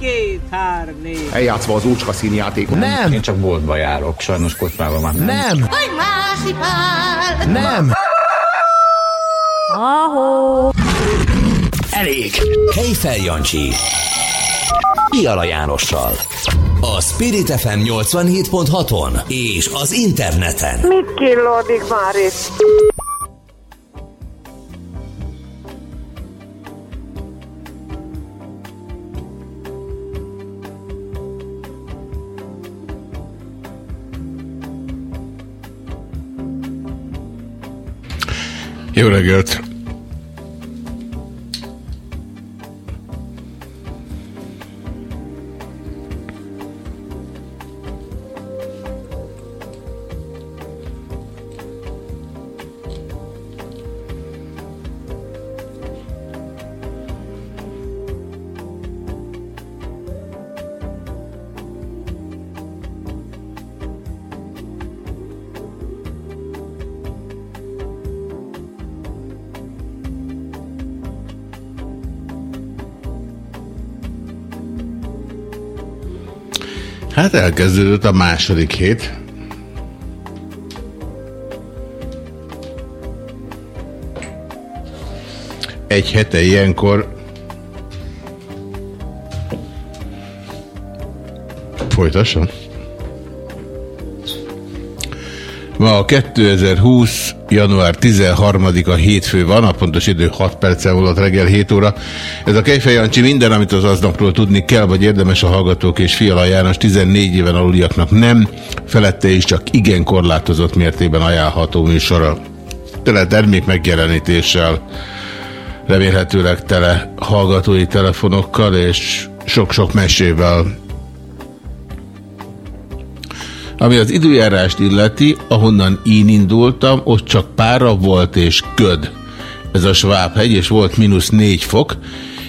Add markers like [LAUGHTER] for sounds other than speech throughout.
két, hár, négy. Eljátszva az úcska színjátékot. Nem. Én csak boltba járok, sajnos kocsmában már nem. Nem. Hogy! Nem. Ahó! Elég! Kejfel Jancsi. Piala Jánossal. A Spirit FM 87.6-on és az interneten. Mit killódik már itt? Jó reggelt! Hát elkezdődött a második hét. Egy hete ilyenkor folytassam. Ma a 2020. január 13-a hétfő van, a pontos idő 6 perccel volt reggel 7 óra. Ez a Kejfej Jancsi minden, amit az aznapról tudni kell, vagy érdemes a hallgatók és Fiala János 14 éven aluliaknak nem, felette is csak igen korlátozott mértében ajánlható műsora. Tele termék megjelenítéssel, remélhetőleg tele hallgatói telefonokkal és sok-sok mesével ami az időjárást illeti, ahonnan én indultam, ott csak pára volt és köd. Ez a Svábhegy, és volt mínusz négy fok.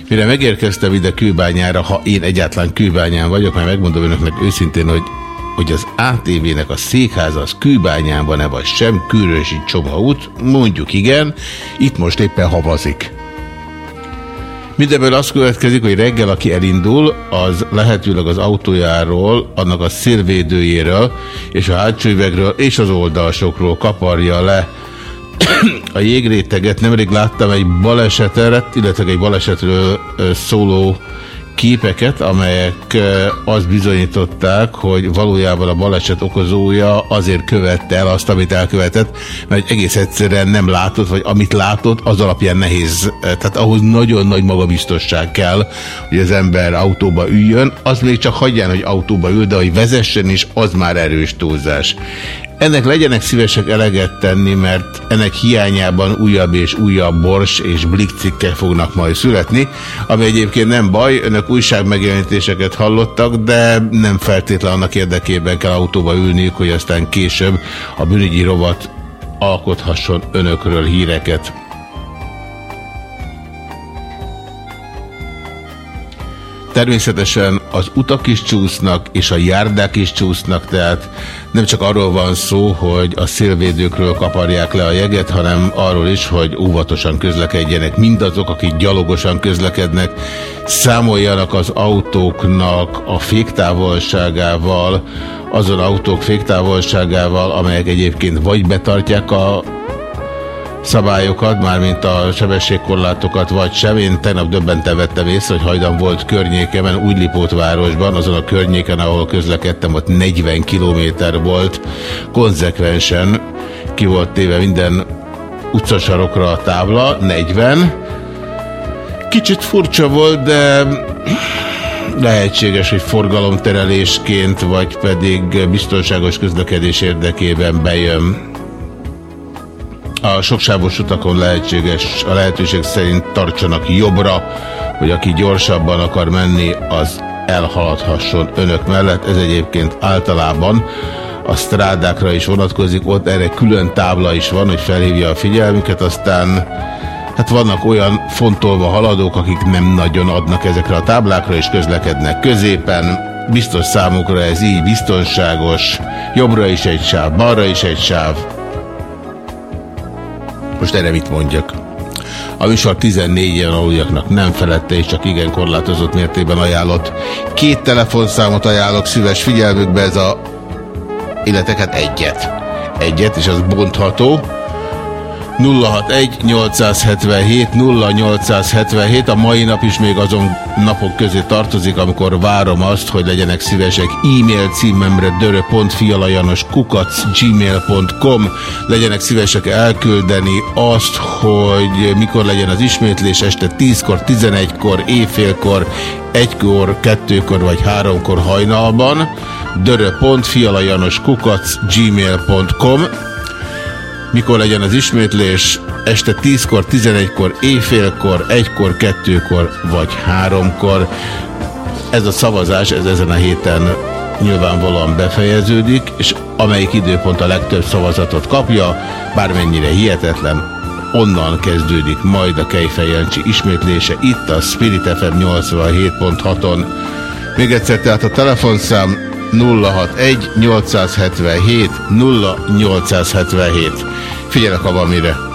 Mire megérkeztem ide Kőbányára, ha én egyáltalán Kőbányán vagyok, mert megmondom önöknek őszintén, hogy, hogy az ATV-nek a székháza az Kőbányán van-e vagy sem, Kőrösi Csoma út, mondjuk igen, itt most éppen havazik. Mindebből az következik, hogy reggel, aki elindul, az lehetőleg az autójáról, annak a szélvédőjéről, és a hátsó üvegről, és az oldalsokról kaparja le [CLEARS THROAT] a jégréteget. Nemrég láttam egy balesetet, illetve egy balesetről szóló képeket, amelyek azt bizonyították, hogy valójában a baleset okozója azért követte el azt, amit elkövetett, mert egész egyszerűen nem látott, vagy amit látott, az alapján nehéz. Tehát ahhoz nagyon nagy magabiztosság kell, hogy az ember autóba üljön. Az még csak hagyján, hogy autóba ül, de hogy vezessen is, az már erős túlzás. Ennek legyenek szívesek eleget tenni, mert ennek hiányában újabb és újabb bors és blikcikkek fognak majd születni, ami egyébként nem baj, önök újság megjelenítéseket hallottak, de nem feltétlen annak érdekében kell autóba ülniük, hogy aztán később a bűnügyi rovat alkothasson önökről híreket. Természetesen az utak is csúsznak, és a járdák is csúsznak, tehát nem csak arról van szó, hogy a szélvédőkről kaparják le a jeget, hanem arról is, hogy óvatosan közlekedjenek mindazok, akik gyalogosan közlekednek, számoljanak az autóknak a féktávolságával, azon autók féktávolságával, amelyek egyébként vagy betartják a szabályokat, mármint a sebességkorlátokat, vagy sem. Én tegnap döbbenten vettem észre, hogy hajdan volt környékemen, Újlipót városban, azon a környéken, ahol közlekedtem, ott 40 kilométer volt, konzekvensen ki volt téve minden utcasarokra a tábla, 40. Kicsit furcsa volt, de lehetséges, hogy forgalomterelésként, vagy pedig biztonságos közlekedés érdekében bejön a soksávos utakon lehetséges, a lehetőség szerint tartsanak jobbra, hogy aki gyorsabban akar menni, az elhaladhasson önök mellett. Ez egyébként általában a strádákra is vonatkozik, ott erre külön tábla is van, hogy felhívja a figyelmüket, aztán hát vannak olyan fontolva haladók, akik nem nagyon adnak ezekre a táblákra, és közlekednek középen, biztos számukra ez így biztonságos, jobbra is egy sáv, balra is egy sáv, most erre mit mondjak? A műsor 14 ilyen aluljaknak nem felette, és csak igen korlátozott mértékben ajánlott. Két telefonszámot ajánlok szíves figyelmükbe, ez a illeteket egyet. Egyet, és az bontható. 061-877-0877. A mai nap is még azon napok közé tartozik, amikor várom azt, hogy legyenek szívesek e-mail címemre dörö.fialajanos kukac gmail.com legyenek szívesek elküldeni azt, hogy mikor legyen az ismétlés este 10-kor, 11-kor, éjfélkor, 1-kor, 2-kor vagy 3-kor hajnalban. dörö.fialajanos kukac gmail.com mikor legyen az ismétlés, este 10-kor, 11-kor, éjfélkor, 1-kor, 2-kor vagy 3-kor. Ez a szavazás ez ezen a héten nyilvánvalóan befejeződik, és amelyik időpont a legtöbb szavazatot kapja, bármennyire hihetetlen, onnan kezdődik majd a Kejfejancsi ismétlése itt a Spirit FM 87.6-on. Még egyszer tehát a telefonszám 061 877 0877. Figyelek a valamire.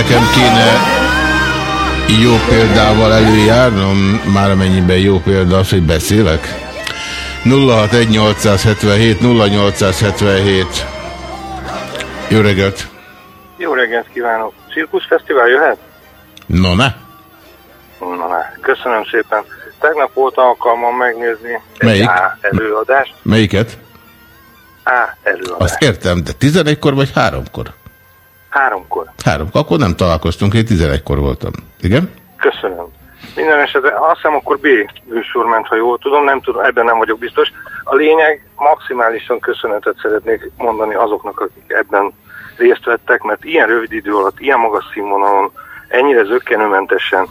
Nekem kéne jó példával előjárnom, már amennyiben jó példa az, hogy beszélek. 061877 0877 Jó reggelt! Jó reggelt kívánok! Cirkuszfesztivál jöhet? No ne? Na, ne. Köszönöm szépen. Tegnap volt alkalmam megnézni Melyik? A előadást. Melyiket? A előadást. Azt értem, de 11-kor vagy 3-kor? Háromkor. 3 Akkor nem találkoztunk, én 11-kor voltam. Igen? Köszönöm. Minden esetre azt hiszem akkor B műsor ment, ha jól tudom, nem tudom, ebben nem vagyok biztos. A lényeg, maximálisan köszönetet szeretnék mondani azoknak, akik ebben részt vettek, mert ilyen rövid idő alatt, ilyen magas színvonalon, ennyire zöggenőmentesen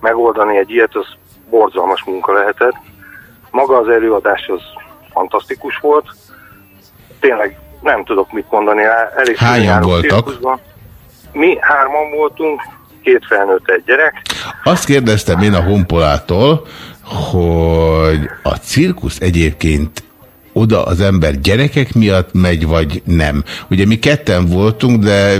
megoldani egy ilyet, az borzalmas munka lehetett. Maga az előadás az fantasztikus volt. Tényleg nem tudok mit mondani. Elég Hányan voltak? cirkuszban. Mi hárman voltunk, két felnőtt, egy gyerek. Azt kérdeztem én a honpolától, hogy a cirkusz egyébként oda az ember gyerekek miatt megy, vagy nem. Ugye mi ketten voltunk, de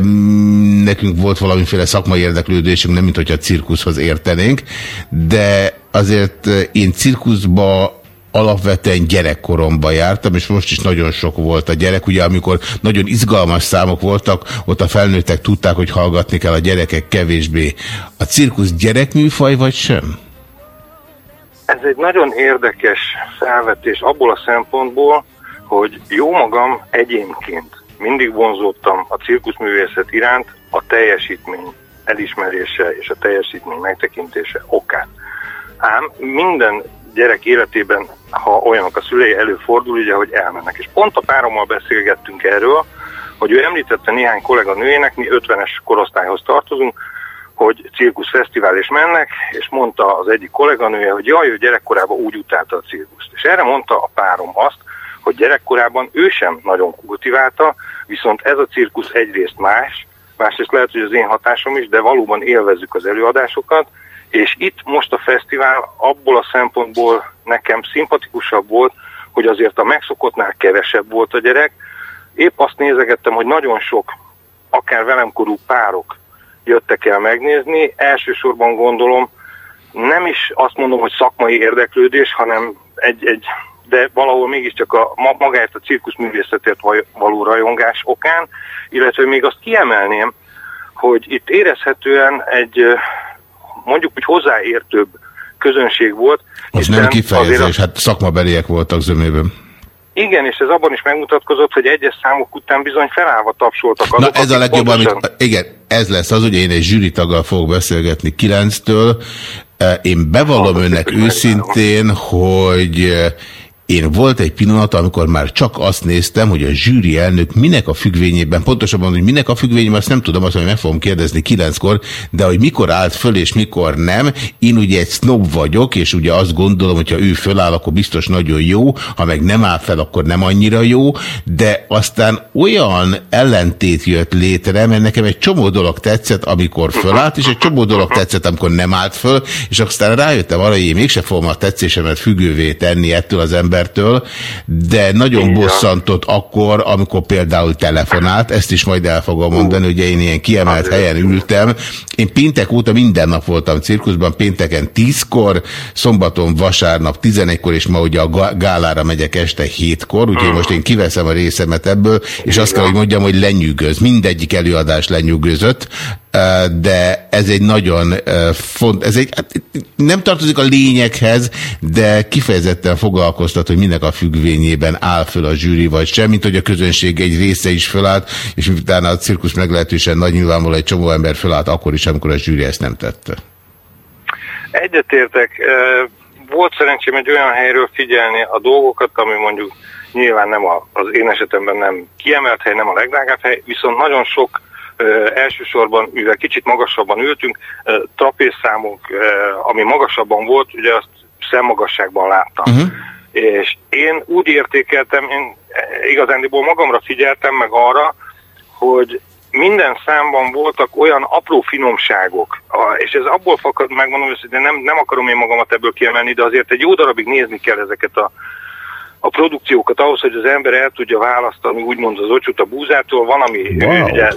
nekünk volt valamiféle szakmai érdeklődésünk, nem mint hogyha a cirkuszhoz értenénk, de azért én cirkuszba alapvetően gyerekkoromban jártam, és most is nagyon sok volt a gyerek. Ugye amikor nagyon izgalmas számok voltak, ott a felnőttek tudták, hogy hallgatni kell a gyerekek kevésbé. A cirkusz gyerekműfaj, vagy sem? Ez egy nagyon érdekes felvetés abból a szempontból, hogy jó magam egyénként mindig vonzódtam a cirkuszművészet iránt a teljesítmény elismerése és a teljesítmény megtekintése okán. Ám minden gyerek életében, ha olyanok a szülei, előfordul, ugye, hogy elmennek. És pont a párommal beszélgettünk erről, hogy ő említette néhány kollega nőjének, mi 50-es korosztályhoz tartozunk, hogy cirkuszfesztivál is mennek, és mondta az egyik kolléganője, hogy jaj, ő gyerekkorában úgy utálta a cirkuszt. És erre mondta a párom azt, hogy gyerekkorában ő sem nagyon kultiválta, viszont ez a cirkusz egyrészt más, másrészt lehet, hogy az én hatásom is, de valóban élvezzük az előadásokat, és itt most a fesztivál abból a szempontból nekem szimpatikusabb volt, hogy azért a megszokottnál kevesebb volt a gyerek. Épp azt nézegettem, hogy nagyon sok, akár velemkorú párok jöttek el megnézni. Elsősorban gondolom, nem is azt mondom, hogy szakmai érdeklődés, hanem egy, egy de valahol mégiscsak a, magáért a cirkuszművészetért való rajongás okán, illetve még azt kiemelném, hogy itt érezhetően egy mondjuk, hogy hozzáértőbb közönség volt. Az nem kifejezés, a... hát szakmabeliek voltak zömében. Igen, és ez abban is megmutatkozott, hogy egyes számok után bizony felállva tapsoltak azok, Na ez a legjobb, pontosan... amit, igen, ez lesz az, ugye én egy zsűritaggal fogok beszélgetni kilenctől. Én bevallom önnek őszintén, hogy én volt egy pillanat, amikor már csak azt néztem, hogy a zsűri elnök minek a függvényében, pontosabban, hogy minek a függvényében, azt nem tudom, azt hogy meg fogom kérdezni kilenckor, de hogy mikor állt föl és mikor nem. Én ugye egy snob vagyok, és ugye azt gondolom, hogy ha ő föláll, akkor biztos nagyon jó, ha meg nem áll fel, akkor nem annyira jó, de aztán olyan ellentét jött létre, mert nekem egy csomó dolog tetszett, amikor fölállt, és egy csomó dolog tetszett, amikor nem állt föl, és aztán rájöttem arra, hogy én mégse fogom a tetszésemet függővé tenni ettől az ember embertől, de nagyon Igen. bosszantott akkor, amikor például telefonált, ezt is majd el fogom mondani, hogy én ilyen kiemelt helyen ültem. Én péntek óta minden nap voltam cirkuszban, pénteken 10-kor, szombaton, vasárnap 11-kor, és ma ugye a gálára megyek este 7-kor, úgyhogy most én kiveszem a részemet ebből, és azt kell, hogy mondjam, hogy lenyűgöz. Mindegyik előadás lenyűgözött, de ez egy nagyon font, ez egy, hát nem tartozik a lényeghez, de kifejezetten foglalkoztat, hogy minek a függvényében áll föl a zsűri, vagy sem, mint hogy a közönség egy része is fölállt, és utána a cirkusz meglehetősen nagy nyilvánvalóan egy csomó ember fölállt akkor is, amikor a zsűri ezt nem tette. Egyetértek. Volt szerencsém egy olyan helyről figyelni a dolgokat, ami mondjuk nyilván nem a, az én esetemben nem kiemelt hely, nem a legdrágább hely, viszont nagyon sok elsősorban, mivel kicsit magasabban ültünk, trapézszámunk, ami magasabban volt, ugye azt szemmagasságban láttam. Uh-huh. És én úgy értékeltem, én igazándiból magamra figyeltem meg arra, hogy minden számban voltak olyan apró finomságok, és ez abból fakad, megmondom hogy nem, nem akarom én magamat ebből kiemelni, de azért egy jó darabig nézni kell ezeket a, a produkciókat ahhoz, hogy az ember el tudja választani úgymond az ocsút a búzától. Van, ami wow. ugye,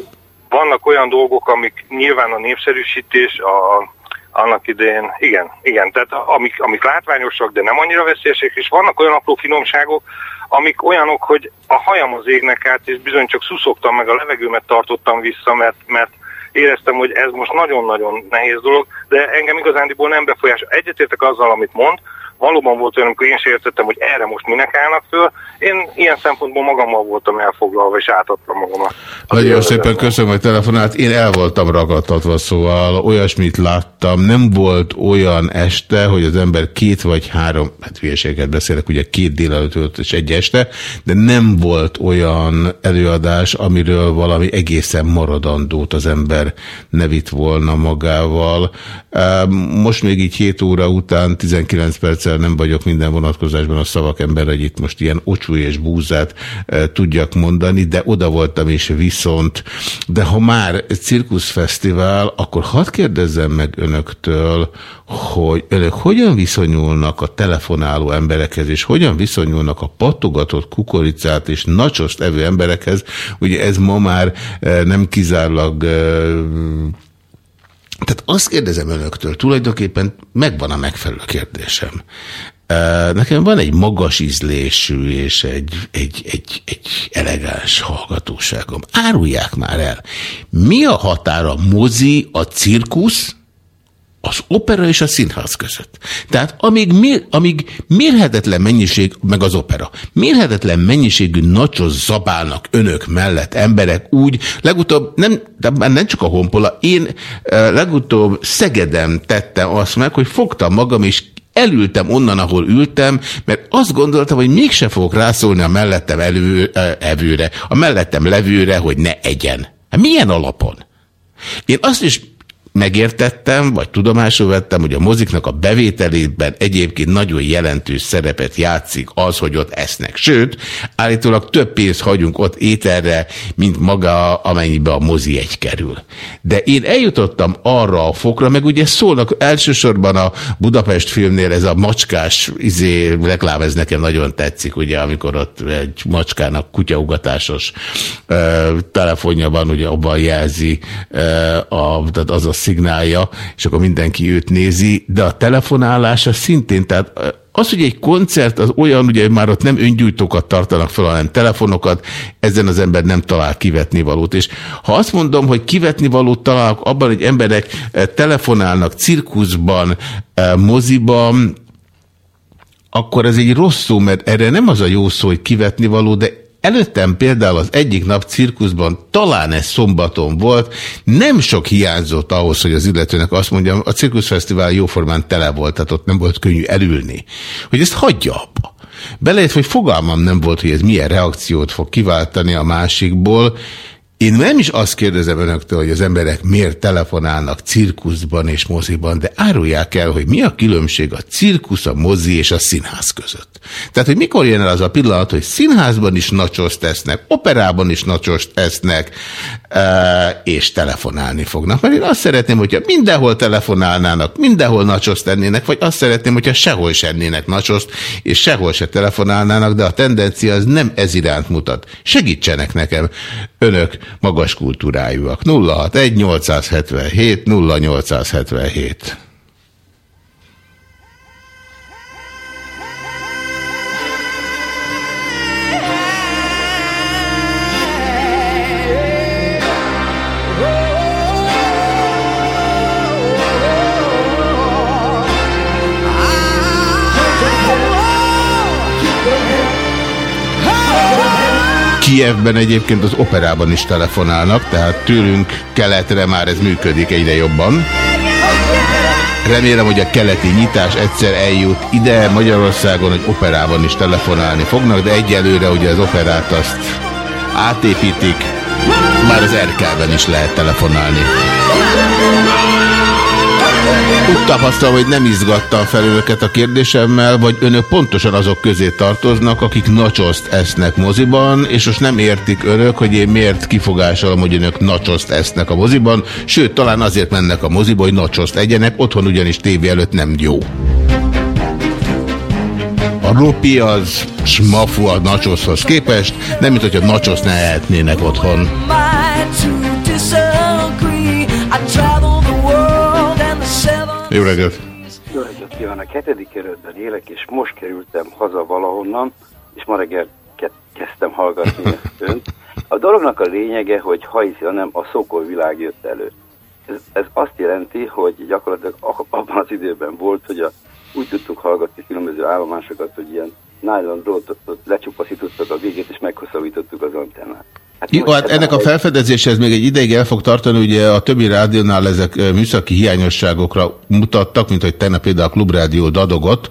vannak olyan dolgok, amik nyilván a népszerűsítés, a, annak idején, igen, igen, tehát amik, amik látványosak, de nem annyira veszélyesek, és vannak olyan apró finomságok, amik olyanok, hogy a hajam az égnek át, és bizony csak szuszogtam meg, a levegőmet tartottam vissza, mert, mert éreztem, hogy ez most nagyon-nagyon nehéz dolog, de engem igazándiból nem befolyás. Egyetértek azzal, amit mond, valóban volt olyan, amikor én sem értettem, hogy erre most minek állnak föl. Én ilyen szempontból magammal voltam elfoglalva, és átadtam magamat. Nagyon szépen köszönöm, hogy telefonált. Én el voltam ragadtatva, szóval olyasmit láttam. Nem volt olyan este, hogy az ember két vagy három, hát hülyeséget beszélek, ugye két délelőtt és egy este, de nem volt olyan előadás, amiről valami egészen maradandót az ember ne vitt volna magával. Most még így 7 óra után 19 perc egyszer nem vagyok minden vonatkozásban a szavak ember, hogy itt most ilyen ocsú és búzát e, tudjak mondani, de oda voltam és viszont. De ha már cirkuszfesztivál, akkor hadd kérdezzem meg önöktől, hogy önök hogyan viszonyulnak a telefonáló emberekhez, és hogyan viszonyulnak a patogatott kukoricát és nacsoszt evő emberekhez. Ugye ez ma már e, nem kizárólag e, tehát azt kérdezem önöktől, tulajdonképpen megvan a megfelelő kérdésem. Nekem van egy magas ízlésű és egy, egy, egy, egy elegáns hallgatóságom. Árulják már el. Mi a határa mozi, a cirkusz az opera és a színház között. Tehát amíg, mér, amíg mérhetetlen mennyiség, meg az opera, mérhetetlen mennyiségű nacsos zabálnak önök mellett emberek úgy, legutóbb, nem, de nem csak a honpola, én eh, legutóbb Szegedem tettem azt meg, hogy fogtam magam és elültem onnan, ahol ültem, mert azt gondoltam, hogy mégse fogok rászólni a mellettem elő, eh, evőre, a mellettem levőre, hogy ne egyen. Hát milyen alapon? Én azt is megértettem, vagy tudomásul vettem, hogy a moziknak a bevételében egyébként nagyon jelentős szerepet játszik az, hogy ott esznek. Sőt, állítólag több pénzt hagyunk ott ételre, mint maga, amennyibe a mozi egy kerül. De én eljutottam arra a fokra, meg ugye szólnak elsősorban a Budapest filmnél ez a macskás izé, reklám, ez nekem nagyon tetszik, ugye, amikor ott egy macskának kutyaugatásos uh, telefonja van, ugye abban jelzi uh, a, tehát az a szignálja, és akkor mindenki őt nézi, de a telefonálása szintén, tehát az, hogy egy koncert az olyan, ugye már ott nem öngyújtókat tartanak fel, hanem telefonokat, ezen az ember nem talál kivetni valót. És ha azt mondom, hogy kivetni valót találok abban, hogy emberek telefonálnak cirkuszban, moziban, akkor ez egy rossz szó, mert erre nem az a jó szó, hogy kivetni való, de Előttem például az egyik nap cirkuszban, talán ez szombaton volt, nem sok hiányzott ahhoz, hogy az illetőnek azt mondjam, a cirkuszfesztivál jóformán tele volt, tehát ott nem volt könnyű elülni. Hogy ezt hagyja abba. Belejött, hogy fogalmam nem volt, hogy ez milyen reakciót fog kiváltani a másikból, én nem is azt kérdezem önöktől, hogy az emberek miért telefonálnak cirkuszban és moziban, de árulják el, hogy mi a különbség a cirkusz, a mozi és a színház között. Tehát, hogy mikor jön el az a pillanat, hogy színházban is nacsoszt tesznek, operában is nacsoszt tesznek, és telefonálni fognak. Mert én azt szeretném, hogyha mindenhol telefonálnának, mindenhol nacsoszt tennének, vagy azt szeretném, hogyha sehol se ennének nacsoszt, és sehol se telefonálnának, de a tendencia az nem ez iránt mutat. Segítsenek nekem önök magas kultúrájúak. 061 877 0877 Kievben egyébként az operában is telefonálnak, tehát tőlünk keletre már ez működik egyre jobban. Remélem, hogy a keleti nyitás egyszer eljut ide Magyarországon, hogy operában is telefonálni fognak, de egyelőre ugye az operát azt átépítik, már az Erkelben is lehet telefonálni. Úgy tapasztalom, hogy nem izgattam fel önöket a kérdésemmel, vagy önök pontosan azok közé tartoznak, akik nacsoszt esznek moziban, és most nem értik önök, hogy én miért kifogásolom, hogy önök nacsoszt esznek a moziban, sőt, talán azért mennek a moziba, hogy nacsoszt egyenek, otthon ugyanis tévé előtt nem jó. A ropi az smafu a nacsoshoz képest, nem mint hogy a nacsoszt ne ehetnének otthon. Jó reggelt! Jó reggelt kívánok! A hetedik kerületben élek, és most kerültem haza valahonnan, és ma reggel kezdtem hallgatni [LAUGHS] önt. A dolognak a lényege, hogy ha hiszi, hanem a szokol világ jött elő. Ez, ez azt jelenti, hogy gyakorlatilag abban az időben volt, hogy a, úgy tudtuk hallgatni különböző állomásokat, hogy ilyen nylon drótot lecsupaszítottak a végét, és meghosszabbítottuk az antennát. Hát Jó, hát ennek a felfedezéshez még egy ideig el fog tartani, ugye a többi rádiónál ezek műszaki hiányosságokra mutattak, mint hogy tegnap például a Klubrádió dadogott,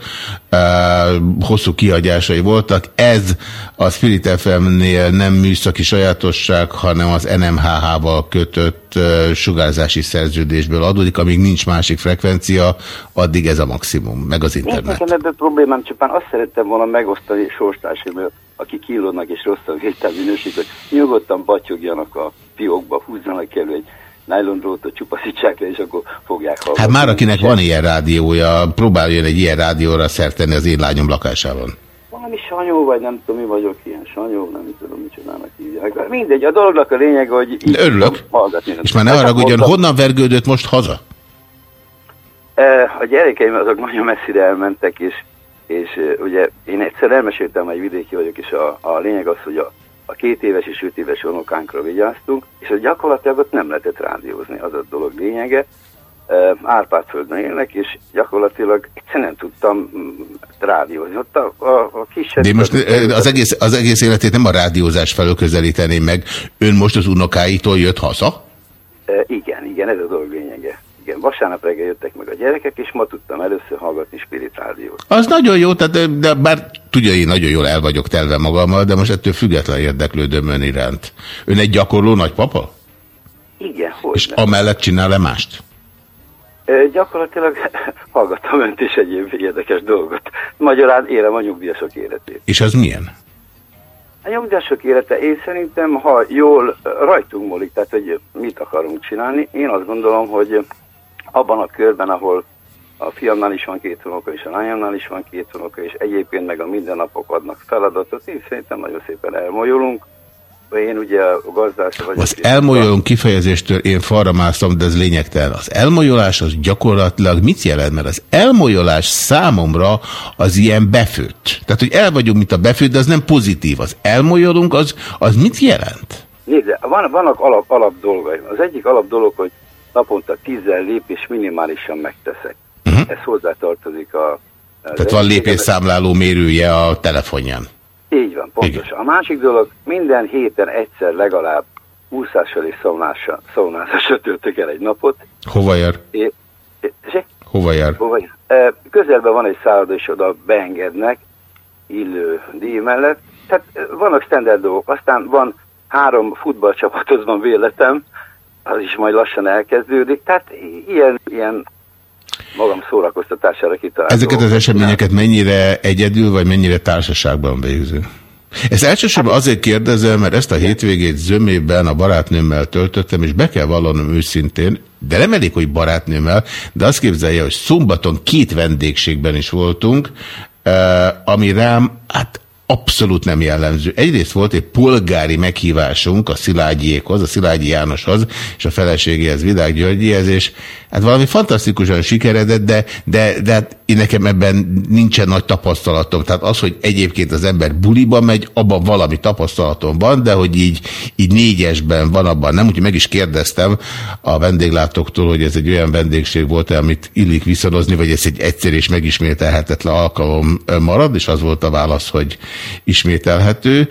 hosszú kihagyásai voltak. Ez a Spirit FM-nél nem műszaki sajátosság, hanem az NMHH-val kötött sugárzási szerződésből adódik, amíg nincs másik frekvencia, addig ez a maximum, meg az internet. Nekem ebben problémám, csupán azt szerettem volna megosztani sorstársaimmal, akik kilódnak és rossz a vételminőség, hogy nyugodtan batyogjanak a fiókba, húzzanak elő egy nylondrótot, csupaszítsák le, és akkor fogják hallgatni. Hát már akinek van ilyen rádiója, próbáljon egy ilyen rádióra szert tenni az én lányom lakásában. Valami sanyó, vagy nem tudom, mi vagyok ilyen sanyó, nem tudom, mit csinálnak hívják. Mindegy, a dolognak a lényeg, hogy... De örülök. Hallgatni. És már ne Hát arra, ugyan honnan vergődött most haza? eh, A gyerekeim azok nagyon messzire elmentek, és, és ugye én egyszer elmeséltem, hogy vidéki vagyok, és a, a lényeg az, hogy a, a két éves és öt éves unokánkra vigyáztunk, és az gyakorlatilag ott nem lehetett rádiózni, az a dolog lényege. Árpádföldön élnek, és gyakorlatilag egyszer nem tudtam mm, rádiózni. Ott a, a, a kisebb... De most az egész, az egész életét nem a rádiózás felől közelíteném meg. Ön most az unokáitól jött haza? Igen, igen, ez a dolog. Igen, vasárnap reggel jöttek meg a gyerekek, és ma tudtam először hallgatni Spirit Rádiót. Az nagyon jó, tehát, de, de bár tudja, én nagyon jól el vagyok telve magammal, de most ettől független érdeklődöm ön iránt. Ön egy gyakorló nagypapa? Igen, hogy És nem. amellett csinál-e mást? E, gyakorlatilag [LAUGHS] hallgattam önt és egyéb érdekes dolgot. Magyarán élem a nyugdíjasok életét. És az milyen? A nyugdíjasok élete, én szerintem, ha jól rajtunk múlik, tehát hogy mit akarunk csinálni, én azt gondolom, hogy abban a körben, ahol a fiamnál is van két unoka, és a lányomnál is van két unoka, és egyébként meg a mindennapok adnak feladatot, én szerintem nagyon szépen elmolyolunk. Én ugye a gazdász vagyok. Az elmolyolón kifejezéstől én falra mászom, de ez lényegtelen. Az elmolyolás az gyakorlatilag mit jelent? Mert az elmolyolás számomra az ilyen befőtt. Tehát, hogy el vagyunk, mint a befőtt, de az nem pozitív. Az elmolyolunk, az, az mit jelent? Nézd, van, vannak alap, alap dolgai. Az egyik alap dolog, hogy naponta tízzel lépés minimálisan megteszek. Uh-huh. Ez hozzátartozik a... Mhm. Tehát van lépésszámláló mérője a telefonján. Így van, pontosan. A másik dolog, minden héten egyszer legalább úszással és szaunással, töltök el egy napot. Hova jár? É, és Hova jár? hova jár? E, közelben van egy szálloda, és oda beengednek illő díj mellett. Tehát vannak standard dolgok. Aztán van három futballcsapathoz van véletem, az is majd lassan elkezdődik. Tehát ilyen, ilyen magam szórakoztatására kitalált Ezeket az eseményeket mennyire egyedül, vagy mennyire társaságban végző? Ezt elsősorban azért kérdezem, mert ezt a hétvégét zömében a barátnőmmel töltöttem, és be kell vallanom őszintén, de nem elég, hogy barátnőmmel, de azt képzelje, hogy szombaton két vendégségben is voltunk, eh, ami rám, hát abszolút nem jellemző. Egyrészt volt egy polgári meghívásunk a Szilágyiékhoz, a Szilágyi Jánoshoz, és a feleségéhez, Vidák Györgyihez, és hát valami fantasztikusan sikeredett, de, de, de hát én nekem ebben nincsen nagy tapasztalatom. Tehát az, hogy egyébként az ember buliba megy, abban valami tapasztalatom van, de hogy így, így négyesben van abban nem, úgyhogy meg is kérdeztem a vendéglátóktól, hogy ez egy olyan vendégség volt amit illik viszonozni, vagy ez egy egyszer és megismételhetetlen alkalom marad, és az volt a válasz, hogy ismételhető.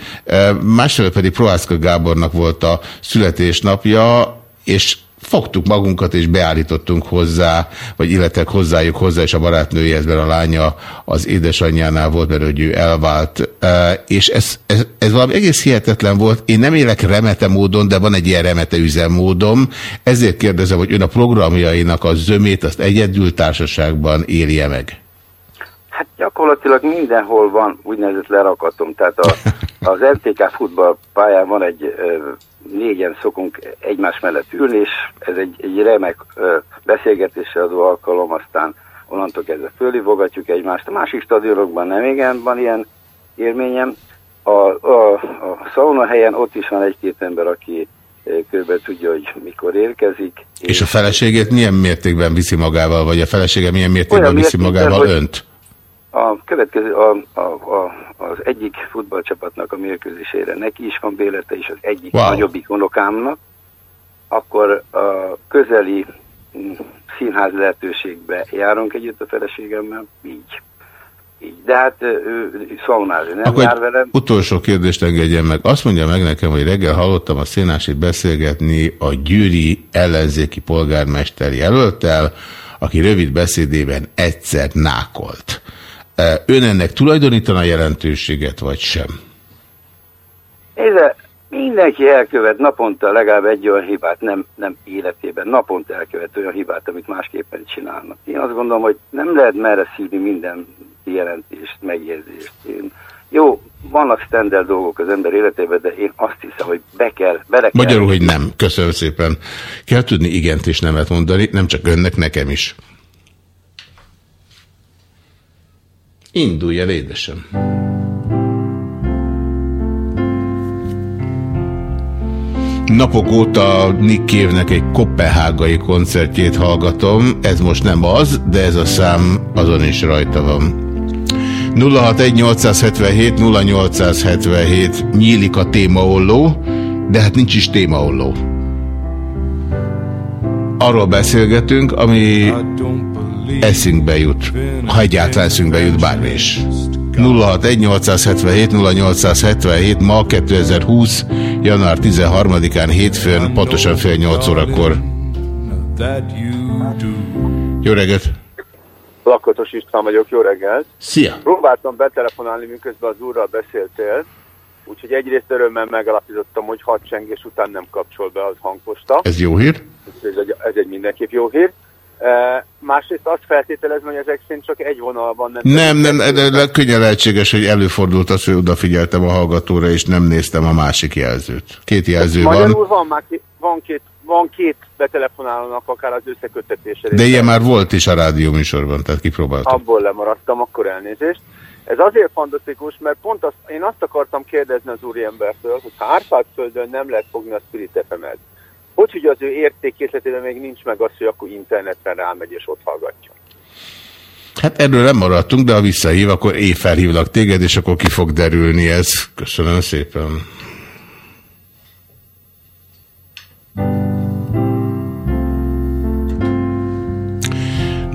Másfelől pedig Prohászka Gábornak volt a születésnapja, és fogtuk magunkat, és beállítottunk hozzá, vagy illetek hozzájuk hozzá, és a barátnőjéhez, mert a lánya az édesanyjánál volt, mert hogy ő elvált, és ez, ez, ez valami egész hihetetlen volt. Én nem élek remete módon, de van egy ilyen remete üzemmódom, ezért kérdezem, hogy ön a programjainak a zömét, azt egyedül társaságban élje meg. Hát gyakorlatilag mindenhol van úgynevezett lerakatom. Tehát a, az MTK futballpályán van egy négyen szokunk egymás mellett ülni, és ez egy, egy remek beszélgetésre adó alkalom, aztán onnantól kezdve fölhívogatjuk egymást. A másik stadionokban nem igen van ilyen élményem. A, a, a szauna helyen ott is van egy-két ember, aki körülbelül tudja, hogy mikor érkezik. És a feleségét milyen mértékben viszi magával, vagy a felesége milyen mértékben viszi mértékben, magával önt? A következő, a, a, a, az egyik futballcsapatnak a mérkőzésére neki is van bélete, és az egyik Wow. nagyobbik unokámnak, akkor a közeli mm, színház lehetőségbe járunk együtt a feleségemmel, így. így. De hát ő, szaunázni nem Akkor jár velem. utolsó kérdést engedjen meg. Azt mondja meg nekem, hogy reggel hallottam a Szénásit beszélgetni a gyűri ellenzéki polgármester jelöltel, aki rövid beszédében egyszer nákolt. E, Ön ennek tulajdonítana jelentőséget, vagy sem? Nézze, mindenki elkövet naponta legalább egy olyan hibát, nem, nem életében, naponta elkövet olyan hibát, amit másképpen csinálnak. Én azt gondolom, hogy nem lehet merre szívni minden jelentést, megjegyzést. Én, jó, vannak standard dolgok az ember életében, de én azt hiszem, hogy be kell, bele kell. Magyarul, hogy nem. Köszönöm szépen. Kell tudni igent és nemet mondani, nem csak önnek, nekem is. Indulj el, édesem. Napok óta Nick Cave-nek egy kopenhágai koncertjét hallgatom. Ez most nem az, de ez a szám azon is rajta van. 061-877 0877 nyílik a témaolló, de hát nincs is témaolló. Arról beszélgetünk, ami eszünkbe jut, ha egyáltalán eszünkbe jut bármi is. 061-877 0877 ma 2020. január 13-án hétfőn, pontosan fél 8 órakor. Jó reggelt! Lakatos István vagyok, jó reggelt! Szia! Próbáltam betelefonálni, miközben az úrral beszéltél, úgyhogy egyrészt örömmel megalapítottam, hogy hat csengés után nem kapcsol be az hangposta. Ez jó hír? Ez egy, ez egy mindenképp jó hír. Másrészt azt feltételezem, hogy ezek szerint csak egy vonalban nem... Nem, nem, de könnyen lehetséges, hogy előfordult az, hogy odafigyeltem a hallgatóra, és nem néztem a másik jelzőt. Két jelző van. Magyarul van már két, van két, van két betelefonálónak akár az összeköttetésre. De ilyen már volt is a rádióműsorban, tehát kipróbáltam. Abból lemaradtam, akkor elnézést. Ez azért fantasztikus, mert pont azt, én azt akartam kérdezni az úriembertől, hogy ha Árpád-földön nem lehet fogni a Spirit FM-et, hogy hogy az ő értékészletében még nincs meg az, hogy akkor internetre rámegy és ott hallgatja. Hát erről nem maradtunk, de ha visszahív, akkor én felhívlak téged, és akkor ki fog derülni ez. Köszönöm szépen.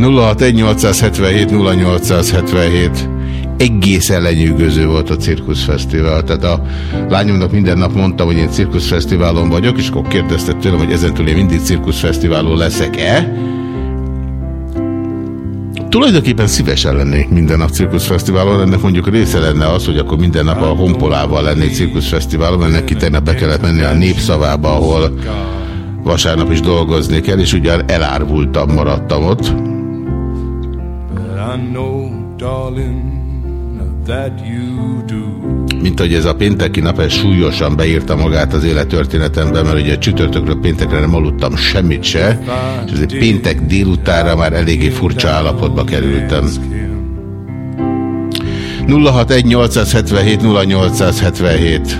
nulla 877 0877 egészen lenyűgöző volt a cirkuszfesztivál. Tehát a lányomnak minden nap mondtam, hogy én cirkuszfesztiválon vagyok, és akkor kérdezte tőlem, hogy ezentúl én mindig cirkuszfesztiválon leszek-e. Tulajdonképpen szívesen lennék minden nap cirkuszfesztiválon, ennek mondjuk része lenne az, hogy akkor minden nap a honpolával lennék cirkuszfesztiválon, ennek ki tegnap be kellett menni a népszavába, ahol vasárnap is dolgozni kell, és ugyan elárvultam, maradtam ott. Mint hogy ez a pénteki nap, ez súlyosan beírta magát az élettörténetemben, mert ugye csütörtökről péntekre nem aludtam semmit se, és azért péntek délutára már eléggé furcsa állapotba kerültem. 061 877 0877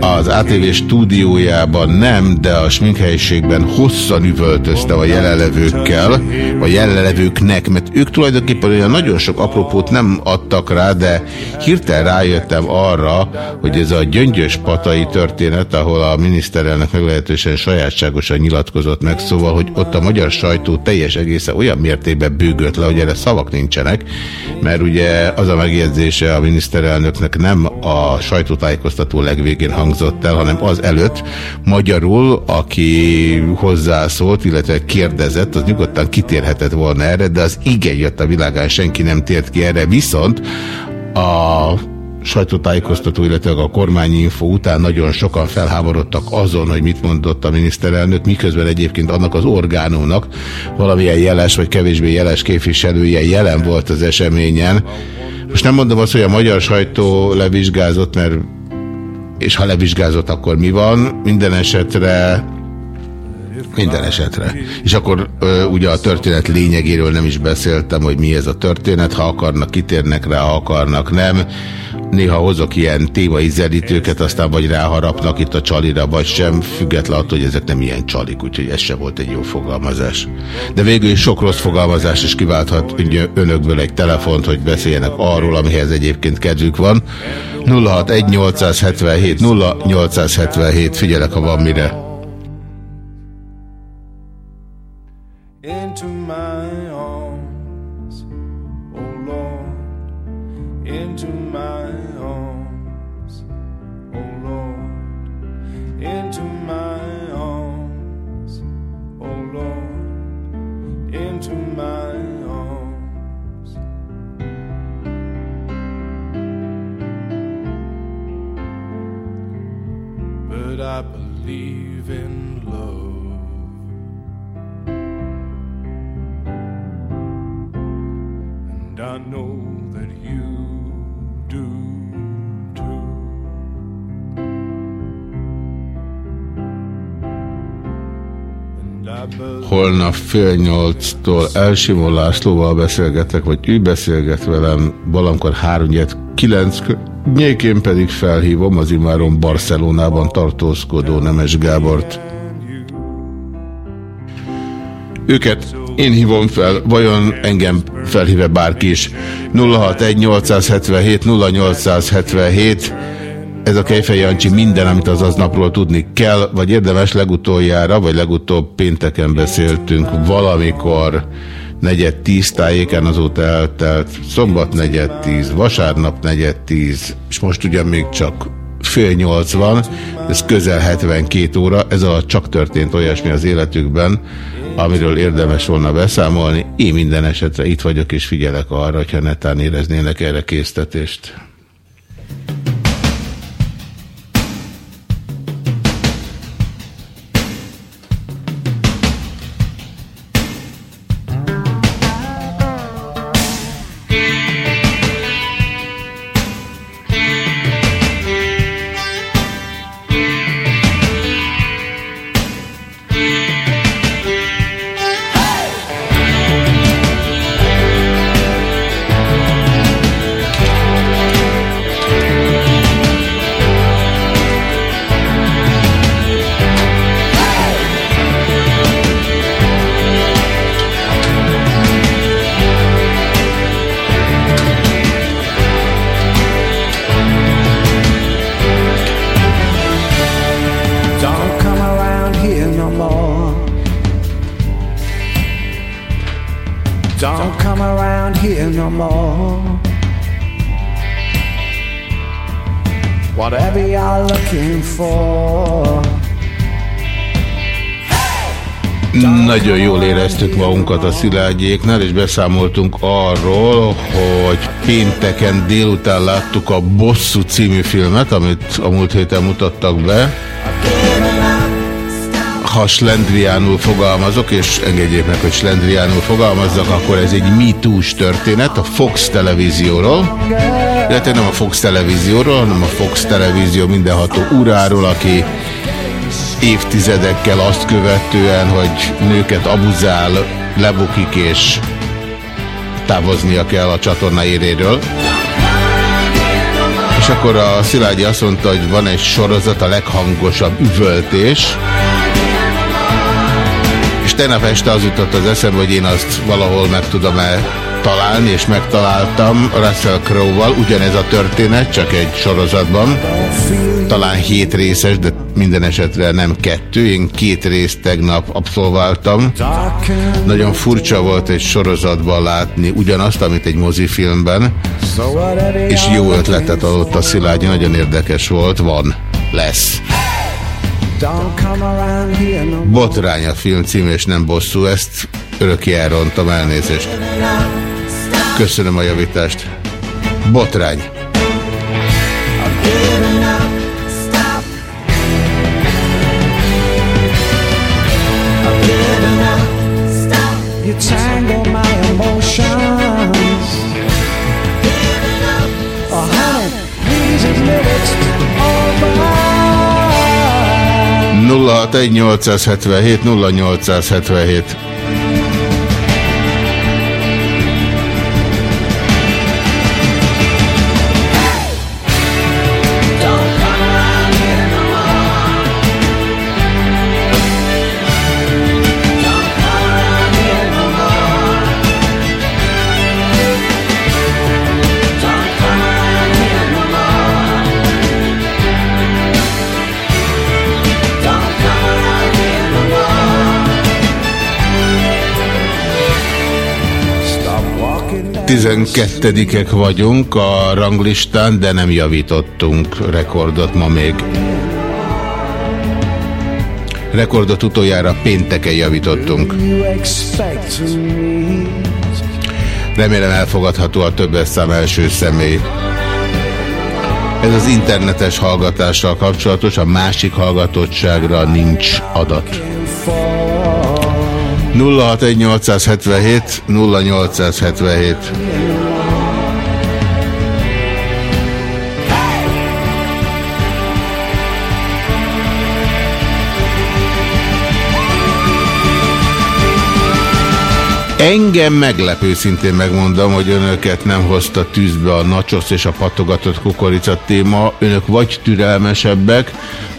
az ATV stúdiójában nem, de a sminkhelyiségben hosszan üvöltöztem a jelenlevőkkel, vagy jelenlevőknek, mert ők tulajdonképpen olyan nagyon sok apropót nem adtak rá, de hirtelen rájöttem arra, hogy ez a gyöngyös patai történet, ahol a miniszterelnök meglehetősen sajátságosan nyilatkozott meg, szóval, hogy ott a magyar sajtó teljes egészen olyan mértékben bőgött le, hogy erre szavak nincsenek, mert ugye az a megjegyzése a miniszterelnöknek nem a sajtótájékoztató legvégén hangzott el, hanem az előtt magyarul, aki hozzászólt, illetve kérdezett, az nyugodtan kitérhetett volna erre, de az igen jött a világán, senki nem tért ki erre, viszont a sajtótájékoztató, illetve a kormányinfo után nagyon sokan felháborodtak azon, hogy mit mondott a miniszterelnök, miközben egyébként annak az orgánumnak valamilyen jeles vagy kevésbé jeles képviselője jelen volt az eseményen. Most nem mondom azt, hogy a magyar sajtó levizsgázott, mert és ha levizsgázott, akkor mi van? Minden esetre minden esetre. És akkor ö, ugye a történet lényegéről nem is beszéltem, hogy mi ez a történet, ha akarnak, kitérnek rá, ha akarnak, nem. Néha hozok ilyen témai ízelítőket, aztán vagy ráharapnak itt a csalira, vagy sem, független attól, hogy ezek nem ilyen csalik, úgyhogy ez sem volt egy jó fogalmazás. De végül is sok rossz fogalmazás is kiválthat önökből egy telefont, hogy beszéljenek arról, amihez egyébként kedvük van. 061 877 0877, figyelek, ha van mire. I know that you do too. Holnap fél nyolctól Elsimó Lászlóval beszélgetek, vagy ő beszélget velem, háromnyed kilenc nyékén pedig felhívom az imáron Barcelonában tartózkodó Nemes Gábort. Őket én hívom fel, vajon engem felhíve bárki is. 061 877 0877 ez a Kejfej Jancsi minden, amit az aznapról tudni kell, vagy érdemes legutoljára, vagy legutóbb pénteken beszéltünk valamikor negyed tíz tájéken, azóta eltelt szombat negyed tíz, vasárnap negyed tíz, és most ugyan még csak fél nyolc van, ez közel 72 óra, ez alatt csak történt olyasmi az életükben, amiről érdemes volna beszámolni. Én minden esetre itt vagyok, és figyelek arra, hogyha netán éreznének erre késztetést. Éreztük magunkat a Szilágyéknál, és beszámoltunk arról, hogy pénteken délután láttuk a Bosszú című filmet, amit a múlt héten mutattak be. Ha slendriánul fogalmazok, és engedjék meg, hogy slendriánul fogalmazzak, akkor ez egy mitús történet a Fox televízióról, illetve nem a Fox televízióról, hanem a Fox televízió mindenható uráról, aki évtizedekkel azt követően, hogy nőket abuzál, lebukik és távoznia kell a csatorna éréről. És akkor a Szilágyi azt mondta, hogy van egy sorozat, a leghangosabb üvöltés. És tegnap este az jutott az eszembe, hogy én azt valahol meg tudom-e találni, és megtaláltam Russell Crowe-val. Ugyanez a történet, csak egy sorozatban. Talán hét részes, de minden esetre nem kettő. Én két részt tegnap abszolváltam. Nagyon furcsa volt egy sorozatban látni ugyanazt, amit egy mozifilmben. És jó ötletet adott a Szilágyi, nagyon érdekes volt. Van, lesz. Botrány a film cím, és nem bosszú. Ezt örökké elrontam, elnézést. Köszönöm a javítást. Botrány. Nulla 0877 0877 12-ek vagyunk a ranglistán, de nem javítottunk rekordot ma még. Rekordot utoljára pénteken javítottunk. Remélem elfogadható a többes szám első személy. Ez az internetes hallgatással kapcsolatos, a másik hallgatottságra nincs adat. 061877 0877 Engem meglepő szintén megmondom, hogy önöket nem hozta tűzbe a nacsosz és a patogatott kukorica téma. Önök vagy türelmesebbek,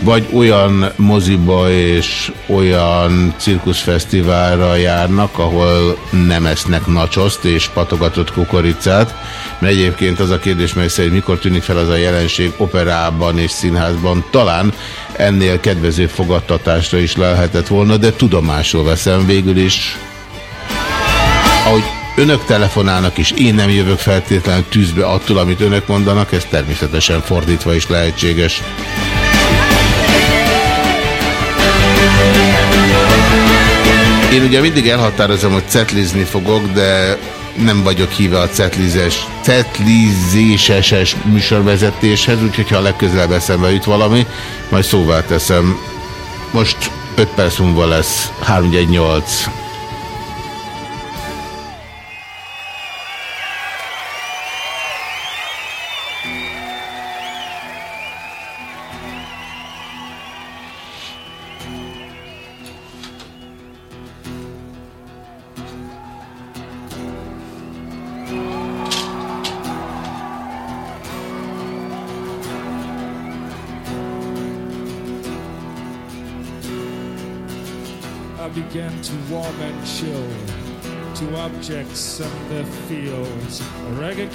vagy olyan moziba és olyan cirkuszfesztiválra járnak, ahol nem esznek nacsoszt és patogatott kukoricát. Mert egyébként az a kérdés, mely szerint mikor tűnik fel az a jelenség operában és színházban, talán ennél kedvező fogadtatásra is lehetett volna, de tudomásul veszem végül is ahogy önök telefonálnak, és én nem jövök feltétlenül tűzbe attól, amit önök mondanak, ez természetesen fordítva is lehetséges. Én ugye mindig elhatározom, hogy cetlizni fogok, de nem vagyok híve a cetlizes, cetlizéseses műsorvezetéshez, úgyhogy ha legközelebb eszembe jut valami, majd szóvá teszem. Most 5 perc múlva lesz 318.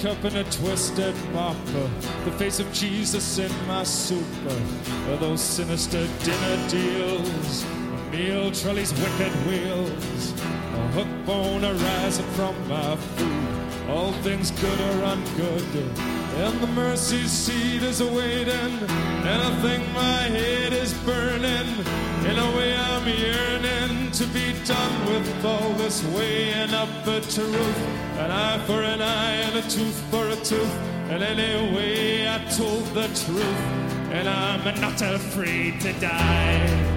Cup and a twisted uh, the face of Jesus in my soup, uh, those sinister dinner deals, meal trolleys, wicked wheels, a hook bone arising from my food. All things good or ungood, and the mercy seat is awaiting, and I think my head is burning. In a way, I'm yearning to be done with all this weighing up the truth. An eye for an eye and a tooth for a tooth. And anyway, I told the truth, and I'm not afraid to die.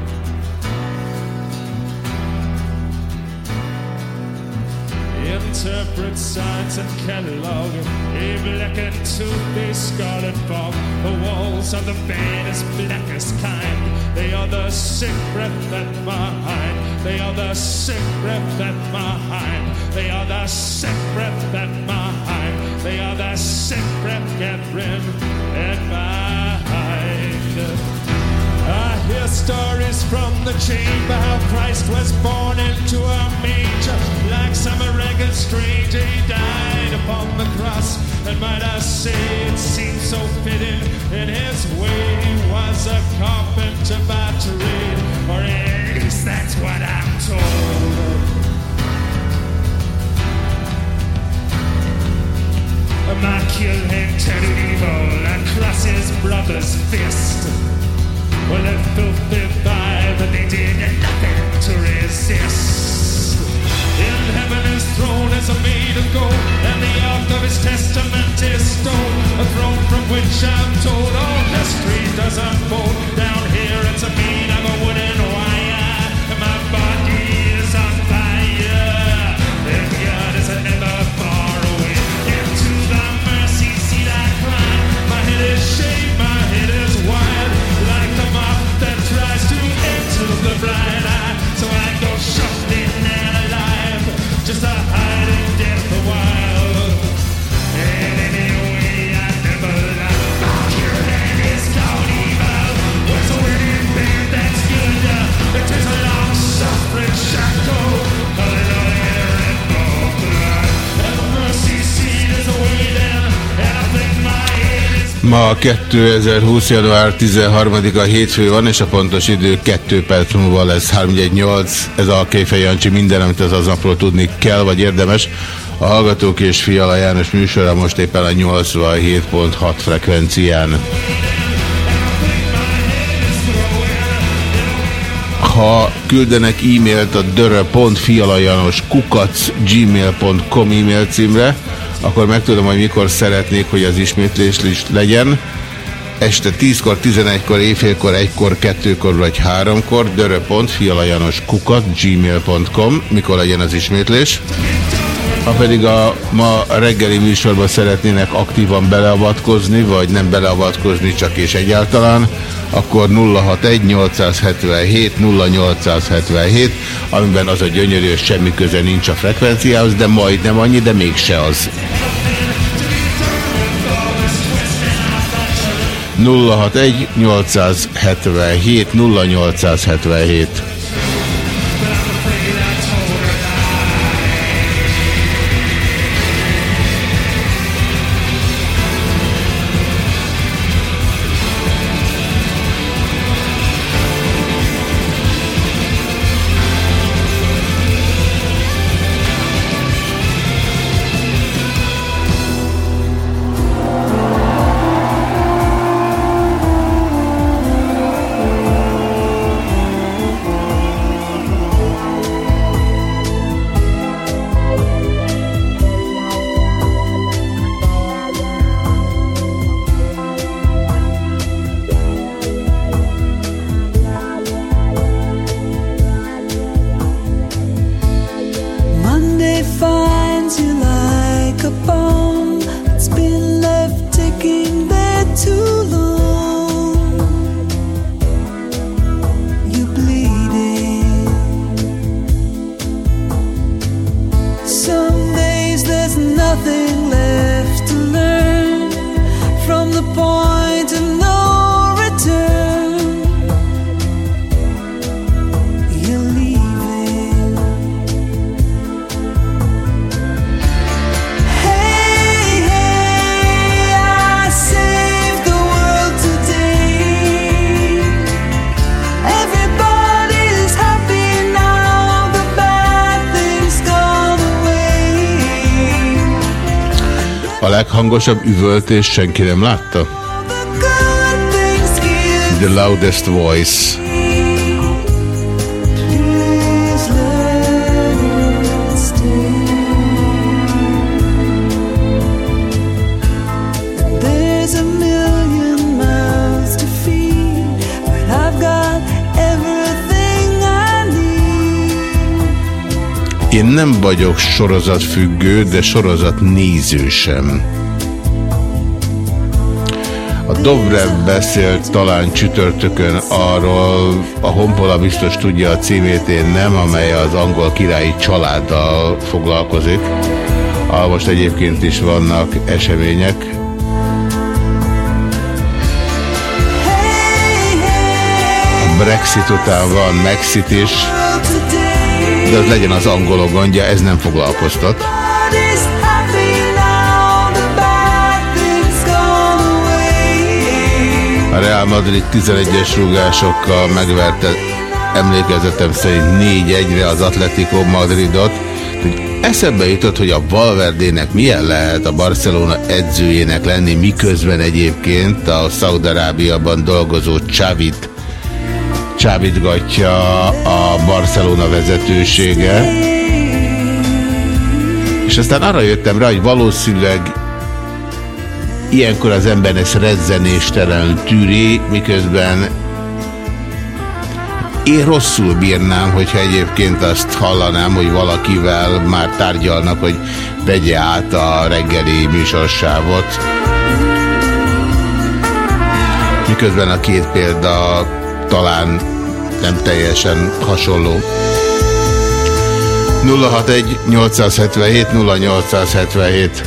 Interpret signs and catalog A black and tooth, scarlet fog The walls of the bed blackest kind. They are the sick breath at my hind They are the sick breath at my hind They are the sick breath at my hind They are the sick breath gathering at my hind I hear stories from the chamber how Christ was born into a manger. Like some ragged stranger, he died upon the cross. And might I say it seems so fitting in his way he was a carpenter by trade. Or at least that's what I'm told. Turned evil across his brother's fist. Well, vibe, but they did nothing to resist. In heaven his throne is made of gold, and the ark of his testament is stone. A throne from which I'm told all history does unfold. Down here it's a made of a wooden Ma 2020. január 13-a hétfő van, és a pontos idő 2 perc múlva lesz 318. Ez a Kéfej Jancsi minden, amit az aznapról tudni kell, vagy érdemes. A Hallgatók és Fiala János műsora most éppen a 87.6 frekvencián. ha küldenek e-mailt a dörö.fialajanos kukac gmail.com e-mail címre, akkor megtudom, hogy mikor szeretnék, hogy az ismétlés is legyen. Este 10-kor, 11-kor, éjfélkor, 1-kor, 2-kor vagy 3-kor dörö.fialajanos kukat gmail.com mikor legyen az ismétlés. Ha pedig a ma reggeli műsorban szeretnének aktívan beleavatkozni, vagy nem beleavatkozni, csak és egyáltalán, akkor 061-877 0877, amiben az a gyönyörű, hogy semmi köze nincs a frekvenciához, de majdnem annyi, de mégse az. 061 877 0877 leghangosabb üvöltés senki nem látta? The loudest voice. Én nem vagyok sorozatfüggő, de sorozat néző sem. A Dobrev beszélt talán csütörtökön arról, a Honpola biztos tudja a címét, én nem, amely az angol királyi családdal foglalkozik. ahol most egyébként is vannak események. A Brexit után van Mexit is, de az legyen az angolok gondja, ez nem foglalkoztat. Real Madrid 11-es rúgásokkal megverte emlékezetem szerint 4-1-re az Atletico Madridot. Eszembe jutott, hogy a Valverdének milyen lehet a Barcelona edzőjének lenni, miközben egyébként a Szaudarábiaban dolgozó Csavit csábítgatja a Barcelona vezetősége. És aztán arra jöttem rá, hogy valószínűleg ilyenkor az ember ezt rezzenéstelen tűri, miközben én rosszul bírnám, hogyha egyébként azt hallanám, hogy valakivel már tárgyalnak, hogy vegye át a reggeli műsorsávot. Miközben a két példa talán nem teljesen hasonló. 061 877 0877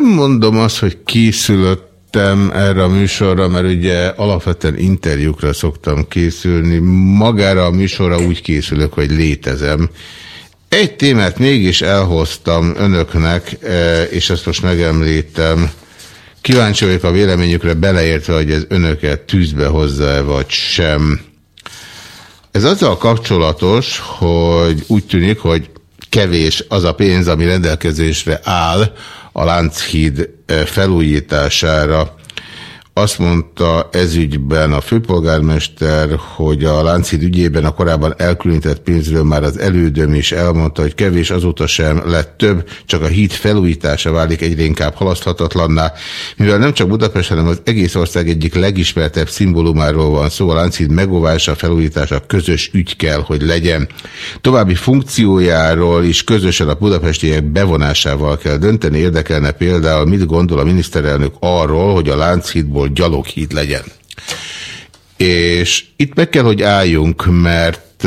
Nem mondom azt, hogy készülöttem erre a műsorra, mert ugye alapvetően interjúkra szoktam készülni. Magára a műsorra úgy készülök, hogy létezem. Egy témát mégis elhoztam önöknek, eh, és ezt most megemlítem. Kíváncsi vagyok a véleményükre beleértve, hogy ez önöket tűzbe hozza-e vagy sem. Ez azzal kapcsolatos, hogy úgy tűnik, hogy kevés az a pénz, ami rendelkezésre áll a Lánchíd eh, felújítására. Azt mondta ezügyben a főpolgármester, hogy a Lánchíd ügyében a korábban elkülönített pénzről már az elődöm is elmondta, hogy kevés azóta sem lett több, csak a híd felújítása válik egyre inkább halaszthatatlanná. Mivel nem csak Budapest, hanem az egész ország egyik legismertebb szimbólumáról van szó, a Lánchíd megóvása, felújítása közös ügy kell, hogy legyen. További funkciójáról is közösen a budapestiek bevonásával kell dönteni. Érdekelne például, mit gondol a miniszterelnök arról, hogy a Lánchídból gyaloghíd legyen. És itt meg kell, hogy álljunk, mert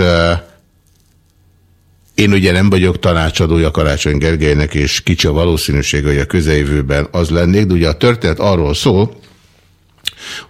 én ugye nem vagyok tanácsadója Karácsony Gergelynek, és kicsi a valószínűség, hogy a közeljövőben az lennék, de ugye a történet arról szól,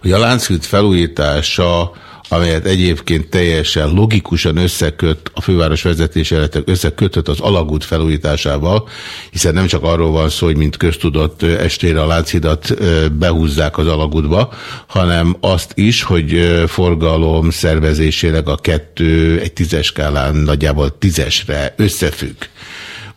hogy a Lánchíd felújítása amelyet egyébként teljesen logikusan összeköt a főváros vezetése, összekötött az alagút felújításával, hiszen nem csak arról van szó, hogy mint köztudott estére a Lánchidat behúzzák az alagútba, hanem azt is, hogy forgalom szervezéséleg a kettő egy tízes skálán nagyjából tízesre összefügg.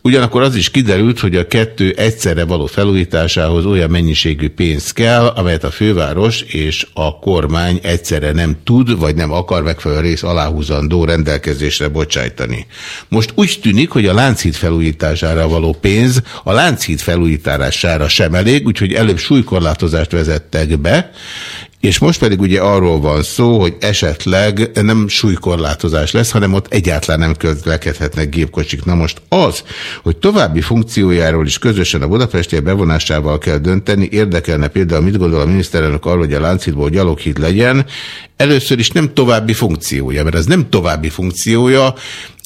Ugyanakkor az is kiderült, hogy a kettő egyszerre való felújításához olyan mennyiségű pénz kell, amelyet a főváros és a kormány egyszerre nem tud, vagy nem akar megfelelő rész aláhúzandó rendelkezésre bocsájtani. Most úgy tűnik, hogy a Lánchíd felújítására való pénz a Lánchíd felújítására sem elég, úgyhogy előbb súlykorlátozást vezettek be, és most pedig ugye arról van szó, hogy esetleg nem súlykorlátozás lesz, hanem ott egyáltalán nem közlekedhetnek gépkocsik. Na most az, hogy további funkciójáról is közösen a budapesti bevonásával kell dönteni, érdekelne például, mit gondol a miniszterelnök arról, hogy a Lánchídból gyaloghíd legyen, először is nem további funkciója, mert ez nem további funkciója,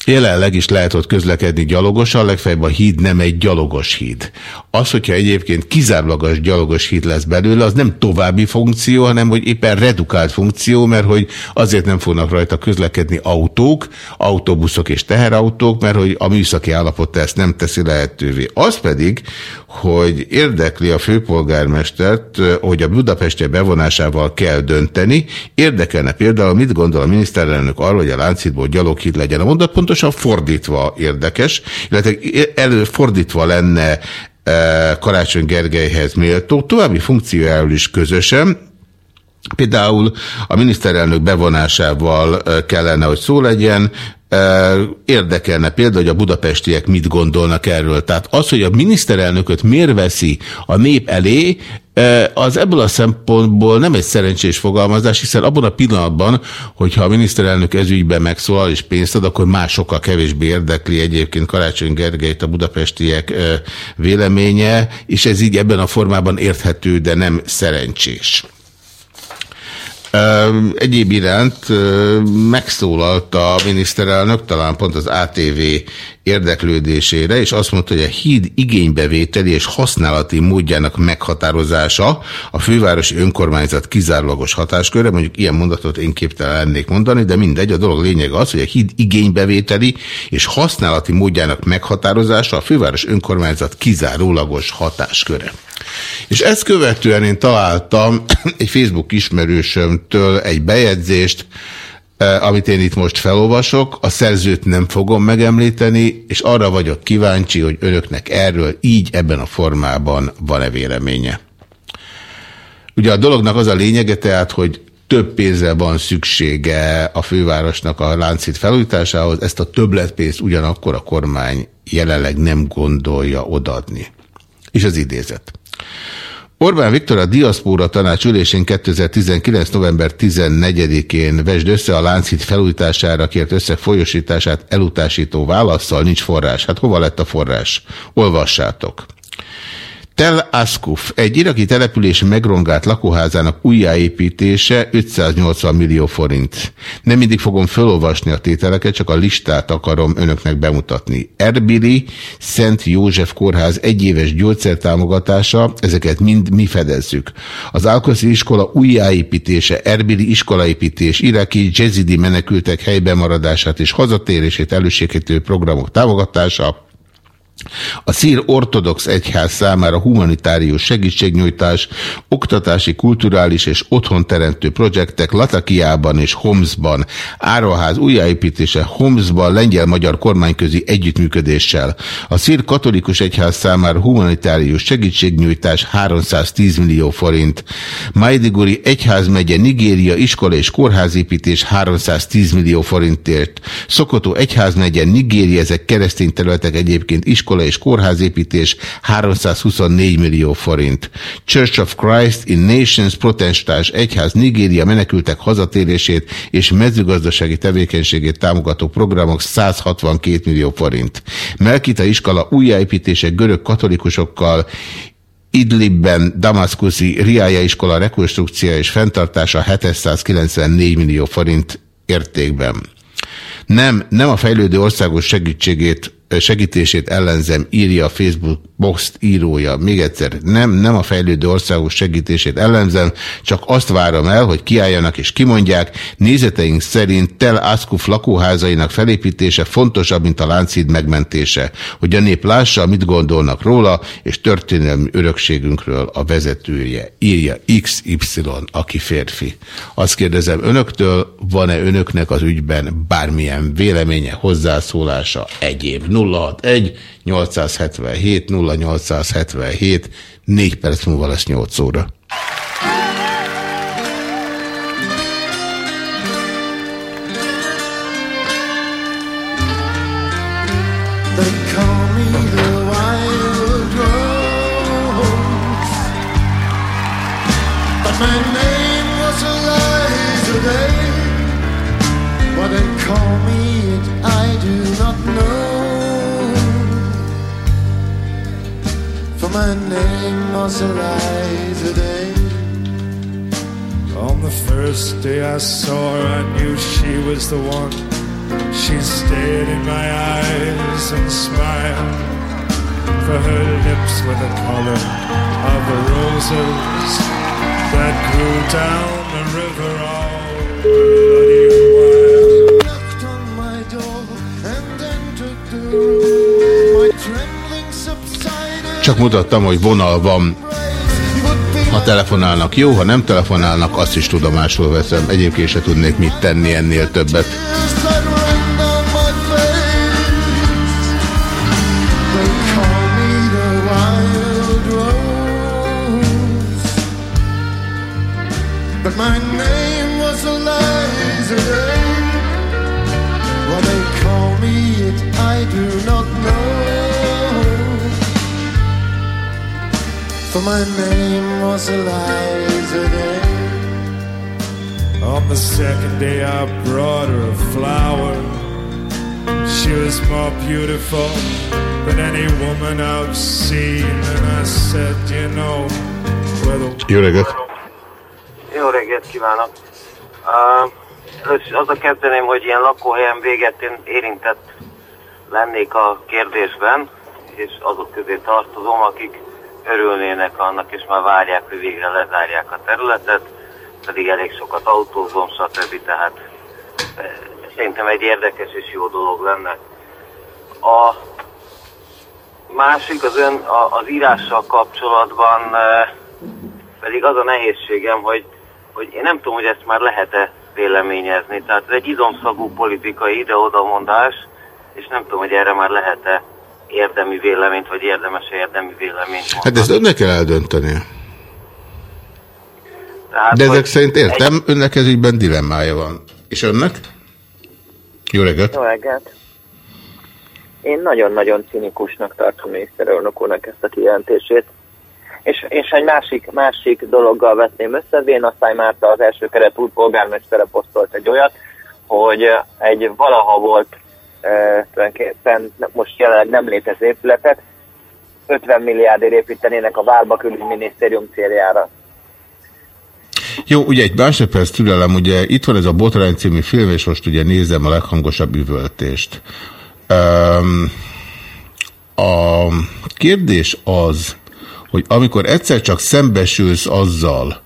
Jelenleg is lehet ott közlekedni gyalogosan, legfeljebb a híd nem egy gyalogos híd. Az, hogyha egyébként kizárólagos gyalogos híd lesz belőle, az nem további funkció, hanem hogy éppen redukált funkció, mert hogy azért nem fognak rajta közlekedni autók, autóbuszok és teherautók, mert hogy a műszaki állapot ezt nem teszi lehetővé. Az pedig, hogy érdekli a főpolgármestert, hogy a Budapesti bevonásával kell dönteni, érdekelne például, mit gondol a miniszterelnök arról, hogy a Lánchídból gyaloghíd legyen. A mondat pontosan fordítva érdekes, illetve előfordítva lenne e, Karácsony Gergelyhez méltó, további funkciójáról is közösen, Például a miniszterelnök bevonásával e, kellene, hogy szó legyen, e, érdekelne például, hogy a budapestiek mit gondolnak erről. Tehát az, hogy a miniszterelnököt miért veszi a nép elé, az ebből a szempontból nem egy szerencsés fogalmazás, hiszen abban a pillanatban, hogyha a miniszterelnök ezügyben megszólal és pénzt ad, akkor másokkal kevésbé érdekli egyébként Karácsony Gergelyt a budapestiek véleménye, és ez így ebben a formában érthető, de nem szerencsés. Egyéb iránt megszólalt a miniszterelnök, talán pont az ATV érdeklődésére, és azt mondta, hogy a híd igénybevételi és használati módjának meghatározása a fővárosi önkormányzat kizárólagos hatásköre, mondjuk ilyen mondatot én képtelen lennék mondani, de mindegy, a dolog lényeg az, hogy a híd igénybevételi és használati módjának meghatározása a főváros önkormányzat kizárólagos hatásköre. És ezt követően én találtam egy Facebook ismerősömtől egy bejegyzést, amit én itt most felolvasok, a szerzőt nem fogom megemlíteni, és arra vagyok kíváncsi, hogy önöknek erről így ebben a formában van-e véleménye. Ugye a dolognak az a lényege tehát, hogy több pénzre van szüksége a fővárosnak a láncít felújításához, ezt a többletpénzt ugyanakkor a kormány jelenleg nem gondolja odadni. És az idézet. Orbán Viktor a Diaszpóra tanács ülésén 2019. november 14-én vesd össze a Lánchíd felújítására kért összeg folyosítását elutasító válaszsal, nincs forrás. Hát hova lett a forrás? Olvassátok. Tel Askuf, egy iraki település megrongált lakóházának újjáépítése 580 millió forint. Nem mindig fogom felolvasni a tételeket, csak a listát akarom önöknek bemutatni. Erbili, Szent József Kórház egyéves gyógyszertámogatása, ezeket mind mi fedezzük. Az Alkoszi iskola újjáépítése, Erbili iskolaépítés, iraki jezidi menekültek helyben maradását és hazatérését elősegítő programok támogatása, a szír ortodox egyház számára humanitárius segítségnyújtás, oktatási, kulturális és otthonteremtő projektek Latakiában és Homsban, áraház újjáépítése Homsban lengyel-magyar kormányközi együttműködéssel. A szír katolikus egyház számára humanitárius segítségnyújtás 310 millió forint. Maidiguri egyházmegye Nigéria iskola és kórházépítés 310 millió forintért. Szokotó egyházmegye Nigéria, ezek keresztény területek egyébként iskola iskola és kórházépítés 324 millió forint. Church of Christ in Nations protestáns egyház Nigéria menekültek hazatérését és mezőgazdasági tevékenységét támogató programok 162 millió forint. Melkita iskola újjáépítése görög katolikusokkal Idlibben Damaszkuszi Riája iskola rekonstrukcia és fenntartása 794 millió forint értékben. Nem, nem a fejlődő országos segítségét segítését ellenzem, írja a Facebook post írója. Még egyszer, nem, nem a fejlődő országos segítését ellenzem, csak azt várom el, hogy kiálljanak és kimondják, nézeteink szerint Tel Askuf lakóházainak felépítése fontosabb, mint a Lánchíd megmentése. Hogy a nép lássa, mit gondolnak róla, és történelmi örökségünkről a vezetője. Írja XY, aki férfi. Azt kérdezem önöktől, van-e önöknek az ügyben bármilyen véleménye, hozzászólása, egyéb 061 877 0877 4 perc múlva lesz 8 óra. My my name was Eliza Day. On the first day I saw her, I knew she was the one. She stared in my eyes and smiled. For her lips were the color of the roses that grew down the river all Csak mutattam, hogy vonal van. Ha telefonálnak, jó, ha nem telefonálnak, azt is tudomásul veszem. Egyébként se tudnék mit tenni ennél többet. For my name was Eliza Day. On the second day I brought her a flower. She was more beautiful than any woman I've seen. And I said, you know, where the Jó reggelt! Jó reggelt kívánok! Uh, először azzal kezdeném, hogy ilyen lakóhelyen véget én érintett lennék a kérdésben, és azok közé tartozom, akik örülnének annak, és már várják, hogy végre lezárják a területet, pedig elég sokat autózom, stb. Tehát eh, szerintem egy érdekes és jó dolog lenne. A másik az ön az írással kapcsolatban eh, pedig az a nehézségem, hogy, hogy én nem tudom, hogy ezt már lehet-e véleményezni. Tehát ez egy izomszagú politikai ide-oda mondás, és nem tudom, hogy erre már lehet-e érdemi véleményt, vagy érdemes -e érdemi véleményt mondani. Hát ezt önnek kell eldönteni. Tehát, De ezek szerint értem, önnek ez ügyben dilemmája van. És önnek? Jó reggelt! Jó reggelt! Én nagyon-nagyon cinikusnak tartom miniszterelnök úrnak ezt a kijelentését. És, és egy másik, másik dologgal vetném össze, Vénaszály Márta az első keret úr polgármestere posztolt egy olyat, hogy egy valaha volt tulajdonképpen most jelenleg nem létező épületet 50 milliárdért építenének a Várba külügyminisztérium céljára. Jó, ugye egy másodperc türelem, ugye itt van ez a Botrány című film, és most ugye nézem a leghangosabb üvöltést. Um, a kérdés az, hogy amikor egyszer csak szembesülsz azzal,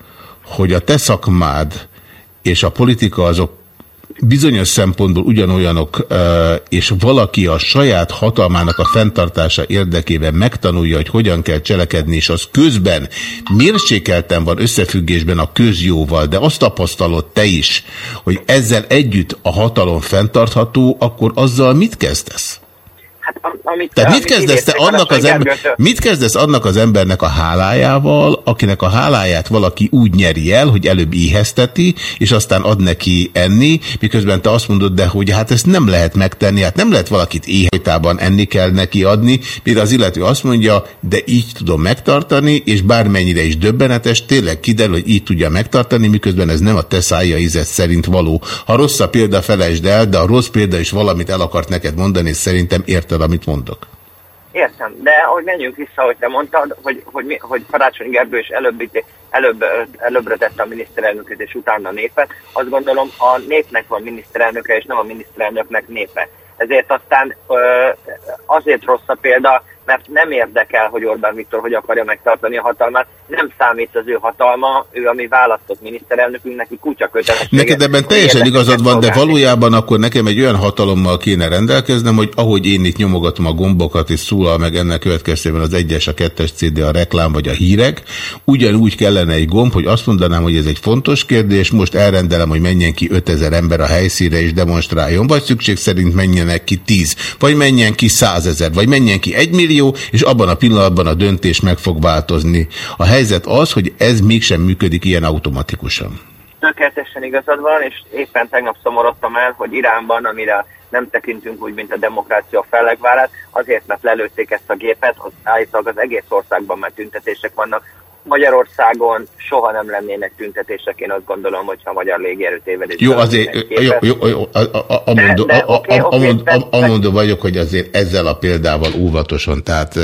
hogy a te szakmád és a politika azok bizonyos szempontból ugyanolyanok, és valaki a saját hatalmának a fenntartása érdekében megtanulja, hogy hogyan kell cselekedni, és az közben mérsékelten van összefüggésben a közjóval, de azt tapasztalod te is, hogy ezzel együtt a hatalom fenntartható, akkor azzal mit kezdesz? Hát, amit, Tehát mit amit kezdesz, te annak az ember, mit kezdesz annak az embernek a hálájával, akinek a háláját valaki úgy nyeri el, hogy előbb éhezteti, és aztán ad neki enni, miközben te azt mondod, de hogy hát ezt nem lehet megtenni, hát nem lehet valakit éhajtában enni kell neki adni, mire az illető azt mondja, de így tudom megtartani, és bármennyire is döbbenetes, tényleg kiderül, hogy így tudja megtartani, miközben ez nem a te szája ízet szerint való. Ha rossz a példa, felejtsd el, de a rossz példa is valamit el akart neked mondani, és szerintem érted, amit mondok. Értem, de hogy menjünk vissza, hogy te mondtad, hogy, hogy, mi, hogy Karácsony Gergő is előbb, előbb, előbbre tette a miniszterelnököt és utána a népet. Azt gondolom, a népnek van miniszterelnöke, és nem a miniszterelnöknek népe. Ezért aztán azért rossz a példa, mert nem érdekel, hogy Orbán Viktor hogy akarja megtartani a hatalmát. Nem számít az ő hatalma, ő a mi választott miniszterelnökünk, neki kutya kötelessége. Neked ebben teljesen igazad van, de valójában akkor nekem egy olyan hatalommal kéne rendelkeznem, hogy ahogy én itt nyomogatom a gombokat, és szólal meg ennek következtében az egyes, a kettes CD, a reklám vagy a hírek, ugyanúgy kellene egy gomb, hogy azt mondanám, hogy ez egy fontos kérdés, most elrendelem, hogy menjen ki 5000 ember a helyszíre és demonstráljon, vagy szükség szerint menjenek ki 10, vagy menjen ki 100 ezer, vagy menjen ki 1 millió, és abban a pillanatban a döntés meg fog változni. A helyzet az, hogy ez mégsem működik ilyen automatikusan. tökéletesen igazad van, és éppen tegnap szomorodtam el, hogy Iránban, amire nem tekintünk úgy, mint a demokrácia fellegvárát, azért, mert lelőtték ezt a gépet, az állítólag az egész országban már tüntetések vannak. Magyarországon soha nem lennének tüntetések, én azt gondolom, hogyha a magyar légierő tévedés. Jó, azért, jó, jó, jó, amondó- amondó vagyok, hogy azért ezzel a példával óvatosan, tehát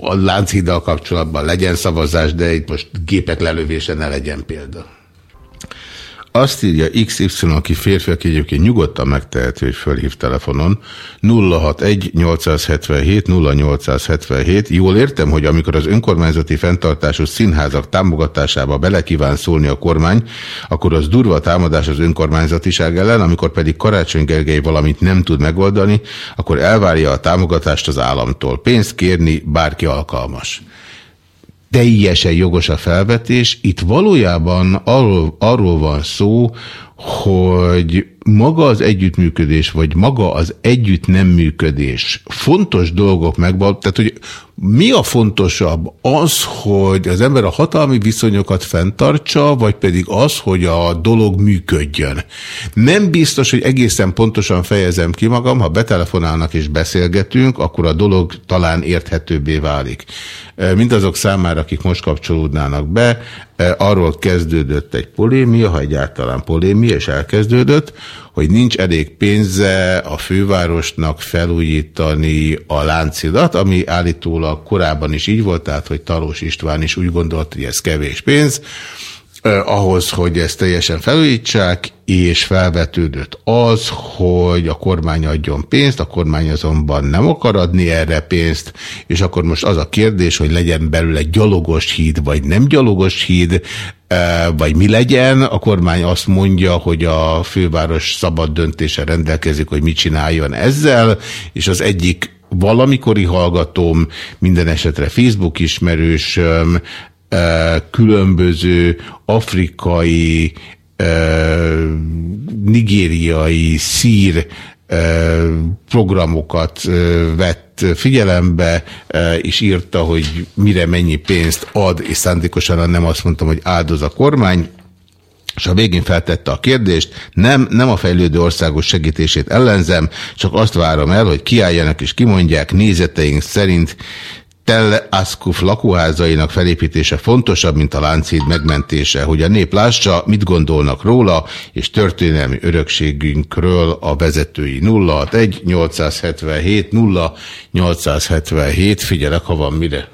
a Lánchiddal kapcsolatban legyen szavazás, de itt most gépek lelövése ne legyen példa. Azt írja XY, aki férfi, aki egyébként nyugodtan megtehető, hogy fölhív telefonon. 061 877 0877. Jól értem, hogy amikor az önkormányzati fenntartású színházak támogatásába bele kíván szólni a kormány, akkor az durva támadás az önkormányzatiság ellen, amikor pedig Karácsony Gergely valamit nem tud megoldani, akkor elvárja a támogatást az államtól. Pénzt kérni bárki alkalmas teljesen jogos a felvetés. Itt valójában arról, arról van szó, hogy maga az együttműködés, vagy maga az együtt nem működés fontos dolgok megvan, tehát hogy mi a fontosabb? Az, hogy az ember a hatalmi viszonyokat fenntartsa, vagy pedig az, hogy a dolog működjön. Nem biztos, hogy egészen pontosan fejezem ki magam, ha betelefonálnak és beszélgetünk, akkor a dolog talán érthetőbbé válik. Mindazok számára, akik most kapcsolódnának be, arról kezdődött egy polémia, ha egyáltalán polémia, és elkezdődött, hogy nincs elég pénze a fővárosnak felújítani a láncidat, ami állítólag korábban is így volt, tehát hogy Talós István is úgy gondolt, hogy ez kevés pénz, eh, ahhoz, hogy ezt teljesen felújítsák, és felvetődött az, hogy a kormány adjon pénzt, a kormány azonban nem akar adni erre pénzt, és akkor most az a kérdés, hogy legyen belőle gyalogos híd, vagy nem gyalogos híd, vagy mi legyen. A kormány azt mondja, hogy a főváros szabad döntése rendelkezik, hogy mit csináljon ezzel, és az egyik valamikori hallgatóm, minden esetre Facebook ismerősöm, különböző afrikai, nigériai, szír programokat vett figyelembe, és írta, hogy mire mennyi pénzt ad, és szándékosan nem azt mondtam, hogy áldoz a kormány, és a végén feltette a kérdést, nem, nem a fejlődő országos segítését ellenzem, csak azt várom el, hogy kiálljanak és kimondják nézeteink szerint Tel Askuf lakóházainak felépítése fontosabb, mint a Lánchíd megmentése, hogy a nép lássa, mit gondolnak róla, és történelmi örökségünkről a vezetői 061 877 0877, figyelek, ha van mire.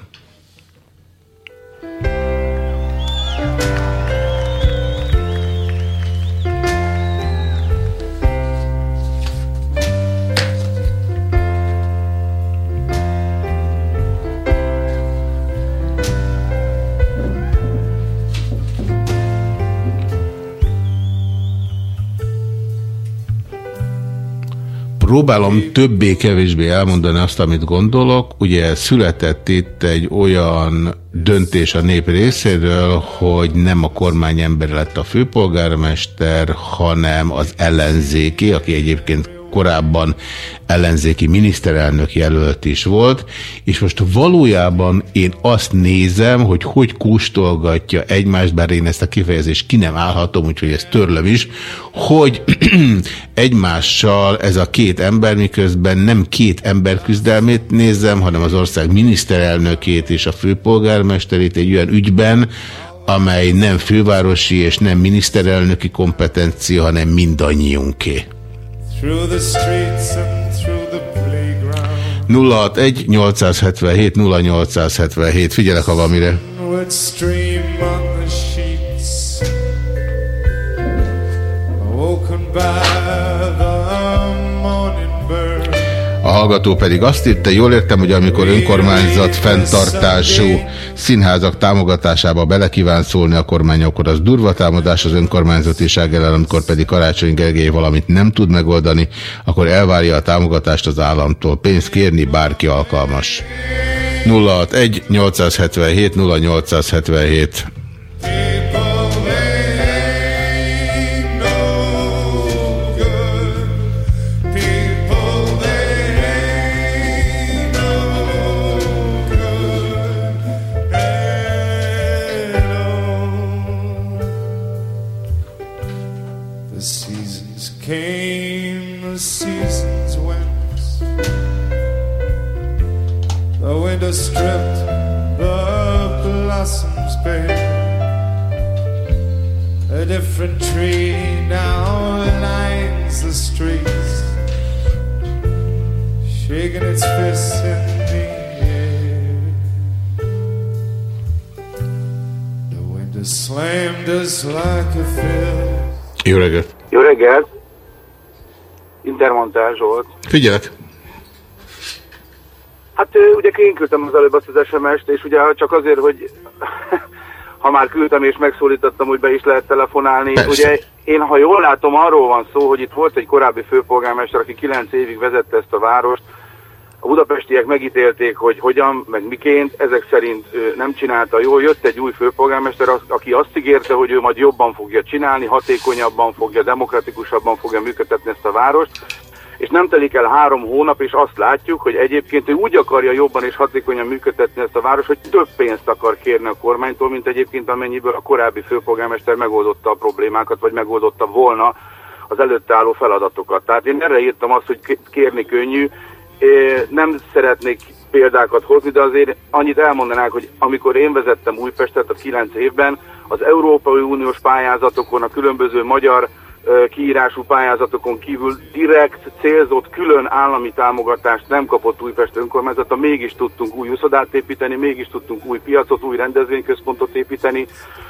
Próbálom többé-kevésbé elmondani azt, amit gondolok. Ugye született itt egy olyan döntés a nép részéről, hogy nem a kormány ember lett a főpolgármester, hanem az ellenzéki, aki egyébként korábban ellenzéki miniszterelnök jelölt is volt, és most valójában én azt nézem, hogy hogy kóstolgatja egymást, bár én ezt a kifejezést ki nem állhatom, úgyhogy ezt törlöm is, hogy [CLEARS THROAT] egymással ez a két ember, miközben nem két ember küzdelmét nézem, hanem az ország miniszterelnökét és a főpolgármesterét egy olyan ügyben, amely nem fővárosi és nem miniszterelnöki kompetencia, hanem mindannyiunké. Through the streets and through the playground 061 877 0877. Figyelek, ha van mire. Woken by A hallgató pedig azt írta, jól értem, hogy amikor önkormányzat fenntartású színházak támogatásába bele kíván szólni a kormány, akkor az durva támadás az önkormányzatiság ellen, amikor pedig Karácsony Gergely valamit nem tud megoldani, akkor elvárja a támogatást az államtól. Pénzt kérni bárki alkalmas. 061 877 0877 The winter stripped the blossoms bare. A different tree now lines the streets, shaking its fists in the air. The winter slammed us like a fist. Jó reggelt! Jó reggelt! Intermontás volt. Figyelek! Hát ugye én küldtem az előbb azt az SMS-t, és ugye csak azért, hogy [LAUGHS] ha már küldtem és megszólítottam, hogy be is lehet telefonálni. Persze. Ugye én, ha jól látom, arról van szó, hogy itt volt egy korábbi főpolgármester, aki 9 évig vezette ezt a várost. A budapestiek megítélték, hogy hogyan, meg miként, ezek szerint nem csinálta jól. Jött egy új főpolgármester, aki azt ígérte, hogy ő majd jobban fogja csinálni, hatékonyabban fogja, demokratikusabban fogja működtetni ezt a várost és nem telik el három hónap, és azt látjuk, hogy egyébként ő úgy akarja jobban és hatékonyan működtetni ezt a város, hogy több pénzt akar kérni a kormánytól, mint egyébként amennyiből a korábbi főpolgármester megoldotta a problémákat, vagy megoldotta volna az előtte álló feladatokat. Tehát én erre írtam azt, hogy ké- kérni könnyű. Nem szeretnék példákat hozni, de azért annyit elmondanák, hogy amikor én vezettem Újpestet a 9 évben, az Európai Uniós pályázatokon, a különböző magyar kiírású pályázatokon kívül direkt, célzott, külön állami támogatást nem kapott Újpest önkormányzata, mégis tudtunk új úszodát építeni, mégis tudtunk új piacot, új rendezvényközpontot építeni,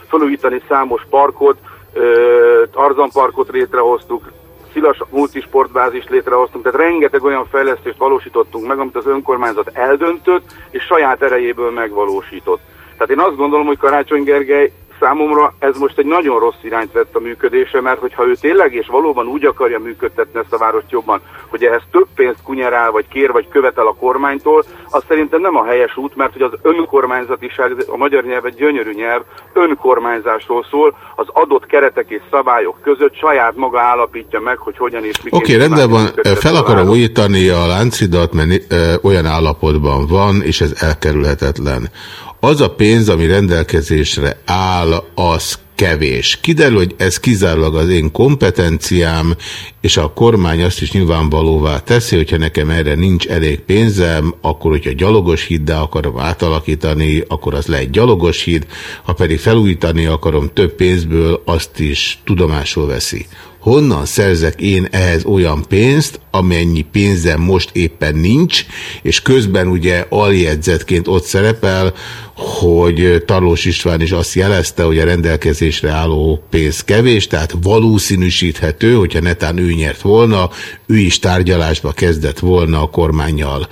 felújítani számos parkot, ö, Tarzan parkot létrehoztuk, Szilas multisportbázist létrehoztunk, tehát rengeteg olyan fejlesztést valósítottunk meg, amit az önkormányzat eldöntött, és saját erejéből megvalósított. Tehát én azt gondolom, hogy Karácsony Gergely számomra ez most egy nagyon rossz irányt vett a működése, mert hogyha ő tényleg és valóban úgy akarja működtetni ezt a várost jobban, hogy ehhez több pénzt kunyerál, vagy kér, vagy követel a kormánytól, az szerintem nem a helyes út, mert hogy az önkormányzatiság, a magyar nyelv egy gyönyörű nyelv, önkormányzásról szól, az adott keretek és szabályok között saját maga állapítja meg, hogy hogyan és miként. Oké, okay, rendben van. Fel akarom újítani a láncidat, mert olyan állapotban van, és ez elkerülhetetlen. Az a pénz, ami rendelkezésre áll, az kevés. Kiderül, hogy ez kizárólag az én kompetenciám, és a kormány azt is nyilvánvalóvá teszi, hogyha nekem erre nincs elég pénzem, akkor hogyha gyalogos híddá akarom átalakítani, akkor az lehet gyalogos híd, ha pedig felújítani akarom több pénzből, azt is tudomásul veszi honnan szerzek én ehhez olyan pénzt, amennyi pénzem most éppen nincs, és közben ugye aljegyzetként ott szerepel, hogy Tarlós István is azt jelezte, hogy a rendelkezésre álló pénz kevés, tehát valószínűsíthető, hogyha netán ő nyert volna, ő is tárgyalásba kezdett volna a kormányjal.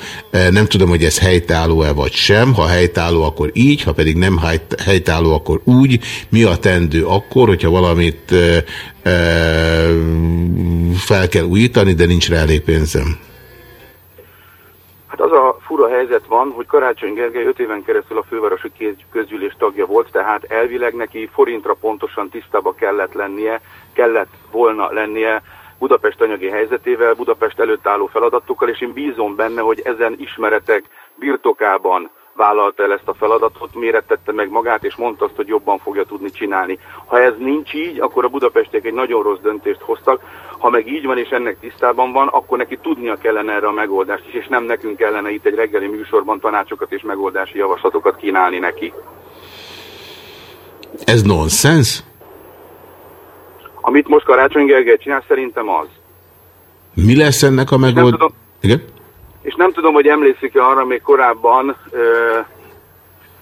Nem tudom, hogy ez helytálló-e vagy sem, ha helytálló, akkor így, ha pedig nem helytálló, akkor úgy. Mi a tendő akkor, hogyha valamit fel kell újítani, de nincs rá elég pénzem? Hát az a fura helyzet van, hogy Karácsony Gergely 5 éven keresztül a fővárosi közgyűlés tagja volt, tehát elvileg neki forintra pontosan tisztába kellett lennie, kellett volna lennie Budapest anyagi helyzetével, Budapest előtt álló feladatokkal, és én bízom benne, hogy ezen ismeretek birtokában vállalta el ezt a feladatot, mérettette meg magát, és mondta azt, hogy jobban fogja tudni csinálni. Ha ez nincs így, akkor a budapestiek egy nagyon rossz döntést hoztak. Ha meg így van, és ennek tisztában van, akkor neki tudnia kellene erre a megoldást is, és nem nekünk kellene itt egy reggeli műsorban tanácsokat és megoldási javaslatokat kínálni neki. Ez nonsens? Amit most Karácsony Gergely csinál, szerintem az. Mi lesz ennek a megoldás? Igen? És nem tudom, hogy emlékszik-e arra még korábban,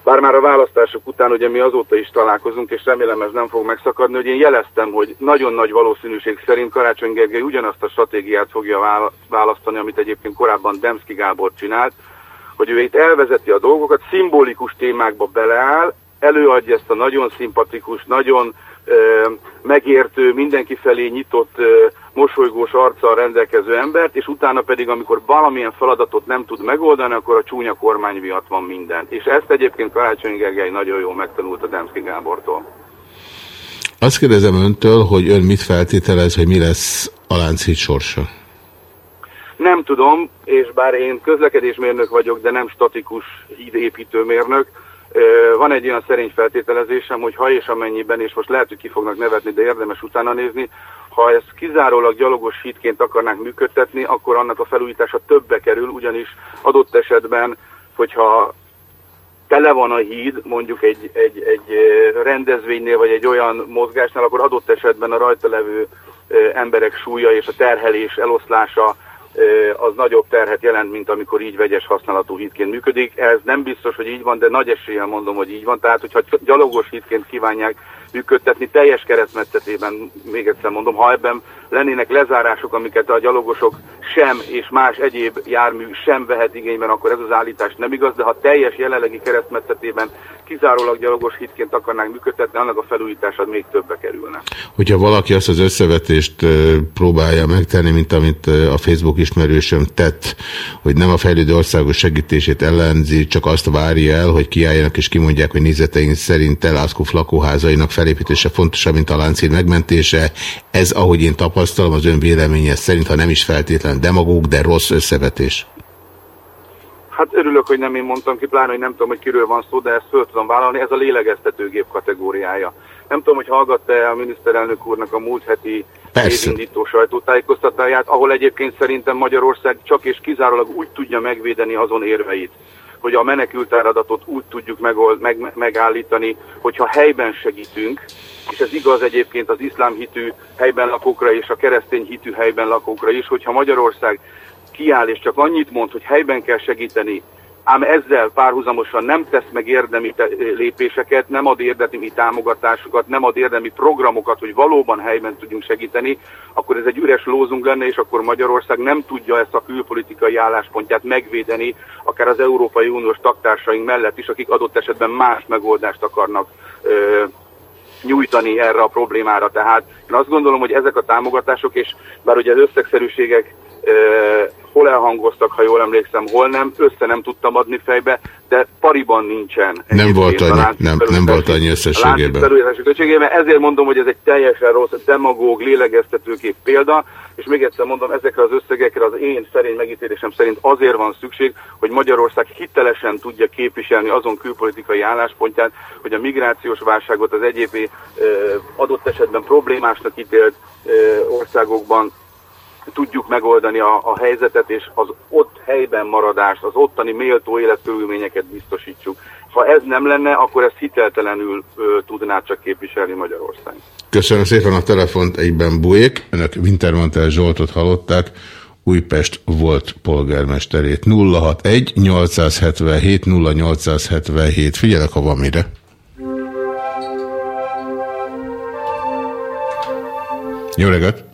bár már a választások után ugye mi azóta is találkozunk, és remélem ez nem fog megszakadni, hogy én jeleztem, hogy nagyon nagy valószínűség szerint Karácsony Gergely ugyanazt a stratégiát fogja választani, amit egyébként korábban Demszki Gábor csinált, hogy ő itt elvezeti a dolgokat, szimbolikus témákba beleáll, előadja ezt a nagyon szimpatikus, nagyon megértő, mindenki felé nyitott, mosolygós arccal rendelkező embert, és utána pedig, amikor valamilyen feladatot nem tud megoldani, akkor a csúnya kormány miatt van minden. És ezt egyébként Karácsony Gergely nagyon jól megtanult a Demszki Gábortól. Azt kérdezem öntől, hogy ön mit feltételez, hogy mi lesz a Lánchíd sorsa? Nem tudom, és bár én közlekedésmérnök vagyok, de nem statikus hídépítőmérnök, van egy olyan szerény feltételezésem, hogy ha és amennyiben, és most lehet, hogy ki fognak nevetni, de érdemes utána nézni, ha ezt kizárólag gyalogos hídként akarnánk működtetni, akkor annak a felújítása többe kerül, ugyanis adott esetben, hogyha tele van a híd, mondjuk egy, egy, egy rendezvénynél, vagy egy olyan mozgásnál, akkor adott esetben a rajta levő emberek súlya és a terhelés eloszlása az nagyobb terhet jelent, mint amikor így vegyes használatú hídként működik. Ez nem biztos, hogy így van, de nagy eséllyel mondom, hogy így van. Tehát, hogyha gyalogos hídként kívánják működtetni teljes keresztmetszetében, még egyszer mondom, ha ebben lennének lezárások, amiket a gyalogosok sem és más egyéb jármű sem vehet igényben, akkor ez az állítás nem igaz, de ha teljes jelenlegi keresztmetszetében kizárólag gyalogos hitként akarnánk működtetni, annak a felújítása még többe kerülne. Hogyha valaki azt az összevetést próbálja megtenni, mint amit a Facebook ismerősöm tett, hogy nem a fejlődő országos segítését ellenzi, csak azt várja el, hogy kiálljanak és kimondják, hogy nézeteink szerint Elászkó lakóházainak felépítése fontosabb, mint a láncír megmentése. Ez, ahogy én tapasztalom, az ön véleménye szerint, ha nem is feltétlen demagóg, de rossz összevetés. Hát örülök, hogy nem én mondtam ki, pláne, hogy nem tudom, hogy kiről van szó, de ezt föl tudom vállalni, ez a lélegeztetőgép kategóriája. Nem tudom, hogy hallgatta-e a miniszterelnök úrnak a múlt heti indító sajtótájékoztatáját, ahol egyébként szerintem Magyarország csak és kizárólag úgy tudja megvédeni azon érveit, hogy a menekültáradatot úgy tudjuk megold, meg, megállítani, hogyha helyben segítünk, és ez igaz egyébként az iszlám hitű helyben lakókra és a keresztény hitű helyben lakókra is, hogyha Magyarország kiáll és csak annyit mond, hogy helyben kell segíteni, ám ezzel párhuzamosan nem tesz meg érdemi lépéseket, nem ad érdemi támogatásokat, nem ad érdemi programokat, hogy valóban helyben tudjunk segíteni, akkor ez egy üres lózunk lenne, és akkor Magyarország nem tudja ezt a külpolitikai álláspontját megvédeni, akár az Európai Uniós tagtársaink mellett is, akik adott esetben más megoldást akarnak ö, nyújtani erre a problémára. Tehát én azt gondolom, hogy ezek a támogatások, és bár ugye az összegszerűségek hol elhangoztak, ha jól emlékszem, hol nem, össze nem tudtam adni fejbe, de pariban nincsen. Nem volt annyi, nem, nem volt annyi összességében. Ezért mondom, hogy ez egy teljesen rossz, demagóg, lélegeztetőkép példa, és még egyszer mondom, ezekre az összegekre az én szerény megítélésem szerint azért van szükség, hogy Magyarország hitelesen tudja képviselni azon külpolitikai álláspontját, hogy a migrációs válságot az egyéb adott esetben problémásnak ítélt országokban tudjuk megoldani a, a helyzetet, és az ott helyben maradást, az ottani méltó életkörülményeket biztosítsuk. Ha ez nem lenne, akkor ezt hiteltelenül ö, tudná csak képviselni Magyarország. Köszönöm szépen a telefont egyben Bujék. Önök Wintermantel Zsoltot hallották, Újpest volt polgármesterét. 061 877 0877. Figyelek, ha van mire. Jó reggelt!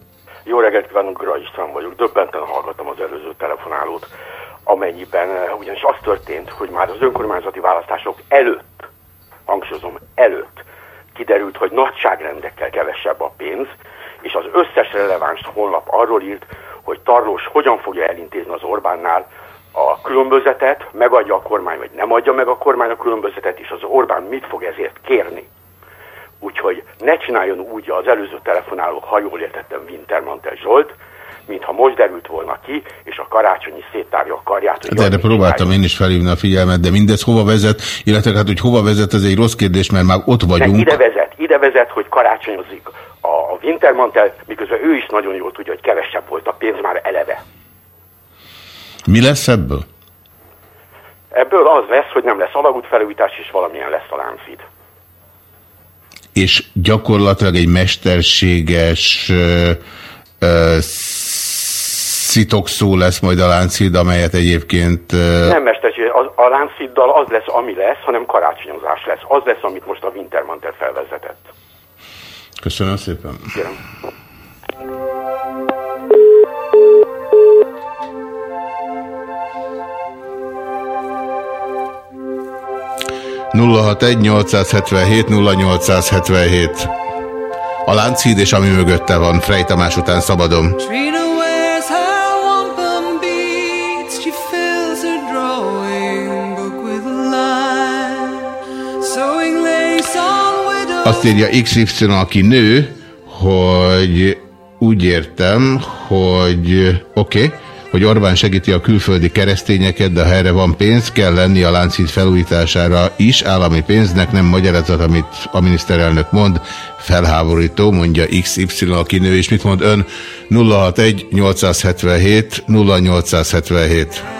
Jó reggelt kívánok, Gra István vagyok. Döbbenten hallgattam az előző telefonálót, amennyiben eh, ugyanis az történt, hogy már az önkormányzati választások előtt, hangsúlyozom, előtt kiderült, hogy nagyságrendekkel kevesebb a pénz, és az összes releváns honlap arról írt, hogy Tarlós hogyan fogja elintézni az Orbánnál a különbözetet, megadja a kormány, vagy nem adja meg a kormány a különbözetet, és az Orbán mit fog ezért kérni. Úgyhogy ne csináljon úgy az előző telefonáló, ha jól értettem, Wintermantel Zsolt, mintha most derült volna ki, és a karácsonyi széttárja a karját. De erre próbáltam én is felhívni a figyelmet, de mindez hova vezet, illetve hát, hogy hova vezet, ez egy rossz kérdés, mert már ott vagyunk. ide vezet, ide vezet, hogy karácsonyozik a, Wintermantel, miközben ő is nagyon jól tudja, hogy kevesebb volt a pénz már eleve. Mi lesz ebből? Ebből az lesz, hogy nem lesz alagút felújítás, és valamilyen lesz a láncid. És gyakorlatilag egy mesterséges ö, ö, szitokszó lesz majd a Lánchíd, amelyet egyébként... Nem mesterség, a, lánciddal az lesz, ami lesz, hanem karácsonyozás lesz. Az lesz, amit most a Wintermantel felvezetett. Köszönöm szépen. Kérem. 061-877-0877. A Lánchíd és ami mögötte van, Frey Tamás után szabadon. Trina. Azt írja XY, aki nő, hogy úgy értem, hogy oké, okay, hogy Orbán segíti a külföldi keresztényeket, de ha erre van pénz, kell lenni a Lánchíd felújítására is, állami pénznek, nem magyarázat, amit a miniszterelnök mond, felháborító, mondja XY, aki nő, és mit mond ön? 061 877 0877.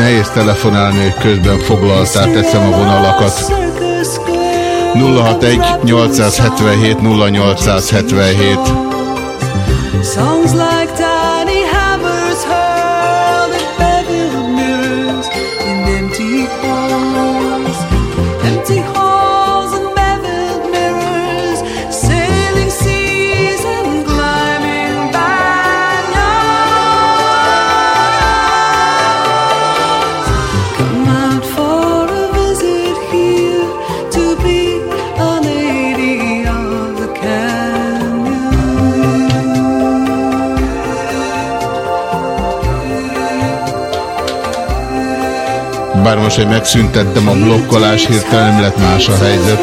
nehéz telefonálni, közben foglaltál, teszem a vonalakat. 061 877 0877 most, hogy megszüntettem a blokkolás, hirtelen nem lett más a helyzet.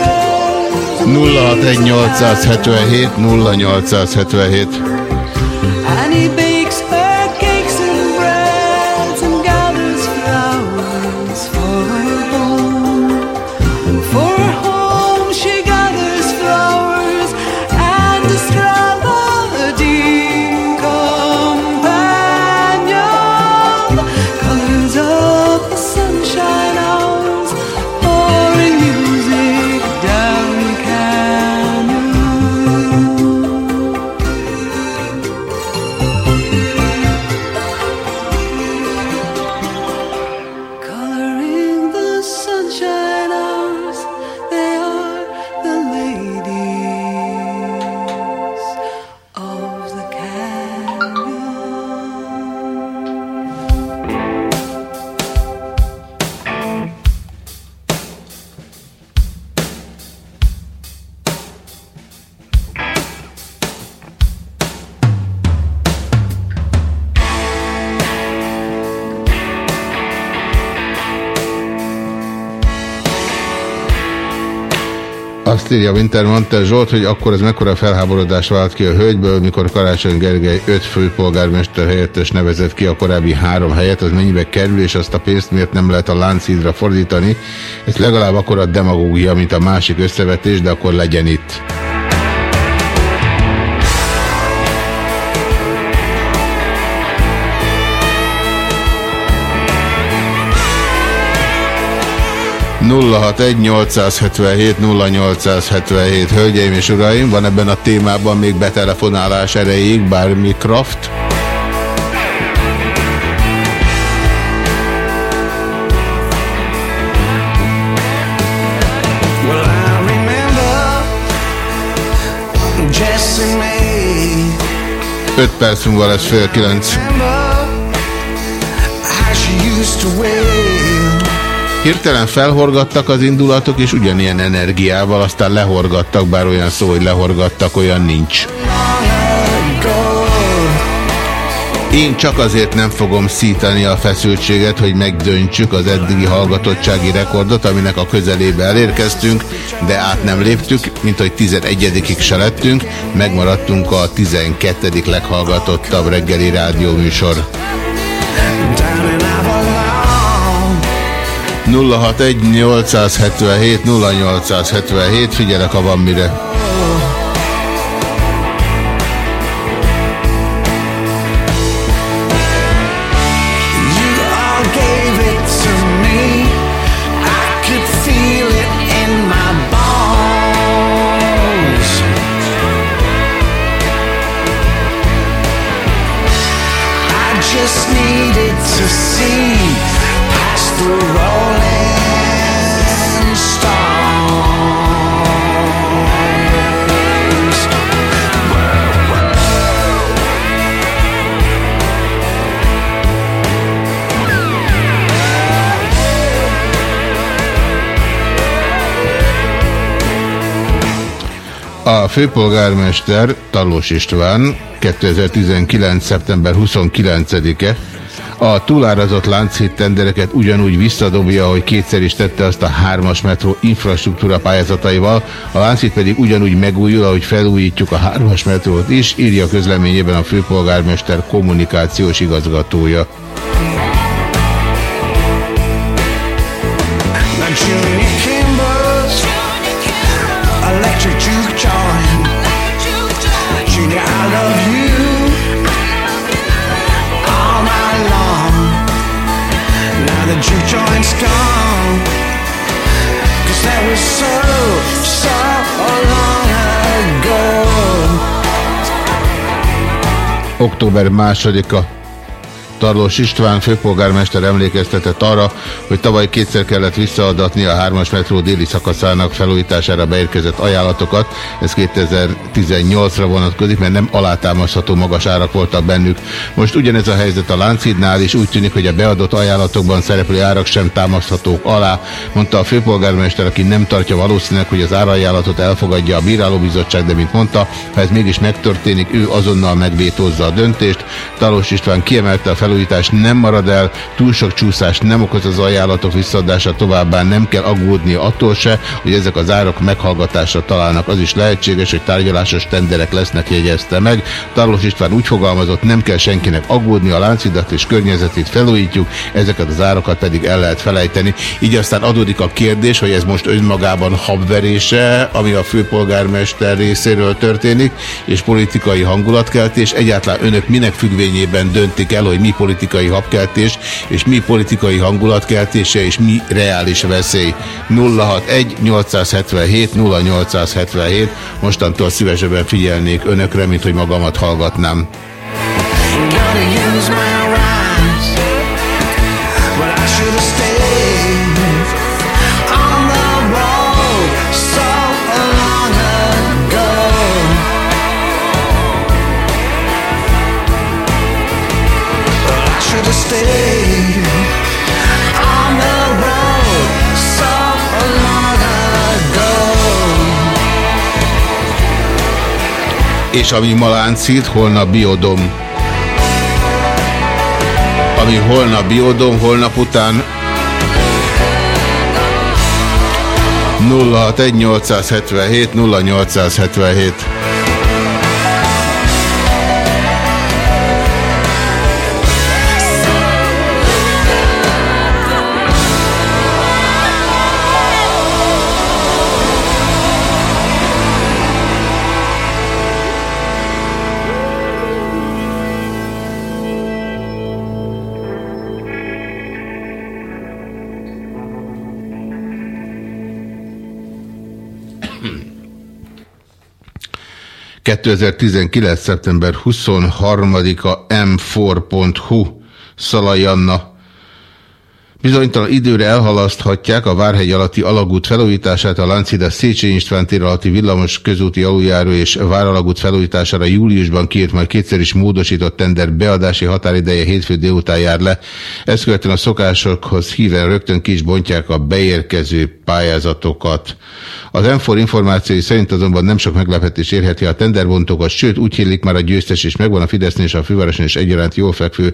061 877 0877 írja Wintermantel Zsolt, hogy akkor ez mekkora felháborodás vált ki a hölgyből, mikor Karácsony Gergely öt főpolgármester helyettes nevezett ki a korábbi három helyet, az mennyibe kerül, és azt a pénzt miért nem lehet a Lánchídra fordítani. Ez legalább akkor a demagógia, mint a másik összevetés, de akkor legyen itt. Nulla hat egy 877 0877 Hölgyeim és uraim, van ebben a témában még betelefonálás erejéig bármi kraft? 5 perc múlva lesz fél 9. Remember how she used to wail. Hirtelen felhorgattak az indulatok, és ugyanilyen energiával aztán lehorgattak, bár olyan szó, hogy lehorgattak, olyan nincs. Én csak azért nem fogom szítani a feszültséget, hogy megdöntsük az eddigi hallgatottsági rekordot, aminek a közelébe elérkeztünk, de át nem léptük, mint hogy 11-ig se lettünk, megmaradtunk a 12. leghallgatottabb reggeli rádióműsor. 061 877 0877, figyelek, ha van mire. A főpolgármester Talós István 2019. szeptember 29-e a túlárazott Lánchíd tendereket ugyanúgy visszadobja, ahogy kétszer is tette azt a hármas metró infrastruktúra pályázataival, a Lánchíd pedig ugyanúgy megújul, ahogy felújítjuk a hármas metrót is, írja közleményében a főpolgármester kommunikációs igazgatója. Október másodika. Tarlós István főpolgármester emlékeztetett arra, hogy tavaly kétszer kellett visszaadatni a 3-as metró déli szakaszának felújítására beérkezett ajánlatokat. Ez 2018-ra vonatkozik, mert nem alátámasztható magas árak voltak bennük. Most ugyanez a helyzet a Láncidnál, és úgy tűnik, hogy a beadott ajánlatokban szereplő árak sem támaszthatók alá, mondta a főpolgármester, aki nem tartja valószínűleg, hogy az árajánlatot elfogadja a bírálóbizottság, de mint mondta, ha ez mégis megtörténik, ő azonnal megvétózza a döntést. Talós István kiemelte a felújítás nem marad el, túl sok csúszást nem okoz az ajánlatok visszaadása, továbbá nem kell aggódni attól se, hogy ezek az árak meghallgatásra találnak. Az is lehetséges, hogy tárgyalásos tenderek lesznek, jegyezte meg. Tarlós István úgy fogalmazott, nem kell senkinek aggódni, a láncidat és környezetét felújítjuk, ezeket az árakat pedig el lehet felejteni. Így aztán adódik a kérdés, hogy ez most önmagában habverése, ami a főpolgármester részéről történik, és politikai hangulatkeltés. Egyáltalán önök minek függvényében döntik el, hogy mi politikai habkeltés, és mi politikai hangulatkeltése, és mi reális veszély. 061 877 0877 mostantól szívesebben figyelnék önökre, mint hogy magamat hallgatnám. Gotta use my És ami ma láncít, holnap biodom. Ami holnap biodom, holnap után 061 877 0877 2019. szeptember 23-a m4.hu Szalai Anna Bizonytalan időre elhalaszthatják a Várhegy alatti alagút felújítását, a Láncidas Széchenyi István tér alatti villamos közúti aluljáró és Váralagút felújítására júliusban kiírt majd kétszer is módosított tender beadási határideje hétfő délután jár le. Ezt követően a szokásokhoz híven rögtön ki bontják a beérkező pályázatokat. Az M4 információi szerint azonban nem sok meglepetés érheti a tenderbontókat, sőt úgy hírlik már a győztes is megvan a Fidesznél és a fővároson is egyaránt jól fekvő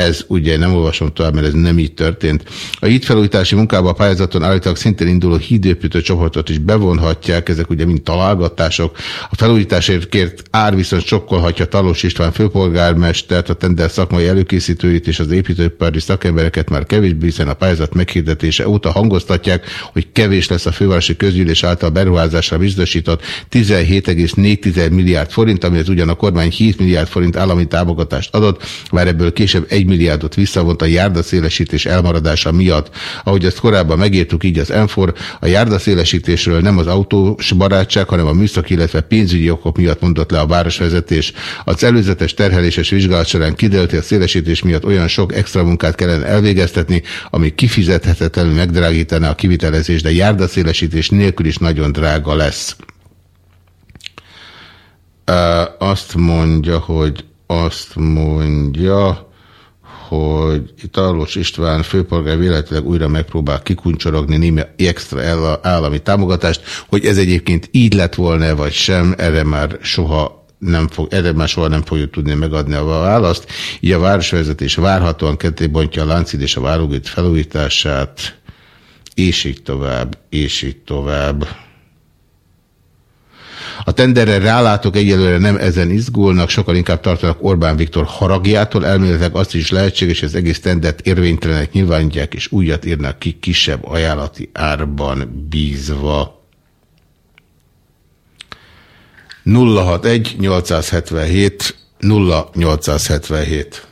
ez ugye nem olvasom tovább, mert ez nem így történt. A hídfelújítási munkába a pályázaton állítólag szintén induló hídépítő csoportot is bevonhatják, ezek ugye mind találgatások. A felújításért kért ár viszont sokkolhatja Talós István főpolgármestert, a tender szakmai előkészítőit és az építőipari szakembereket már kevésbé, hiszen a pályázat meghirdetése óta hangoztatják, hogy kevés lesz a fővárosi közgyűlés által beruházásra biztosított 17,4 milliárd forint, amihez ugyan a kormány 7 milliárd forint állami támogatást adott, már ebből később 1 milliárdot visszavont a járdaszélesítés elmaradása miatt. Ahogy ezt korábban megértük, így az ENFOR a járdaszélesítésről nem az autós barátság, hanem a műszaki, illetve pénzügyi okok miatt mondott le a városvezetés. Az előzetes terheléses vizsgálat során kiderült, hogy a szélesítés miatt olyan sok extra munkát kellene elvégeztetni, ami kifizethetetlenül megdrágítaná a kivitelezést, de járdaszélesítés nélkül is nagyon drága lesz. Azt mondja, hogy azt mondja, hogy itt István főpolgár véletlenül újra megpróbál kikuncsorogni némi extra állami támogatást, hogy ez egyébként így lett volna, vagy sem, erre már soha nem fog, erre már soha nem fogjuk tudni megadni a választ. Így a városvezetés várhatóan ketté bontja a láncid és a várógét felújítását, és így tovább, és így tovább. A tenderre rálátok egyelőre nem ezen izgulnak, sokkal inkább tartanak Orbán Viktor haragjától, elméletileg azt is lehetséges, az egész tendert érvénytelenek nyilvánítják, és újat írnak ki kisebb ajánlati árban bízva. 061 877 0877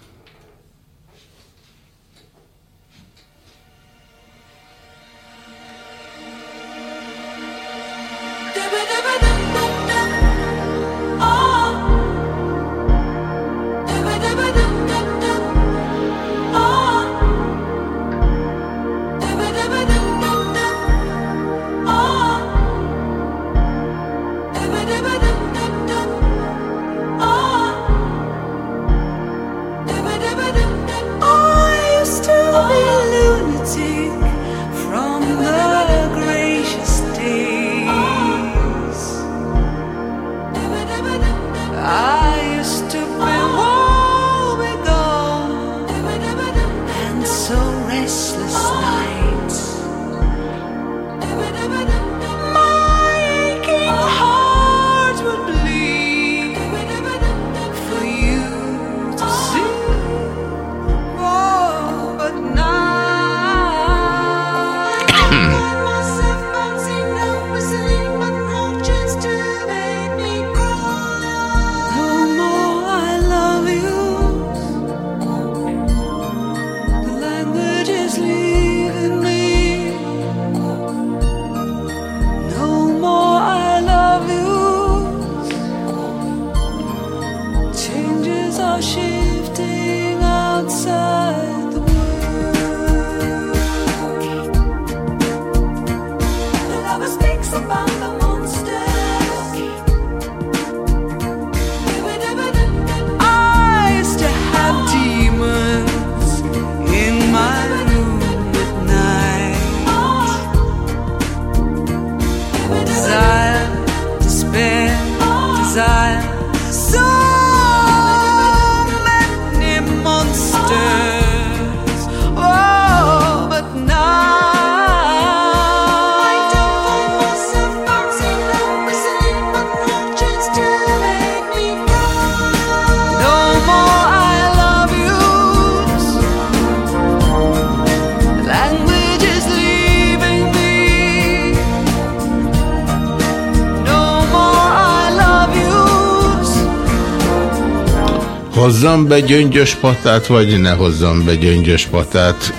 Hozzam be gyöngyös patát, vagy ne hozzam be gyöngyös patát?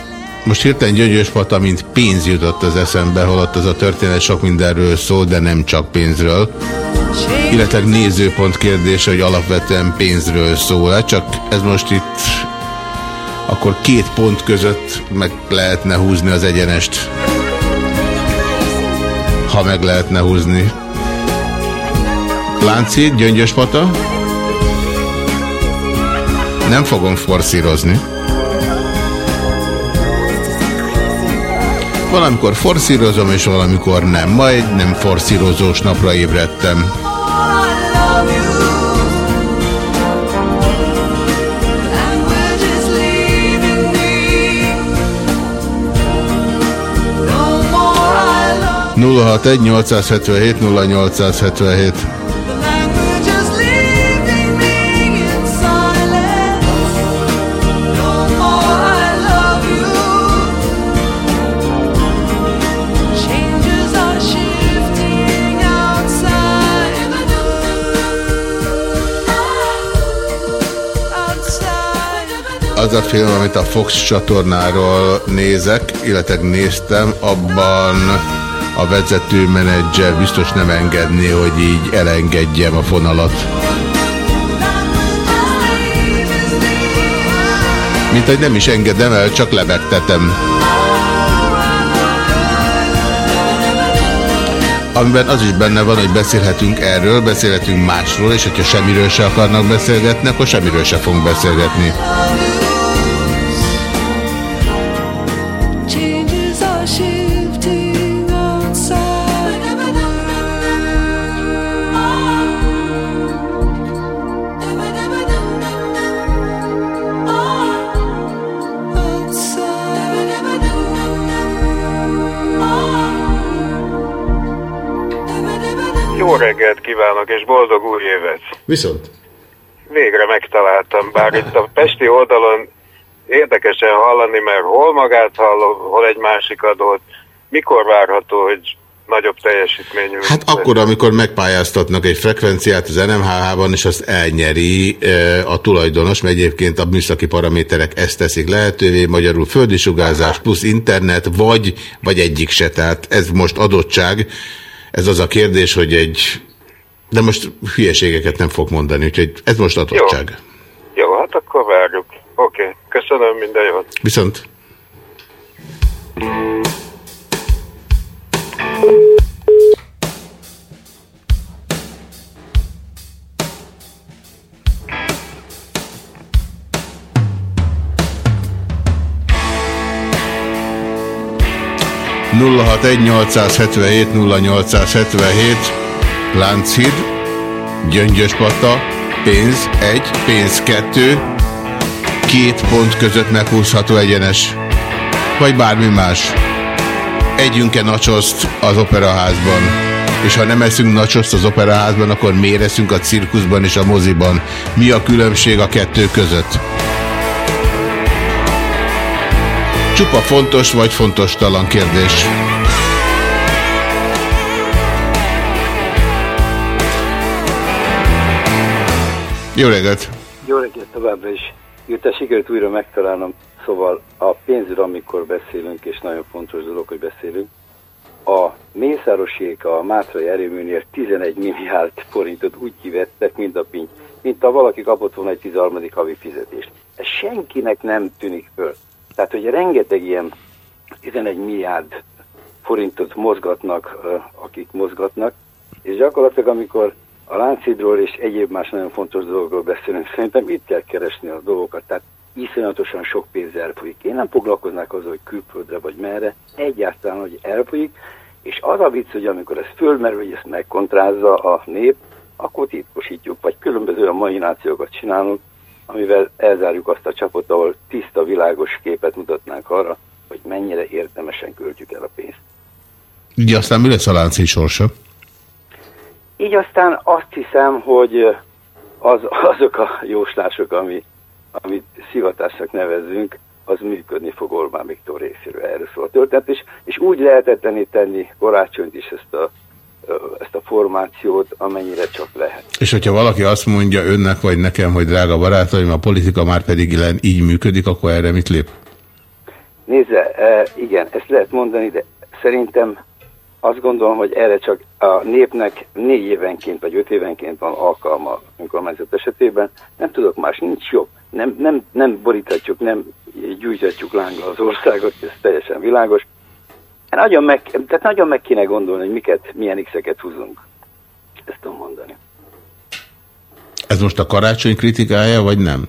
Most hirtelen gyöngyös pata, mint pénz jutott az eszembe, holott az a történet sok mindenről szól, de nem csak pénzről. Illetve nézőpont kérdése, hogy alapvetően pénzről szól-e, csak ez most itt akkor két pont között meg lehetne húzni az egyenest. Ha meg lehetne húzni. Lánci, gyöngyös pata? Nem fogom forszírozni. Valamikor forszírozom, és valamikor nem. Ma egy nem forszírozós napra ébredtem. Nulla hat egy 877 0877 az a film, amit a Fox csatornáról nézek, illetve néztem, abban a vezető menedzser biztos nem engedné, hogy így elengedjem a fonalat. Mint hogy nem is engedem el, csak lebegtetem. amiben az is benne van, hogy beszélhetünk erről, beszélhetünk másról, és hogyha semmiről se akarnak beszélgetni, akkor semmiről se fogunk beszélgetni. Viszont? Végre megtaláltam, bár itt a Pesti oldalon érdekesen hallani, mert hol magát hallom, hol egy másik adót. Mikor várható, hogy nagyobb teljesítményű? Hát akkor, amikor megpályáztatnak egy frekvenciát az NMHH-ban, és azt elnyeri a tulajdonos, mert egyébként a műszaki paraméterek ezt teszik lehetővé, magyarul földi sugárzás plusz internet, vagy, vagy egyik se, tehát ez most adottság. Ez az a kérdés, hogy egy... De most hülyeségeket nem fog mondani, úgyhogy ez most adottság. Jó, Jó hát akkor várjuk. Oké, okay. köszönöm, minden jót. Viszont. nulla hat egy 877 0877 Lánchíd Gyöngyöspata pénz egy, pénz kettő két pont között meghúzható egyenes. Vagy bármi más. Együnk-e nacsoszt az operaházban? És ha nem eszünk nacsoszt az operaházban, akkor miért eszünk a cirkuszban és a moziban? Mi a különbség a kettő között? Csupa fontos vagy fontos talan kérdés. Jó reggelt! Jó reggelt továbbra is. Jutta, sikerült újra megtalálnom. Szóval a pénzről, amikor beszélünk, és nagyon fontos dolog, hogy beszélünk, a Mészárosék a Mátrai erőműnél 11 milliárd forintot úgy kivettek, mint a pinty, mint ha valaki kapott volna egy 13. havi fizetést. Ez senkinek nem tűnik föl. Tehát, hogy rengeteg ilyen 11 milliárd forintot mozgatnak, akik mozgatnak, és gyakorlatilag amikor a Láncidról és egyéb más nagyon fontos dolgokról beszélünk, szerintem itt kell keresni a dolgokat. Tehát iszonyatosan sok pénz elfolyik. Én nem foglalkoznák azzal, hogy külföldre vagy merre, egyáltalán, hogy elfolyik, és az a vicc, hogy amikor ez fölmerül, hogy ezt megkontrázza a nép, akkor titkosítjuk, vagy különböző a mainációkat csinálunk, amivel elzárjuk azt a csapot, ahol tiszta, világos képet mutatnánk arra, hogy mennyire értelmesen költjük el a pénzt. Így aztán mi lesz a lánci sorsa? Így aztán azt hiszem, hogy az, [LAUGHS] azok a jóslások, ami, amit szivatásnak nevezünk, az működni fog Orbán Viktor részéről. Erről szól a történet, és, és úgy lehetetlenít tenni karácsonyt is ezt a ezt a formációt, amennyire csak lehet. És hogyha valaki azt mondja önnek vagy nekem, hogy drága barátaim, a politika már pedig így működik, akkor erre mit lép? Nézze, e, igen, ezt lehet mondani, de szerintem azt gondolom, hogy erre csak a népnek négy évenként vagy öt évenként van alkalma önkormányzat esetében. Nem tudok más, nincs jobb. Nem, nem, nem boríthatjuk, nem gyújthatjuk lánggal az országot, ez teljesen világos. Nagyon meg, tehát nagyon meg kéne gondolni, hogy miket, milyen x-eket húzunk. Ezt tudom mondani. Ez most a karácsony kritikája, vagy nem?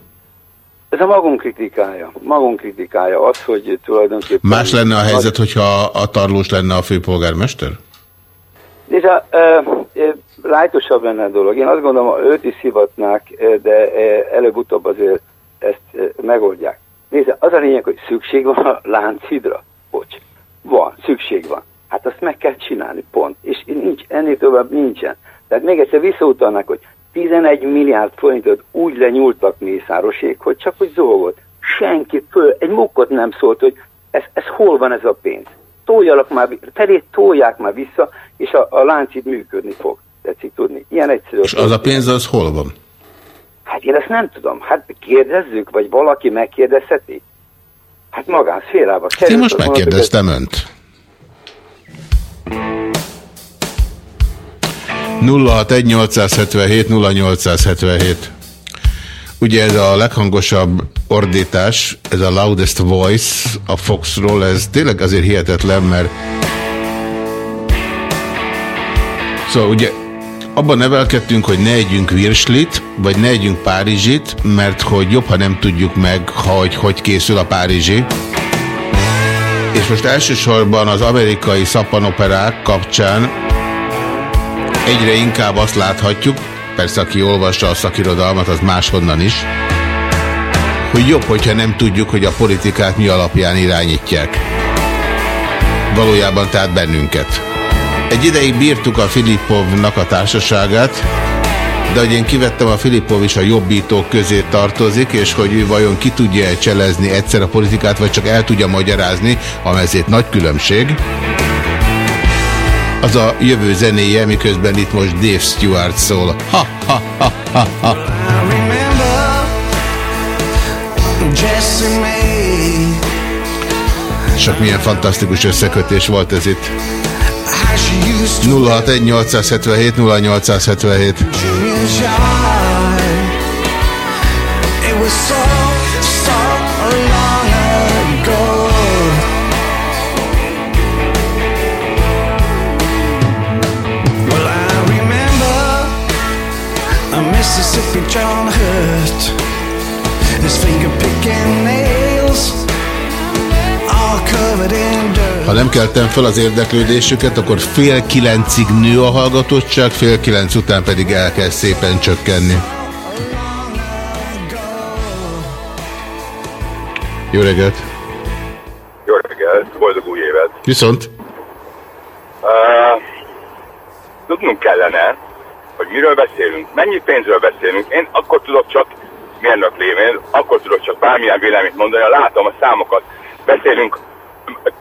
Ez a magunk kritikája. Magunk kritikája az, hogy tulajdonképpen... Más lenne a helyzet, hogyha a tarlós lenne a főpolgármester? Nézd, e, e, lájtosabb lenne a dolog. Én azt gondolom, őt is hivatnák, de előbb-utóbb azért ezt megoldják. Nézd, az a lényeg, hogy szükség van a lánchidra. Bocs. Van, szükség van. Hát azt meg kell csinálni, pont. És nincs, ennél tovább nincsen. Tehát még egyszer visszautalnak, hogy 11 milliárd forintot úgy lenyúltak Mészárosék, hogy csak hogy zolgott. Senki föl, egy mukkot nem szólt, hogy ez, ez hol van ez a pénz. Toljalak már, felét tolják már vissza, és a, a lánc itt működni fog. Tetszik tudni. Ilyen egyszerű. És az a pénz az hol van? Hát én ezt nem tudom. Hát kérdezzük, vagy valaki megkérdezheti? Hát magánszférába. Hát én most megkérdeztem önt. 061-877-0877 Ugye ez a leghangosabb ordítás, ez a loudest voice a Foxról, ez tényleg azért hihetetlen, mert Szóval ugye abban nevelkedtünk, hogy ne együnk virslit, vagy ne együnk párizsit, mert hogy jobb, ha nem tudjuk meg, hogy hogy készül a párizsi. És most elsősorban az amerikai szappanoperák kapcsán egyre inkább azt láthatjuk, persze aki olvassa a szakirodalmat, az máshonnan is, hogy jobb, hogyha nem tudjuk, hogy a politikát mi alapján irányítják. Valójában tehát bennünket. Egy ideig bírtuk a Filippovnak a társaságát, de hogy én kivettem, a Filippov is a jobbítók közé tartozik, és hogy ő vajon ki tudja -e cselezni egyszer a politikát, vagy csak el tudja magyarázni, amezért nagy különbség. Az a jövő zenéje, miközben itt most Dave Stewart szól. Ha, ha, ha, ha, ha. Csak milyen fantasztikus összekötés volt ez itt. 061 877 0877 Mississippi John Hurt His finger picking nails All covered in dirt ha nem keltem fel az érdeklődésüket, akkor fél kilencig nő a hallgatottság, fél kilenc után pedig el kell szépen csökkenni. Jó reggelt! Jó reggelt! Boldog új évet! Viszont? Uh, tudnunk kellene, hogy miről beszélünk, mennyi pénzről beszélünk. Én akkor tudok csak mérnök lévén, akkor tudok csak bármilyen véleményt mondani, látom a számokat. Beszélünk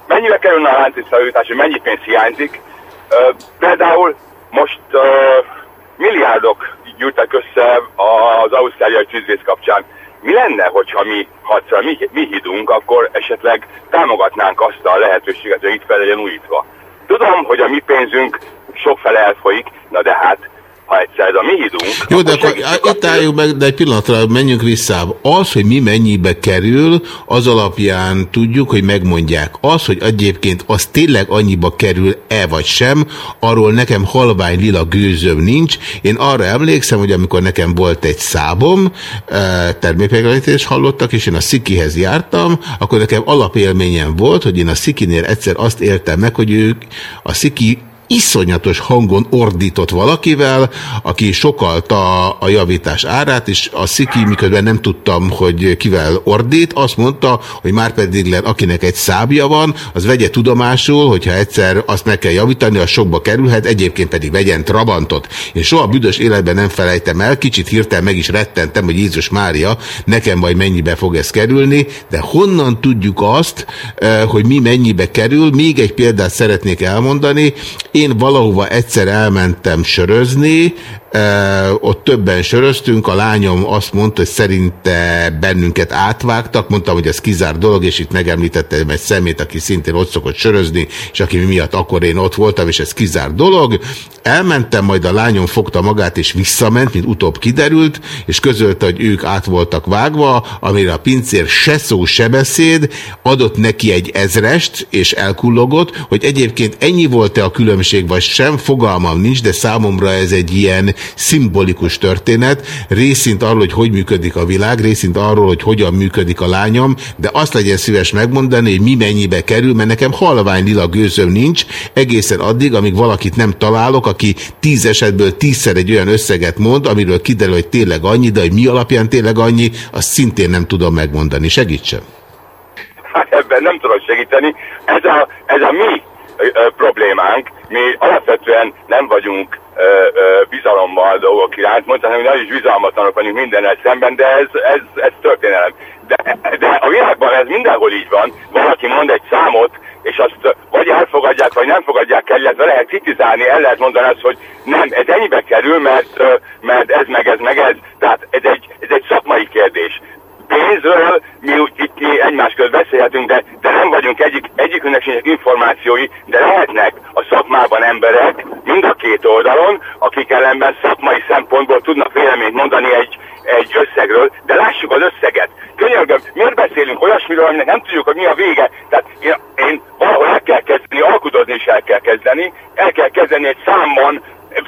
mennyibe kerülne a láncvisszajutás, hogy mennyi pénz hiányzik. Például most milliárdok gyűjtek össze az ausztráliai tűzvész kapcsán. Mi lenne, hogyha mi, ha mi, mi hidunk, akkor esetleg támogatnánk azt a lehetőséget, hogy itt fel legyen újítva. Tudom, hogy a mi pénzünk sokfele elfolyik, na de hát ha egyszer ez a mi hídunk... Jó, de akkor itt álljunk meg, de egy pillanatra menjünk vissza. Az, hogy mi mennyibe kerül, az alapján tudjuk, hogy megmondják. Az, hogy egyébként az tényleg annyiba kerül-e vagy sem, arról nekem halvány lila gőzöm nincs. Én arra emlékszem, hogy amikor nekem volt egy szábom, eh, termékmegjelenítést hallottak, és én a Szikihez jártam, akkor nekem alapélményem volt, hogy én a Szikinél egyszer azt éltem meg, hogy ők a Sziki iszonyatos hangon ordított valakivel, aki sokalta a javítás árát, és a Sziki, miközben nem tudtam, hogy kivel ordít, azt mondta, hogy már pedig len, akinek egy szábja van, az vegye tudomásul, hogyha egyszer azt meg kell javítani, az sokba kerülhet, egyébként pedig vegyen Trabantot. Én soha büdös életben nem felejtem el, kicsit hirtelen meg is rettentem, hogy Jézus Mária, nekem majd mennyibe fog ez kerülni, de honnan tudjuk azt, eh, hogy mi mennyibe kerül, még egy példát szeretnék elmondani, Én valahova egyszer elmentem sörözni, ott többen söröztünk, a lányom azt mondta, hogy szerinte bennünket átvágtak, mondtam, hogy ez kizár dolog, és itt megemlítettem egy szemét, aki szintén ott szokott sörözni, és aki miatt akkor én ott voltam, és ez kizár dolog. Elmentem, majd a lányom fogta magát, és visszament, mint utóbb kiderült, és közölte, hogy ők át voltak vágva, amire a pincér se szó, se beszéd, adott neki egy ezrest, és elkullogott, hogy egyébként ennyi volt-e a különbség, vagy sem, fogalmam nincs, de számomra ez egy ilyen szimbolikus történet, részint arról, hogy hogy működik a világ, részint arról, hogy hogyan működik a lányom, de azt legyen szíves megmondani, hogy mi mennyibe kerül, mert nekem halvány lila gőzöm nincs, egészen addig, amíg valakit nem találok, aki tíz esetből tízszer egy olyan összeget mond, amiről kiderül, hogy tényleg annyi, de hogy mi alapján tényleg annyi, azt szintén nem tudom megmondani. Segítsen! Hát ebben nem tudok segíteni. Ez a, ez a mi problémánk. Mi alapvetően nem vagyunk bizalommal dolgok iránt, mondtam, hogy nagyon is bizalmatlanok vagyunk mindennel szemben, de ez, ez, ez történelem. De, de a világban ez mindenhol így van. Valaki mond egy számot, és azt vagy elfogadják, vagy nem fogadják el, illetve lehet kritizálni, el lehet mondani azt, hogy nem, ez ennyibe kerül, mert, mert ez meg ez meg ez. Tehát ez egy, ez egy szakmai kérdés pénzről mi úgy itt mi egymás közt beszélhetünk, de, de nem vagyunk egyik, egyikünknek sincs információi, de lehetnek a szakmában emberek, mind a két oldalon, akik ellenben szakmai szempontból tudnak véleményt mondani egy, egy összegről, de lássuk az összeget. Könyörgöm, miért beszélünk olyasmiről, aminek nem tudjuk, hogy mi a vége? Tehát én, én valahol el kell kezdeni, alkudozni is el kell kezdeni, el kell kezdeni egy számban,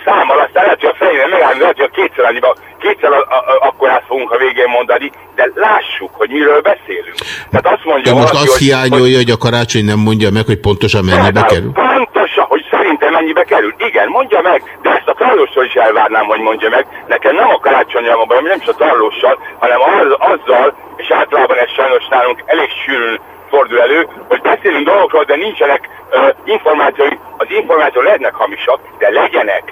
számmal, aztán lehet, hogy a fejében megállni, lehet, hogy a kétszer annyiba, kétszer a, a, a, akkor át fogunk a végén mondani, de lássuk, hogy miről beszélünk. Tehát azt mondja De most valaki, azt hogy, hiányolja, hogy a karácsony nem mondja meg, hogy pontosan mennyibe kerül? Pontosan, hogy szerintem mennyibe kerül. Igen, mondja meg, de ezt a Tarlóstól is elvárnám, hogy mondja meg. Nekem nem a karácsonyjal van bajom, nem is a Tarlóssal, hanem az, azzal, és általában ez sajnos nálunk elég sűrűn fordul elő, hogy beszélünk dolgokról, de nincsenek uh, információi, az információk lehetnek hamisak, de legyenek.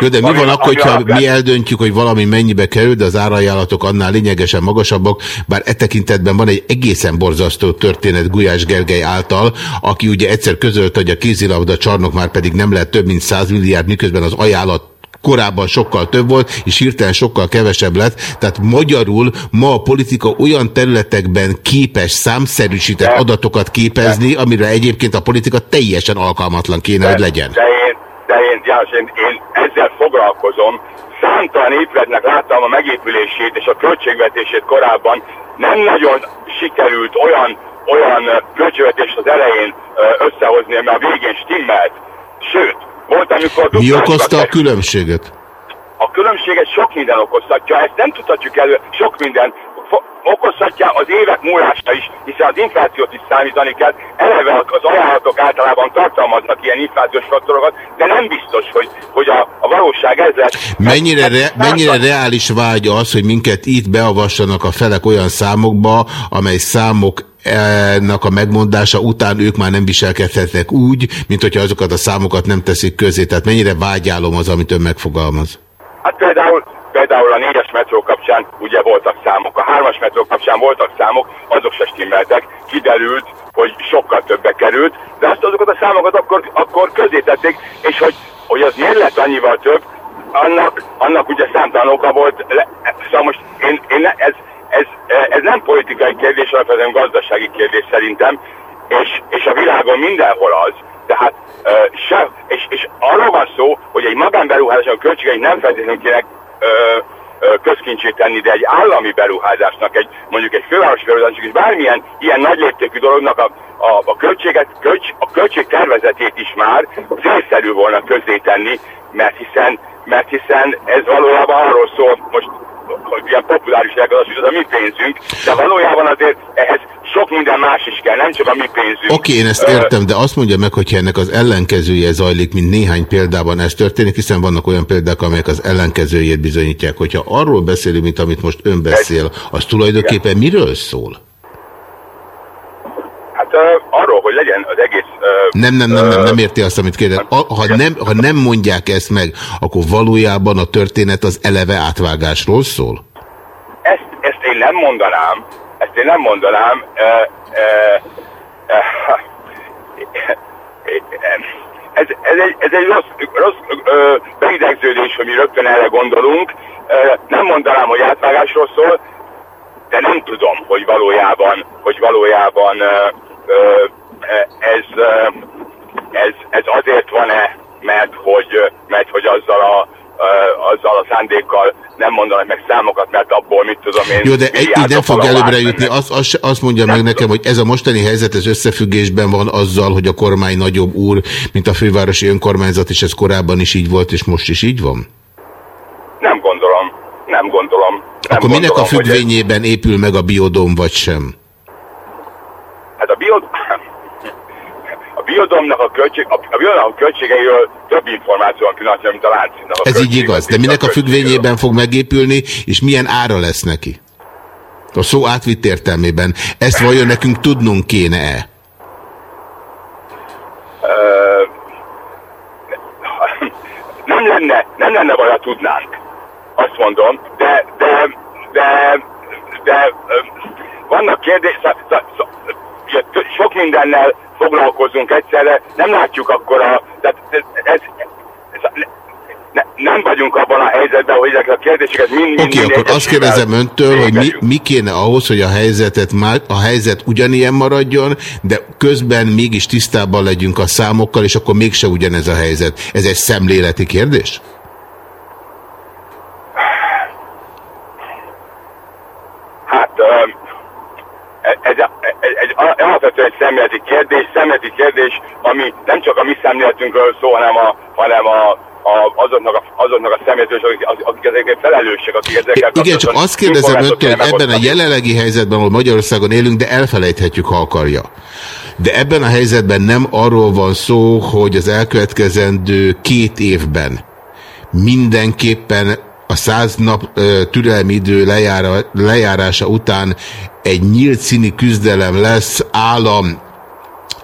Jó, de mi van akkor, hogyha alapján- mi eldöntjük, hogy valami mennyibe kerül, de az árajánlatok annál lényegesen magasabbak, bár e tekintetben van egy egészen borzasztó történet Gulyás Gergely által, aki ugye egyszer közölte, hogy a kézilabda csarnok már pedig nem lehet több mint 100 milliárd, miközben az ajánlat korábban sokkal több volt, és hirtelen sokkal kevesebb lett. Tehát magyarul ma a politika olyan területekben képes számszerűsített adatokat képezni, amire egyébként a politika teljesen alkalmatlan kéne, hogy legyen. De én, de én, János, én, én ezzel foglalkozom. Számtalan épületnek láttam a megépülését és a költségvetését korábban. Nem nagyon sikerült olyan, olyan költségvetést az elején összehozni, mert a végén stimmelt. Sőt, volt, amikor... Mi okozta a különbséget? a különbséget sok minden okozhatja, ezt nem tudhatjuk elő, sok minden okozhatja az évek múlása is, hiszen az inflációt is számítani kell. Eleve az ajánlatok általában tartalmaznak ilyen inflációs faktorokat, de nem biztos, hogy, hogy a, a valóság ez lesz. Mennyire, re, mennyire reális vágy az, hogy minket itt beavassanak a felek olyan számokba, amely számok ennek a megmondása után ők már nem viselkedhetnek úgy, mint hogyha azokat a számokat nem teszik közé. Tehát mennyire vágyálom az, amit ön megfogalmaz? Hát például, például a négyes metró kapcsán ugye voltak számok, a hármas metró kapcsán voltak számok, azok se stimmeltek, kiderült, hogy sokkal többe került, de azt azokat a számokat akkor, akkor közé tették, és hogy, hogy az miért lett annyival több, annak, annak ugye számtalan oka volt, le, szóval most én, én ne, ez, ez, ez nem politikai kérdés, alapvetően gazdasági kérdés szerintem, és, és a világon mindenhol az, tehát ö, se, és, és arról van szó, hogy egy magánberuházásnak a költségeit nem feltétlenül kéne közkincsét tenni, de egy állami beruházásnak, egy, mondjuk egy fővárosi beruházásnak, és bármilyen ilyen nagy léptékű dolognak a, a, a, költséget, költs, a költség tervezetét is már célszerű volna közzétenni, mert hiszen, mert hiszen ez valójában arról szól, most hogy ilyen populáris hogy az a mi pénzünk, de valójában azért ehhez sok minden más is kell, nem csak a mi pénzünk. Oké, én ezt értem, de azt mondja meg, hogyha ennek az ellenkezője zajlik, mint néhány példában ez történik, hiszen vannak olyan példák, amelyek az ellenkezőjét bizonyítják. Hogyha arról beszélünk, mint amit most ön beszél, az tulajdonképpen miről szól? Arról, hogy legyen az egész... Nem, nem, nem, nem, nem érti azt, amit kérdez. Ha nem, ha nem mondják ezt meg, akkor valójában a történet az eleve átvágásról szól? ezt, ezt én nem mondanám, ezt én nem mondanám, [LAUGHS] ez, ez, egy, ez egy rossz, rossz beidegződés, hogy mi rögtön erre gondolunk. Nem mondanám, hogy átvágásról szól, de nem tudom, hogy valójában, hogy valójában ez, ez, ez azért van-e, mert hogy, mert hogy azzal a azzal a szándékkal nem mondanak meg számokat, mert abból mit tudom én... Jó, de egy, így nem fog előbbre jutni. Azt, azt, azt mondja nem meg nekem, hogy ez a mostani helyzet ez összefüggésben van azzal, hogy a kormány nagyobb úr, mint a fővárosi önkormányzat, és ez korábban is így volt, és most is így van? Nem gondolom. Nem gondolom. Nem Akkor minek gondolom, a függvényében épül meg a biodóm, vagy sem? A biodomnak a, költség, a, a költségeiről több információ van pillanatnyilag, mint a láncszínnak a Ez így igaz, de minek a függvényében fog megépülni, és milyen ára lesz neki? A szó átvitt értelmében. Ezt vajon nekünk tudnunk kéne-e? Nem lenne, nem lenne baj, ha tudnánk. Azt mondom, de, de, de, de vannak kérdések, sok mindennel foglalkozunk egyszerre, nem látjuk akkor a... Tehát ez, ez, ez, ne, nem vagyunk abban a helyzetben, hogy ezek a kérdéseket mind mind Oké, okay, akkor azt kérdezem öntől, hogy mi, mi kéne ahhoz, hogy a helyzetet már, a helyzet ugyanilyen maradjon, de közben mégis tisztában legyünk a számokkal, és akkor mégse ugyanez a helyzet. Ez egy szemléleti kérdés? Hát ez, ez, ez alapvetően egy szemléleti kérdés, szemléleti kérdés, ami nem csak a mi szemléletünkről szól, hanem, a, hanem a, a, azoknak, a, azoknak a személyzetős, akik, akik ezeket felelősek, akik ezekkel Igen, csak azt kérdezem öntől, hogy ebben a jelenlegi helyzetben, ahol Magyarországon élünk, de elfelejthetjük, ha akarja. De ebben a helyzetben nem arról van szó, hogy az elkövetkezendő két évben mindenképpen a száz nap ö, türelmi idő lejára, lejárása után egy nyílt színi küzdelem lesz állam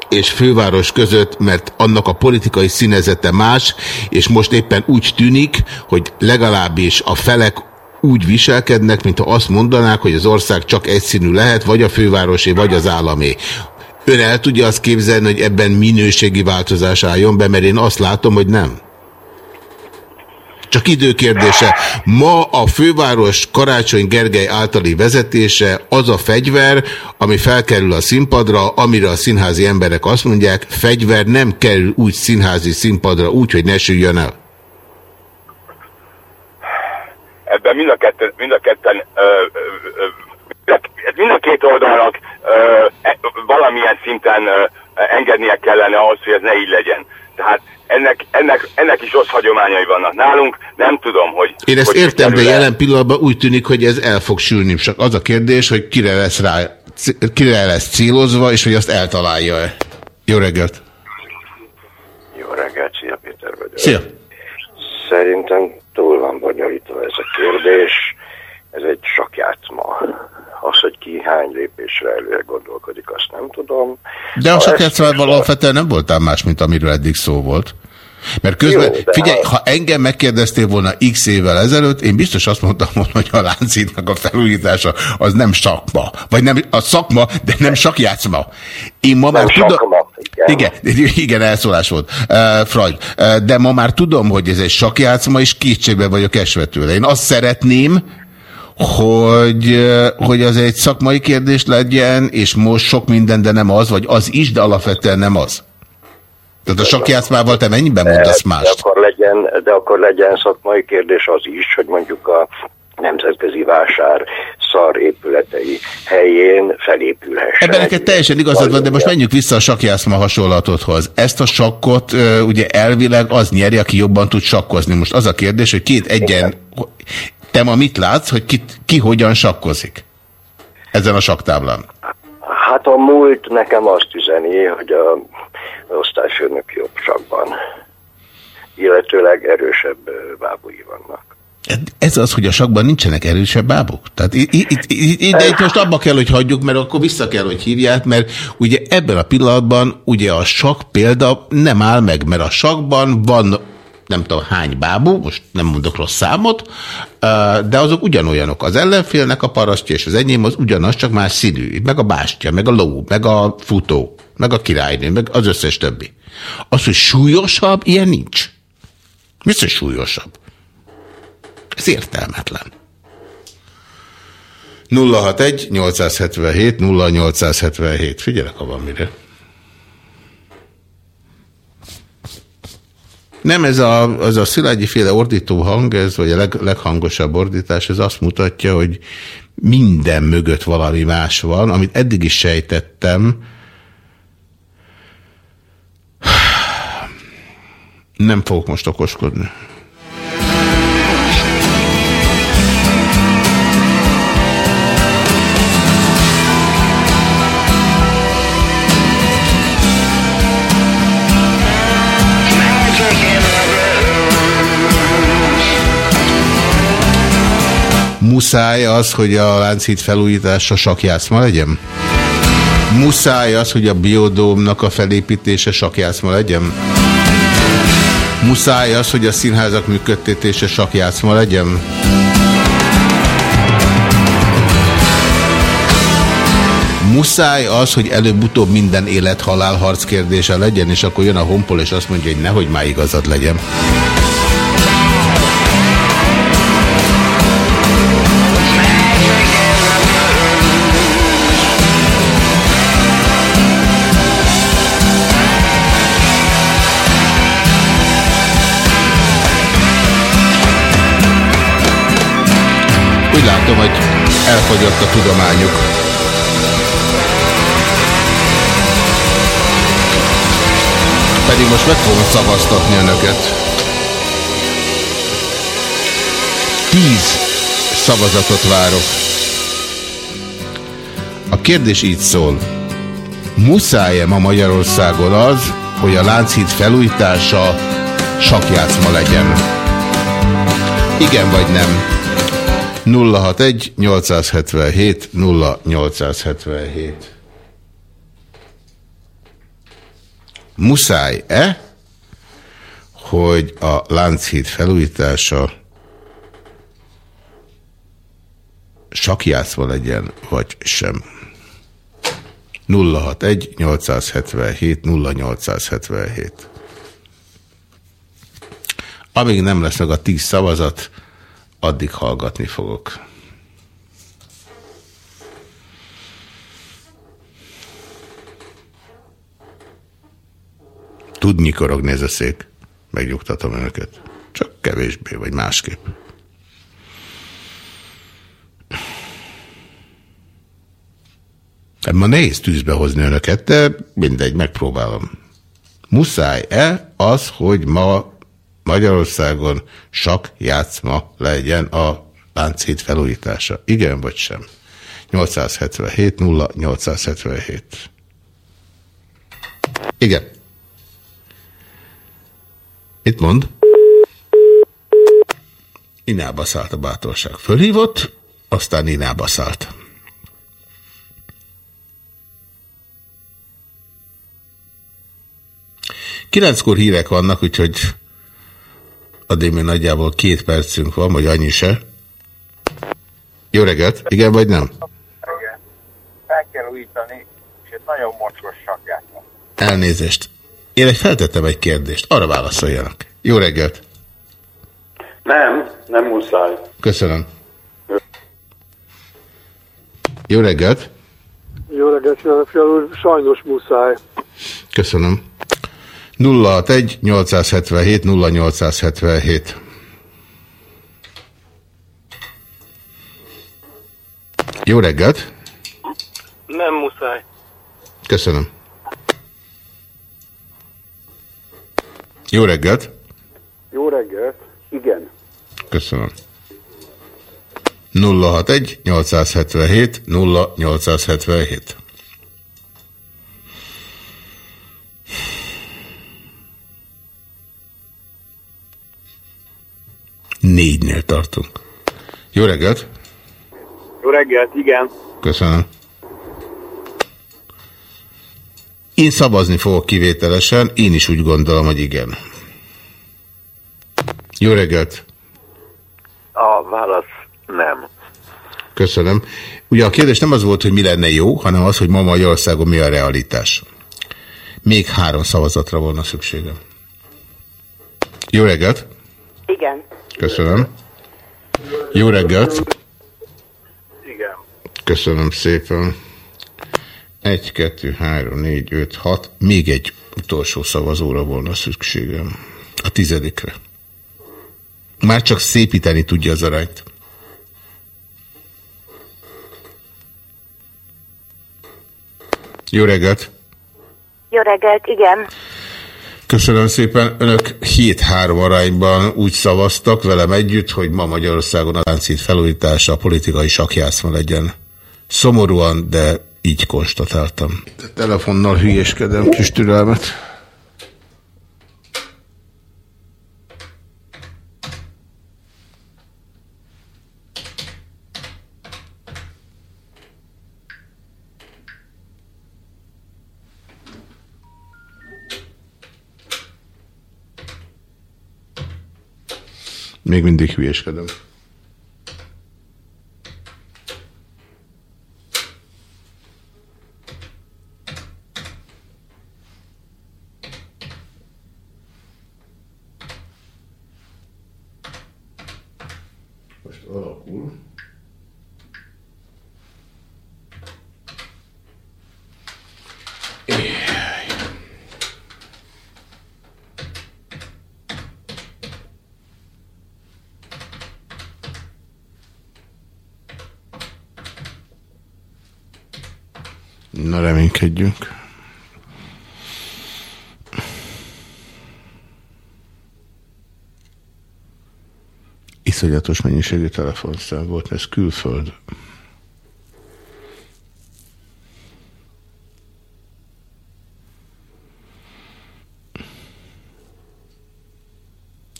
és főváros között, mert annak a politikai színezete más, és most éppen úgy tűnik, hogy legalábbis a felek úgy viselkednek, mintha azt mondanák, hogy az ország csak egyszínű lehet, vagy a fővárosé, vagy az államé. Ön el tudja azt képzelni, hogy ebben minőségi változás álljon be, mert én azt látom, hogy nem. Csak időkérdése. Ma a főváros Karácsony Gergely általi vezetése az a fegyver, ami felkerül a színpadra, amire a színházi emberek azt mondják, fegyver nem kerül úgy színházi színpadra úgy, hogy ne süljön el. Ebben mind a ketten, mind a ketten ö, ö, ö, mind a két oldalnak ö, e, valamilyen szinten ö, engednie kellene ahhoz, hogy ez ne így legyen. Tehát ennek, ennek, ennek is rossz hagyományai vannak nálunk, nem tudom, hogy... Én ezt hogy értem, de jelen pillanatban úgy tűnik, hogy ez el fog sülni. Csak az a kérdés, hogy kire lesz rá, kire lesz célozva, és hogy azt eltalálja-e. Jó reggelt! Jó reggelt, szia Péter vagyok. Szia! Szerintem túl van bonyolítva ez a kérdés. Ez egy sakjátszma. Az, hogy ki hány lépésre előre gondolkodik, azt nem tudom. De a Ha sakjátszával alapvetően nem voltál más, mint amiről eddig szó volt. Mert közben, Jó, figyelj, ha- ha engem megkérdeztél volna x évvel ezelőtt, én biztos azt mondtam volna, hogy a láncítnak a felújítása az nem sakma. Vagy nem a szakma, de nem sakjátszma. Én ma már tudom... Igen, igen, elszólás volt. Uh, Freud. Uh, de ma már tudom, hogy ez egy sakjátszma, és kétségbe vagyok esve tőle. Én azt szeretném, hogy, hogy az egy szakmai kérdés legyen, és most sok minden, de nem az, vagy az is, de alapvetően nem az. Tehát a sakjátszmával te mennyiben mondasz de mást? akkor, legyen, de akkor legyen szakmai kérdés az is, hogy mondjuk a nemzetközi vásár szar épületei helyén felépülhessen. Ebben neked teljesen igazad van, de most menjünk vissza a sakjátszma hasonlatodhoz. Ezt a sakkot ugye elvileg az nyeri, aki jobban tud sakkozni. Most az a kérdés, hogy két egyen... Te ma mit látsz, hogy ki, ki hogyan sakkozik? Ezen a saktáblán. Hát a múlt nekem azt üzeni, hogy a osztályfőnök jobb sakban, illetőleg erősebb ö, bábui vannak. Ez az, hogy a sakban nincsenek erősebb bábok? Tehát itt, itt, itt, itt, de itt most abba kell, hogy hagyjuk, mert akkor vissza kell, hogy hívják, mert ugye ebben a pillanatban ugye a sak példa nem áll meg, mert a sakban van nem tudom hány bábú, most nem mondok rossz számot, de azok ugyanolyanok. Az ellenfélnek a parasztja és az enyém az ugyanaz, csak más színű. Meg a bástya, meg a ló, meg a futó. meg a királynő, meg az összes többi. Az, hogy súlyosabb, ilyen nincs. Hogy súlyosabb? Ez értelmetlen. 061 877 0877. Figyelek, ha van mire. Nem, ez a, az a szilágyi féle ordító hang, ez, vagy a leg, leghangosabb ordítás, ez azt mutatja, hogy minden mögött valami más van, amit eddig is sejtettem. Nem fogok most okoskodni. Muszáj az, hogy a Lánchíd felújítása sakjátszma legyen? Muszáj az, hogy a biodómnak a felépítése sakjátszma legyen? Muszáj az, hogy a színházak működtetése sakjátszma legyen? Muszáj az, hogy előbb-utóbb minden élet-halál harc kérdése legyen, és akkor jön a honpol, és azt mondja, hogy nehogy már igazad legyen. Elfogyott a tudományuk. Pedig most meg fogom szavaztatni önöket. Tíz szavazatot várok. A kérdés így szól. Muszáj-e ma Magyarországon az, hogy a Lánchíd felújítása sakjátszma legyen? Igen vagy nem? 061 877 0877 Muszáj-e, hogy a Lánchíd felújítása sakjátszva legyen, vagy sem? 061 877 0877 Amíg nem lesz meg a 10 szavazat, addig hallgatni fogok. Tud nyikorogni ez a szék. Megnyugtatom önöket. Csak kevésbé, vagy másképp. Ma nehéz tűzbe hozni önöket, de mindegy, megpróbálom. Muszáj-e az, hogy ma Magyarországon sak játszma legyen a láncét felújítása. Igen vagy sem? 877 0 877. Igen. Mit mond? Inába szállt a bátorság. Fölhívott, aztán inába szállt. Kilenckor hírek vannak, úgyhogy addig még nagyjából két percünk van, vagy annyi se. Jó reggelt, igen vagy nem? Igen. Fel kell újítani, és egy nagyon mocskos sakját van. Elnézést. Én egy feltettem egy kérdést, arra válaszoljanak. Jó reggelt. Nem, nem muszáj. Köszönöm. Jó reggelt. Jó reggelt, fiala úr, sajnos muszáj. Köszönöm. 061 877 0877 Jó reggelt! Nem muszáj. Köszönöm. Jó reggelt! Jó reggelt. Igen. Köszönöm. 061 877 0877 Négynél tartunk. Jó reggelt! Jó reggelt, igen. Köszönöm. Én szavazni fogok kivételesen, én is úgy gondolom, hogy igen. Jó reggelt! A válasz nem. Köszönöm. Ugye a kérdés nem az volt, hogy mi lenne jó, hanem az, hogy ma Magyarországon mi a realitás. Még három szavazatra volna szükségem. Jó reggelt! Igen. Köszönöm. Jó reggelt! Igen. Köszönöm szépen. 1, 2, 3, 4, 5, 6. Még egy utolsó szavazóra volna szükségem. A tizedikre. Már csak szépíteni tudja az arányt. Jó reggelt! Jó reggelt, igen. Köszönöm szépen. Önök 7-3 arányban úgy szavaztak velem együtt, hogy ma Magyarországon a láncít felújítása a politikai sakjátszma legyen. Szomorúan, de így konstatáltam. De telefonnal hülyéskedem, kis türelmet. Még mindig hülyéskedem. Most alakul. Na reménykedjünk. Iszonyatos mennyiségű telefonszám volt, ez külföld.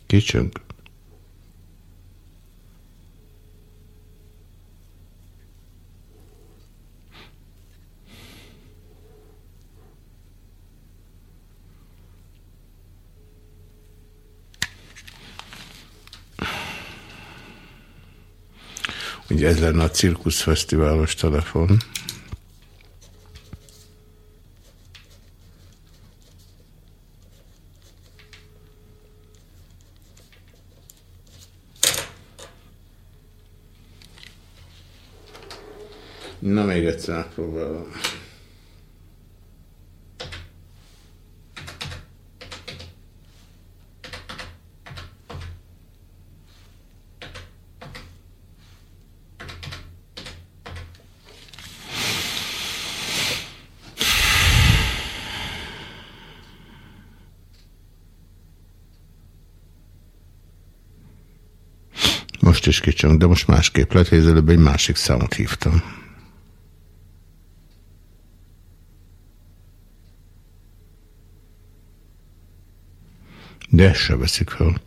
Kicsöng. Ugye ez lenne a cirkuszfesztiválos telefon. Na, még egyszer megpróbálom. Most is kicsöng, de most másképp lett, hogy előbb egy másik számot hívtam. De ezt se veszik fel.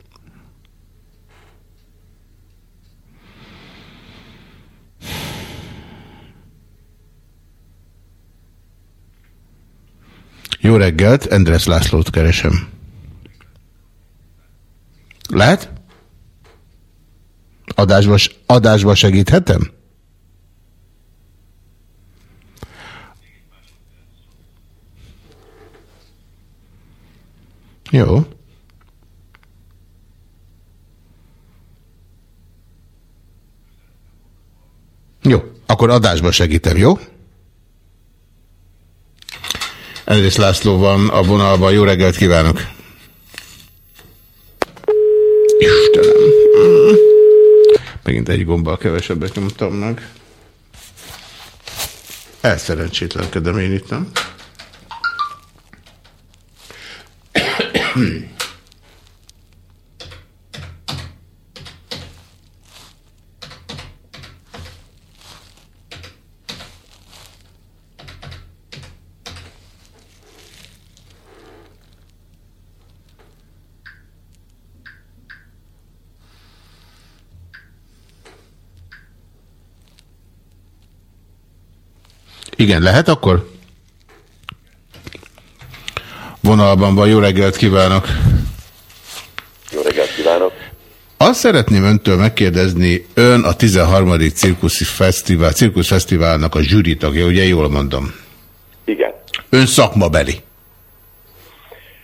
Jó reggelt, Endres Lászlót keresem. Lehet? Adásba, adásba segíthetem? Jó. Jó, akkor adásba segítem, jó? Endrész László van a vonalban. Jó reggelt kívánok! Istenem! Megint egy gombbal kevesebbet nyomtam meg. Elszerencsétlenkedem én itt, nem? Igen, lehet akkor? Vonalban van, jó reggelt kívánok! Jó reggelt kívánok! Azt szeretném öntől megkérdezni, ön a 13. Cirkuszi Fesztivál, Cirkuszfesztiválnak a zsűri tagja, ugye jól mondom? Igen. Ön szakmabeli.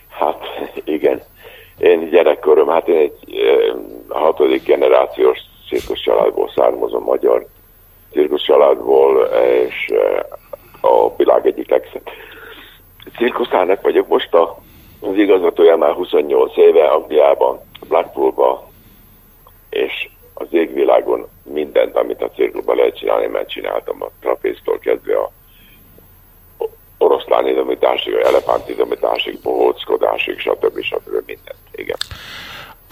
Hát igen. Én gyerekkorom, hát én egy eh, hatodik generációs cirkusz családból származom, magyar cirkusz családból, és a világ egyik legszebb cirkuszának vagyok most a, az igazgatója már 28 éve Angliában, Blackpoolban, és az égvilágon mindent, amit a cirkuszban lehet csinálni, mert csináltam a trapéztól kezdve a oroszlán idomításig, a elefánt idomításig, bohóckodásig, stb. stb. mindent. Igen.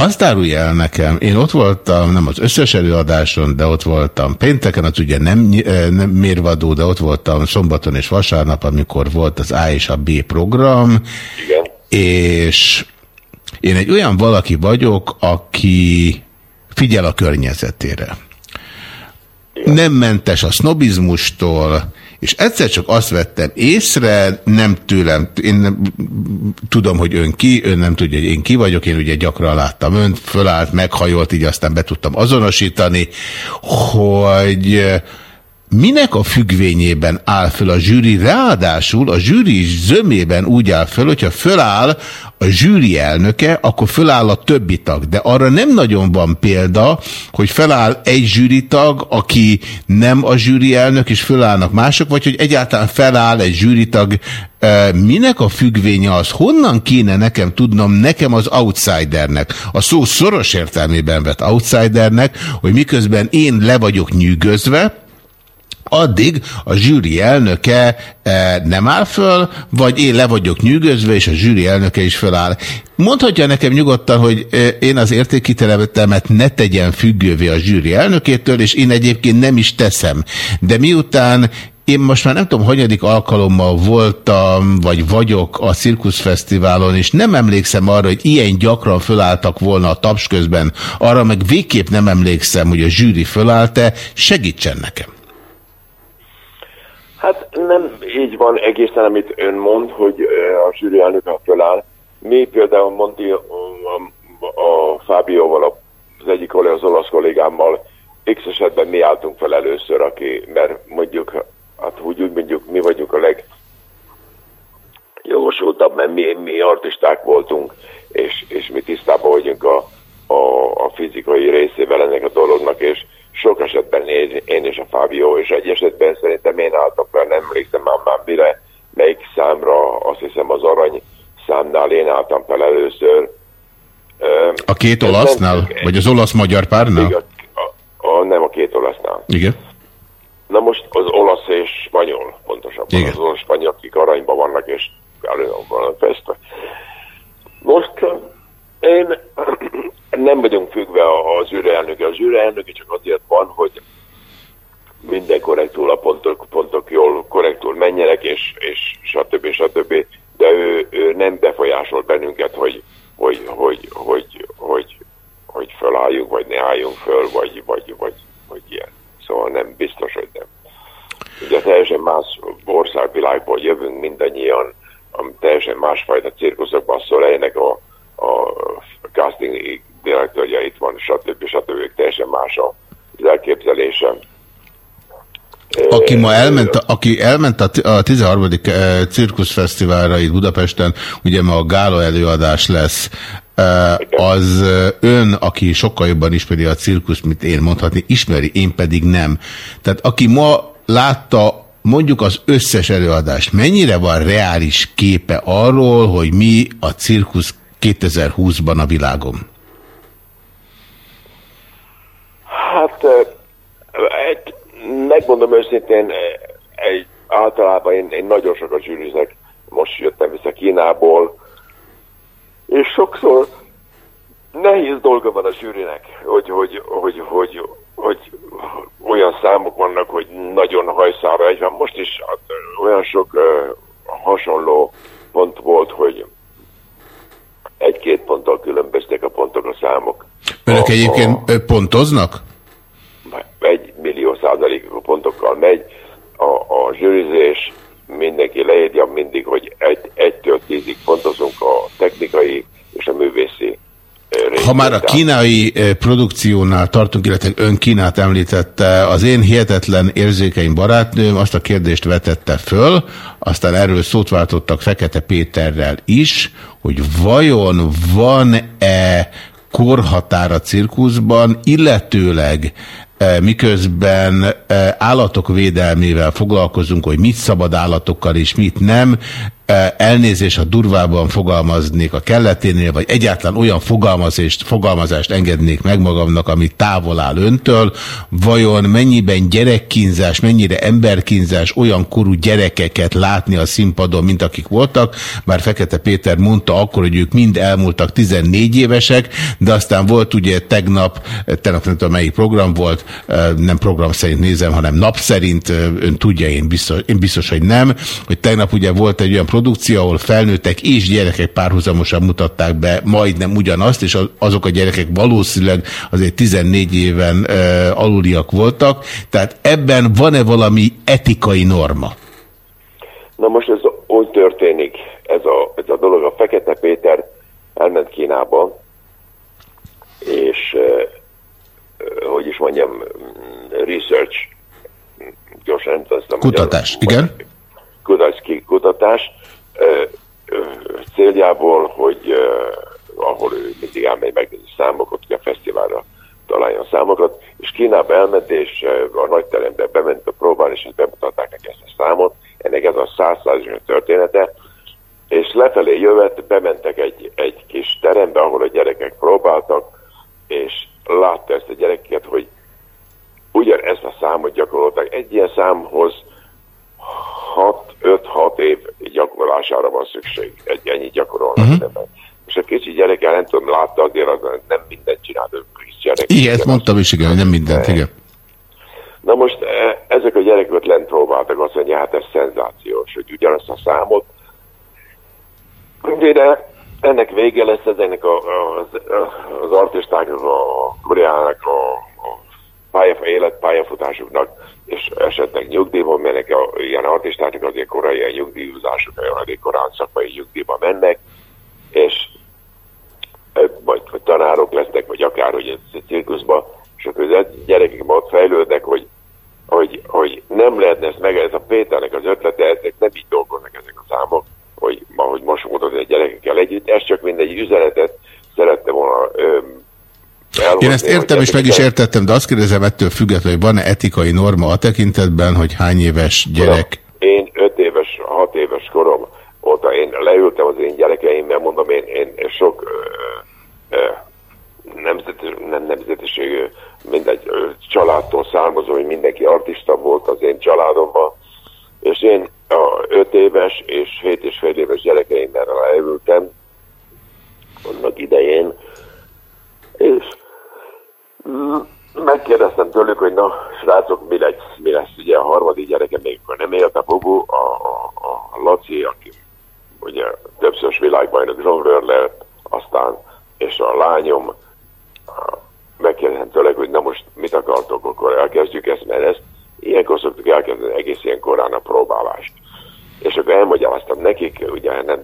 Azt árulja el nekem, én ott voltam, nem az összes előadáson, de ott voltam pénteken, az ugye nem, eh, nem mérvadó, de ott voltam szombaton és vasárnap, amikor volt az A és a B program. Igen. És én egy olyan valaki vagyok, aki figyel a környezetére. Nem mentes a sznobizmustól, és egyszer csak azt vettem észre, nem tőlem, én nem, tudom, hogy ön ki, ön nem tudja, hogy én ki vagyok, én ugye gyakran láttam önt, fölállt, meghajolt, így aztán be tudtam azonosítani, hogy minek a függvényében áll föl a zsűri, ráadásul a zsűri is zömében úgy áll föl, hogyha föláll a zsűri elnöke, akkor föláll a többi tag, de arra nem nagyon van példa, hogy feláll egy zsűri tag, aki nem a zsűri elnök, és fölállnak mások, vagy hogy egyáltalán feláll egy zsűri tag, minek a függvénye az, honnan kéne nekem tudnom, nekem az outsidernek, a szó szoros értelmében vett outsidernek, hogy miközben én le vagyok nyűgözve, addig a zsűri elnöke eh, nem áll föl, vagy én le vagyok nyűgözve, és a zsűri elnöke is föláll. Mondhatja nekem nyugodtan, hogy eh, én az értékítéletemet ne tegyen függővé a zsűri elnökétől, és én egyébként nem is teszem. De miután én most már nem tudom, hanyadik alkalommal voltam, vagy vagyok a Cirkuszfesztiválon, és nem emlékszem arra, hogy ilyen gyakran fölálltak volna a taps közben, arra meg végképp nem emlékszem, hogy a zsűri fölállt-e, segítsen nekem. Hát nem így van egészen, amit ön mond, hogy a zsűri elnök a föláll. Mi például Monti a, a, a Fábióval, az egyik az olasz kollégámmal, X esetben mi álltunk fel először, aki, mert mondjuk, hát úgy, úgy mondjuk, mi vagyunk a leg jogosultabb, mert mi, mi artisták voltunk, és, és mi tisztában vagyunk a, a, a fizikai részével ennek a dolognak, és sok esetben én, én és a Fábio, és egy esetben szerintem én álltam fel, nem emlékszem már, már mire, melyik számra, azt hiszem az arany számnál én álltam fel először. A két olasznál? Nem, vagy az olasz-magyar párnál? A, a, nem a két olasznál. Igen. Na most az olasz és spanyol, pontosabban. Igen. Az olasz spanyol, akik aranyban vannak, és előbb vannak festve. Most én nem vagyunk függve az űrelnöke. Az űrelnöke csak azért van, hogy minden korrektúr a pontok, pontok jól korrektúr menjenek, és, és stb. stb. De ő, ő nem befolyásol bennünket, hogy, hogy, hogy, hogy, hogy, hogy fölálljunk, vagy ne álljunk föl, vagy, vagy, vagy, vagy ilyen. Szóval nem biztos, hogy nem. Ugye teljesen más országvilágból jövünk mindannyian, teljesen másfajta cirkuszokban szól ennek a, a casting direktorja itt van, stb. stb. teljesen más az elképzelésem. Aki ma elment, aki elment a, a 13. Eh, cirkuszfesztiválra itt Budapesten, ugye ma a gála előadás lesz, eh, az ön, aki sokkal jobban ismeri a cirkusz, mint én mondhatni, ismeri, én pedig nem. Tehát aki ma látta mondjuk az összes előadást, mennyire van reális képe arról, hogy mi a cirkusz 2020-ban a világon? Hát egy, megmondom őszintén, egy, általában én, én nagyon sokat zsűrizek, most jöttem vissza Kínából, és sokszor nehéz dolga van a zsűrinek, hogy, hogy, hogy, hogy, hogy olyan számok vannak, hogy nagyon hajszára egy van. Most is olyan sok uh, hasonló pont volt, hogy egy-két ponttal különböztek a pontok a számok. Önök a, egyébként a, pontoznak? Egy millió százalékos pontokkal megy. A, a zsűrizés mindenki leírja mindig, hogy egy, egytől tízig pontozunk a technikai és a művészi Ha már a kínai eh, produkciónál tartunk, illetve ön Kínát említette, az én hihetetlen érzékeny barátnőm azt a kérdést vetette föl, aztán erről szót váltottak Fekete Péterrel is, hogy vajon van-e korhatára cirkuszban, illetőleg eh, miközben eh, állatok védelmével foglalkozunk, hogy mit szabad állatokkal és mit nem, eh, elnézés, ha durvában fogalmaznék a kelleténél, vagy egyáltalán olyan fogalmazást, fogalmazást engednék meg magamnak, ami távol áll öntől, vajon mennyiben gyerekkínzás, mennyire emberkínzás olyan korú gyerekeket látni a színpadon, mint akik voltak, bár Fekete Péter mondta akkor, hogy ők mind elmúltak 14 évesek, de aztán volt ugye tegnap, tegnap nem tudom melyik program volt, nem program szerint nézem, hanem nap szerint, ön tudja, én biztos, én biztos hogy nem, hogy tegnap ugye volt egy olyan produkció, ahol felnőttek és gyerekek párhuzamosan mutatták be majdnem ugyanazt, és azok a gyerekek valószínűleg azért 14 éven uh, aluliak voltak. Tehát ebben van-e valami etikai norma? Na most ez úgy történik, ez a, ez a dolog. A Fekete Péter elment Kínába, és hogy is mondjam, research, gyorsan nem tudom. Kutatás, igen. Kutatás, kutatás céljából, hogy ahol ő mindig elmegy megnézni számokat, hogy a fesztiválra találjon számokat, és Kínába elment, és a nagy terembe bement a próbálni, és bemutatták neki ezt a számot, ennek ez a százszázalékos története, és lefelé jövet, bementek egy, egy kis terembe, ahol a gyerekek próbáltak, és látta ezt a gyereket, hogy ugyan ezt a számot gyakorolták. Egy ilyen számhoz 5-6 év gyakorlására van szükség. Egy ennyi gyakorolnak uh -huh. És a kicsi gyerek nem tudom, látta azért, az nem mindent csinált, ő kis gyerek. Igen, ezt mondtam is, igen, nem mindent, igen. Na most e, ezek a gyerekek lent próbáltak azt mondja, hát ez szenzációs, hogy ugyanazt a számot. De ennek vége lesz ezeknek a, az, az artistáknak, a koreának, a, a pályafa, életpályafutásuknak, és esetleg nyugdíjban mennek, a, ilyen artistáknak azért korai ilyen nyugdíjúzások, elég korán szakmai nyugdíjba mennek, és vagy, vagy tanárok lesznek, vagy akár, hogy cirkuszban, és akkor az gyerekek ott fejlődnek, hogy, hogy, hogy nem lehetne ezt meg, ez a Péternek az ötlete, ezek nem így dolgoznak ezek a számok, hogy, ahogy most mondod, hogy a gyerekekkel együtt, ez csak mindegy üzenetet szerette volna ö, Elhozni, Én ezt értem és meg is értettem, de azt kérdezem ettől függetlenül, hogy van-e etikai norma a tekintetben, hogy hány éves gyerek? Én öt éves, hat éves korom óta én leültem az én gyerekeimmel, mondom, én, én sok ö, ö, nemzeti, nem nemzetiségű, mindegy ö, családtól származó, hogy mindenki artista volt az én családomban, és én a öt éves és hét és fél éves gyerekeimmel leültem annak idején, és megkérdeztem tőlük, hogy na, srácok, mi lesz, mi lesz ugye a harmadik gyereke még akkor nem élt a Bogu, a, a, a Laci, aki ugye többszörös világbajnok zsonglőr lett, aztán, és a lányom, megkérdeztem tőlük, hogy na most mit akartok, akkor elkezdjük ezt, mert ezt ilyenkor szoktuk elkezdeni egész ilyen korán a próbálást. És akkor elmagyaráztam nekik, ugye nem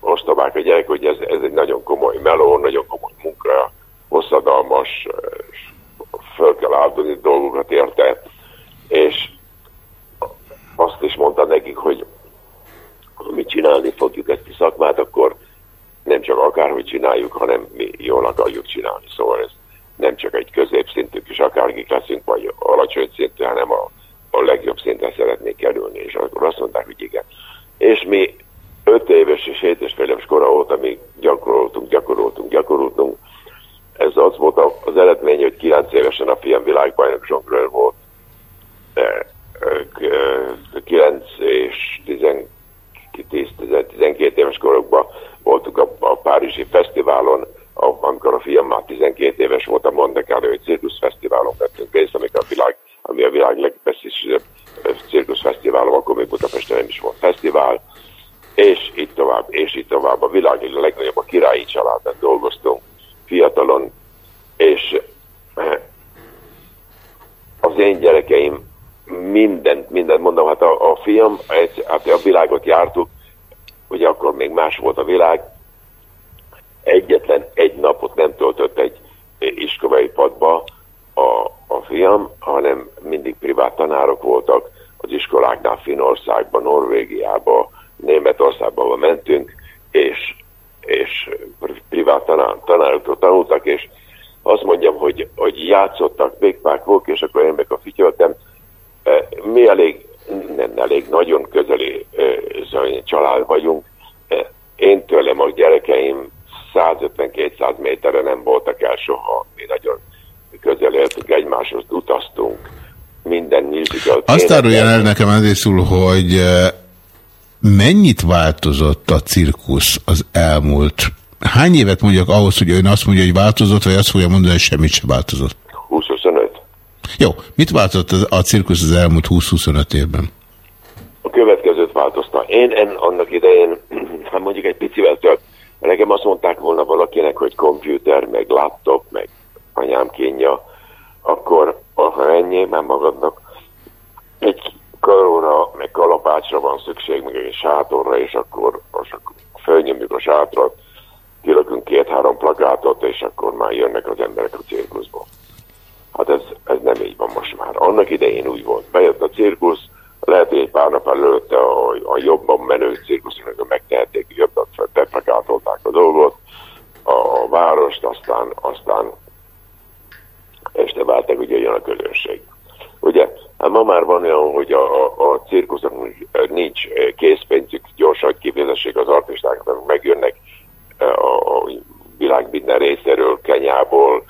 ostobák a gyerek, hogy ez, ez egy nagyon komoly meló, nagyon komoly munka, hosszadalmas, kell áldozni dolgokat érte, és azt is mondta nekik, hogy mi csinálni fogjuk ezt a szakmát, akkor nem csak akárhogy csináljuk, hanem mi jól akarjuk csinálni. Szóval ez nem csak egy középszintű kis akárkik leszünk, vagy alacsony szintű, hanem a, a legjobb szinten szeretnék kerülni. És akkor azt mondták, hogy igen. És mi öt éves és hét és fél éves kora óta még gyakoroltunk, gyakoroltunk, gyakoroltunk. Ez az volt az eredmény, hogy kilenc évesen a fiam világbajnok zsonglőr volt. 9 és 10-12 éves korokban voltunk a, a Párizsi Fesztiválon, amikor a fiam már 12 éves volt a Monte Carlo cirkuszfesztiválon vettünk részt, ami a világ, ami a világ legpresztízsebb cirkuszfesztiválon, akkor még Budapesten nem is volt fesztivál, és itt tovább, és itt tovább. A világ legnagyobb a királyi családban dolgoztunk, fiatalon, és eh, az én gyerekeim mindent, mindent mondom, hát a, a fiam, hát a világot jártuk, ugye akkor még más volt a világ, egyetlen egy napot nem töltött egy iskolai padba a, a fiam, hanem mindig privát tanárok voltak az iskoláknál Finországban, Norvégiába, Németországba mentünk, és, és privát tanár, tanároktól tanultak, és azt mondjam, hogy, hogy játszottak, végpák volt, és akkor én meg a fityöltem. E, Mi elég, nem elég, nagyon közeli e, család vagyunk. E, Én tőlem a gyerekeim 150-200 méterre nem voltak el soha. Mi nagyon közel éltünk egymáshoz, utaztunk, minden musical. Azt árulja el nekem Andrészul, hogy mennyit változott a cirkusz az elmúlt? Hány évet mondjak ahhoz, hogy ön azt mondja, hogy változott, vagy azt fogja mondani, hogy semmit sem változott? 20-25. Jó, mit változott a cirkusz az elmúlt 20-25 évben? A következőt változta. Én en, annak idején, [CLEARS THROAT] hát mondjuk egy picivel több, nekem azt mondták volna valakinek, hogy komputer, meg laptop, meg anyám kínja, akkor ha ennyi, már magadnak egy karóra, meg kalapácsra van szükség, meg egy sátorra, és akkor, és akkor fölnyomjuk a sátrat, kilökünk két-három plakátot, és akkor már jönnek az emberek a cirkuszból. Hát ez, ez nem így van most már. Annak idején úgy volt. Bejött a cirkusz, lehet, hogy egy pár nap előtte a, a jobban menő cirkusznak megtehették, jobban beplakátolták a dolgot, a várost, aztán, aztán este várták, hogy jön a közönség. Ugye, ma már van olyan, hogy a, a, cirkusznak nincs készpénzük, gyorsan kifizessék az artistákat, amik megjönnek a, világ minden részéről, Kenyából,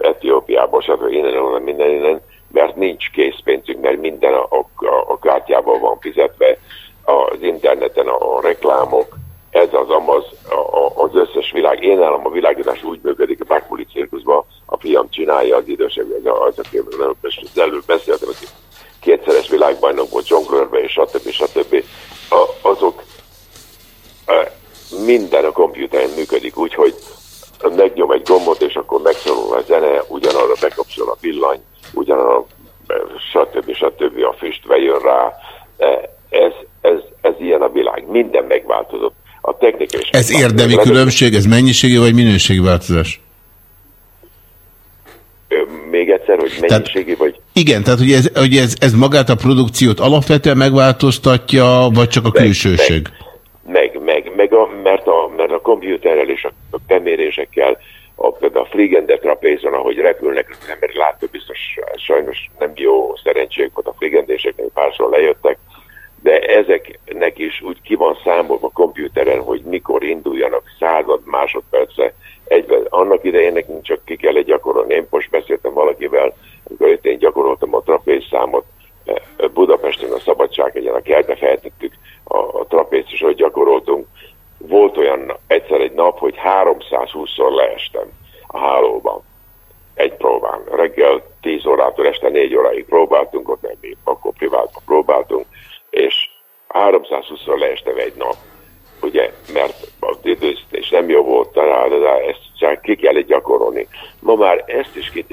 Etiópiából, stb. innen, onnan, minden innen, mert nincs készpénzük, mert minden a, a, a kártyával van fizetve, az interneten a, a reklámok, ez az amaz, a, az összes világ. Én nálam a világítás úgy működik a Bakmuli cirkuszban, a fiam csinálja az idősebb, az, az, az, az előbb beszéltem, aki kétszeres világbajnok volt zsonglőrbe, és stb. stb. A, azok a, minden a komputeren működik úgy, hogy megnyom egy gombot, és akkor megszólal a zene, ugyanarra bekapcsol a villany, ugyanarra stb. stb. a füstve jön rá. Ez, ez, ez ilyen a világ. Minden megváltozott. A technika is Ez érdemi különbség, ez mennyiségi vagy minőségi változás? Még egyszer, hogy mennyiségi vagy... Igen, tehát hogy ez, hogy ez, ez magát a produkciót alapvetően megváltoztatja, vagy csak a külsőség? Meg, meg, meg a, mert, a, mert a kompjúterrel és a, a a, például a Fliegende trapézon, ahogy repülnek, az ember látta biztos, sajnos nem jó szerencsék volt a Fliegendéseknek, párszor lejöttek, de ezeknek is úgy ki van számolva a kompjúteren, hogy mikor induljanak század másodperce egyben. Annak idején nekünk csak ki kell egy gyakorolni. Én most beszéltem valakivel, amikor itt én gyakoroltam a trapéz számot, eh, Budapesten a Szabadságegyen a kertbe feltettük a, a trapézt, és hogy gyakoroltunk. Volt olyan egyszer egy nap, hogy 320-szor leestem a hálóban egy próbán. Reggel 10 órától este 4 óráig próbáltunk, ott nem akkor privátban próbáltunk, és 320-szor leestem egy nap, ugye, mert az időzítés nem jó volt, talán, de ezt csak ki kell gyakorolni. Ma már ezt is ki,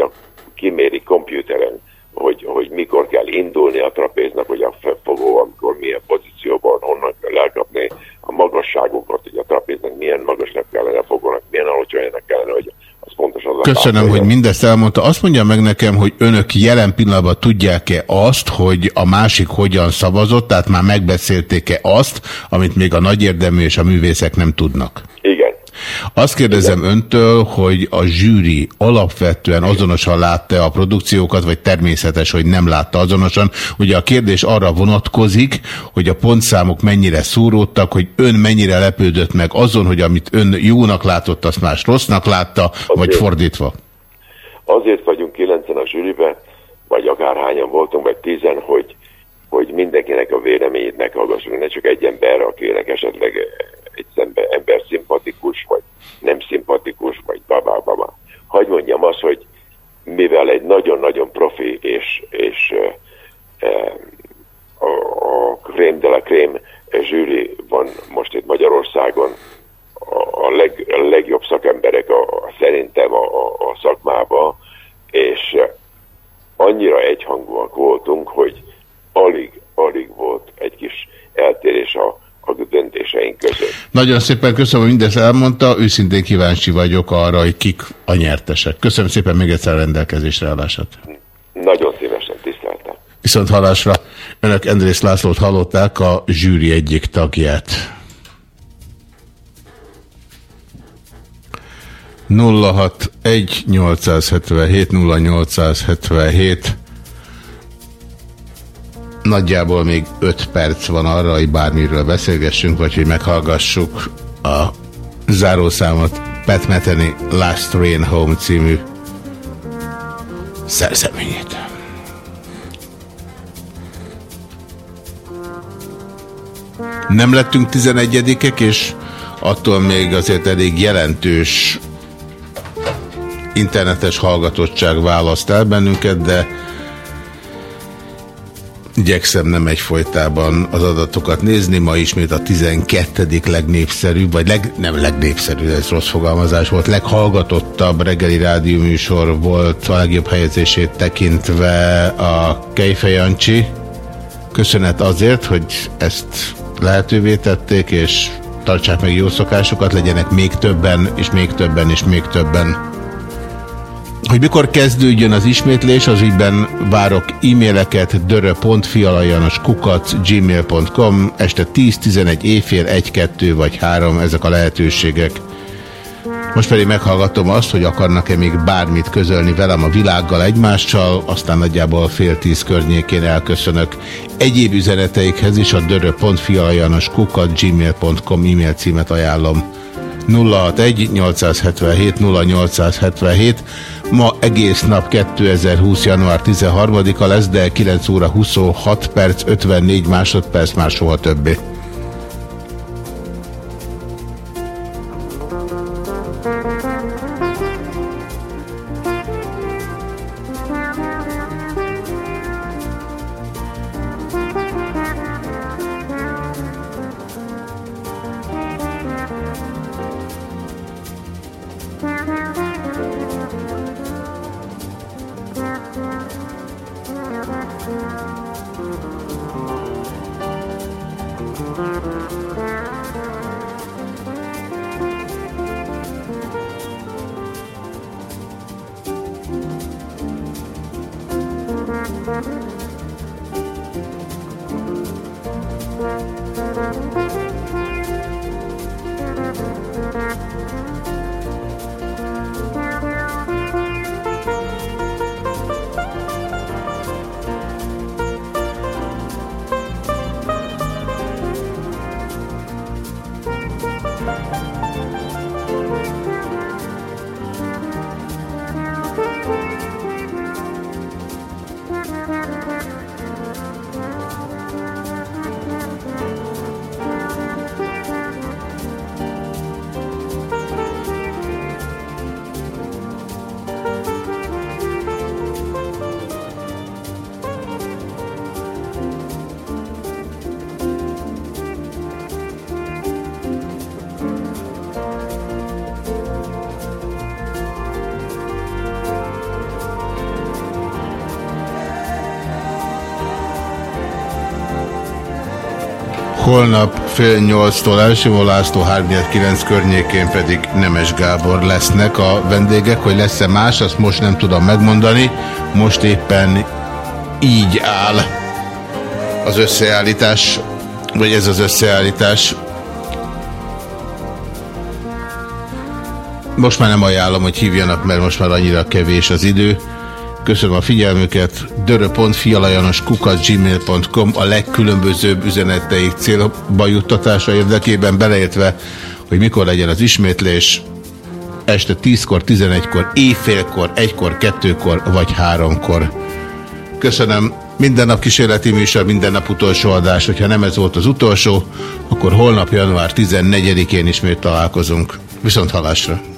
kiméri kompjúteren, hogy, hogy mikor kell indulni a trapéznak, hogy a fogó, amikor milyen pozícióban, honnan kell elkapni a magasságokat, hogy a trapéznak milyen magasnak kellene fogónak, milyen alacsonynak kellene, hogy az pontosan az Köszönöm, hogy mindezt elmondta. Azt mondja meg nekem, hogy önök jelen pillanatban tudják-e azt, hogy a másik hogyan szavazott, tehát már megbeszélték-e azt, amit még a nagy érdemű és a művészek nem tudnak? Igen. Azt kérdezem öntől, hogy a zsűri alapvetően azonosan látta a produkciókat, vagy természetes, hogy nem látta azonosan. Ugye a kérdés arra vonatkozik, hogy a pontszámok mennyire szúródtak, hogy ön mennyire lepődött meg azon, hogy amit ön jónak látott, azt más rossznak látta, vagy fordítva. Azért vagyunk kilencen a zsűribe, vagy akárhányan voltunk, vagy tizen, hogy, hogy mindenkinek a véleményét meghallgassunk, ne csak egy ember, akinek esetleg egy szembe ember szimpatikus, vagy nem szimpatikus, vagy babá, babá. Hagy mondjam azt, hogy mivel egy nagyon-nagyon profi és, és a, a Crème de la Crème zsűri van most itt Magyarországon, a, a, leg, a legjobb szakemberek a, a, szerintem a, a, a szakmába, és annyira egyhangúak voltunk, hogy alig, alig volt egy kis eltérés a, a döntéseink között. Nagyon szépen köszönöm, hogy mindezt elmondta. Őszintén kíváncsi vagyok arra, hogy kik a nyertesek. Köszönöm szépen még egyszer a rendelkezésre állását. Nagyon szívesen tiszteltem. Viszont hallásra önök Endrész Lászlót hallották, a zsűri egyik tagját. 061 877 0877 Nagyjából még 5 perc van arra, hogy bármiről beszélgessünk, vagy hogy meghallgassuk a zárószámot Pat Metheny Last Train Home című szerzeményét. Nem lettünk 11-ek, és attól még azért elég jelentős internetes hallgatottság választ el bennünket, de igyekszem nem egyfolytában az adatokat nézni. Ma ismét a 12. legnépszerűbb, vagy leg, nem legnépszerűbb, ez rossz fogalmazás volt, leghallgatottabb reggeli rádióműsor volt a legjobb helyezését tekintve a Kejfej Jancsi. Köszönet azért, hogy ezt lehetővé tették, és tartsák meg jó szokásokat, legyenek még többen, és még többen, és még többen. Hogy mikor kezdődjön az ismétlés, az ügyben várok e-maileket dörö.fialajanos kukac gmail.com este 10-11 éjfél 1-2 vagy 3 ezek a lehetőségek. Most pedig meghallgatom azt, hogy akarnak-e még bármit közölni velem a világgal egymással, aztán nagyjából fél tíz környékén elköszönök. Egyéb üzeneteikhez is a dörö.fialajanos kukat gmail.com e-mail címet ajánlom. 061-877 0877 Ma egész nap 2020. január 13-a lesz, de 9 óra 26 perc 54 másodperc már soha többé. Fél nyolctól Elsimó László 3-9 környékén pedig Nemes Gábor lesznek a vendégek. Hogy lesz-e más, azt most nem tudom megmondani. Most éppen így áll az összeállítás, vagy ez az összeállítás. Most már nem ajánlom, hogy hívjanak, mert most már annyira kevés az idő. Köszönöm a figyelmüket. dörö.fialajanos gmail.com a legkülönbözőbb üzeneteik célba juttatása érdekében, beleértve, hogy mikor legyen az ismétlés, este 10-kor, 11-kor, éjfélkor, 1-kor, 2-kor vagy 3-kor. Köszönöm. Minden nap kísérleti műsor, minden nap utolsó adás. Hogyha nem ez volt az utolsó, akkor holnap január 14-én ismét találkozunk. Viszont halásra!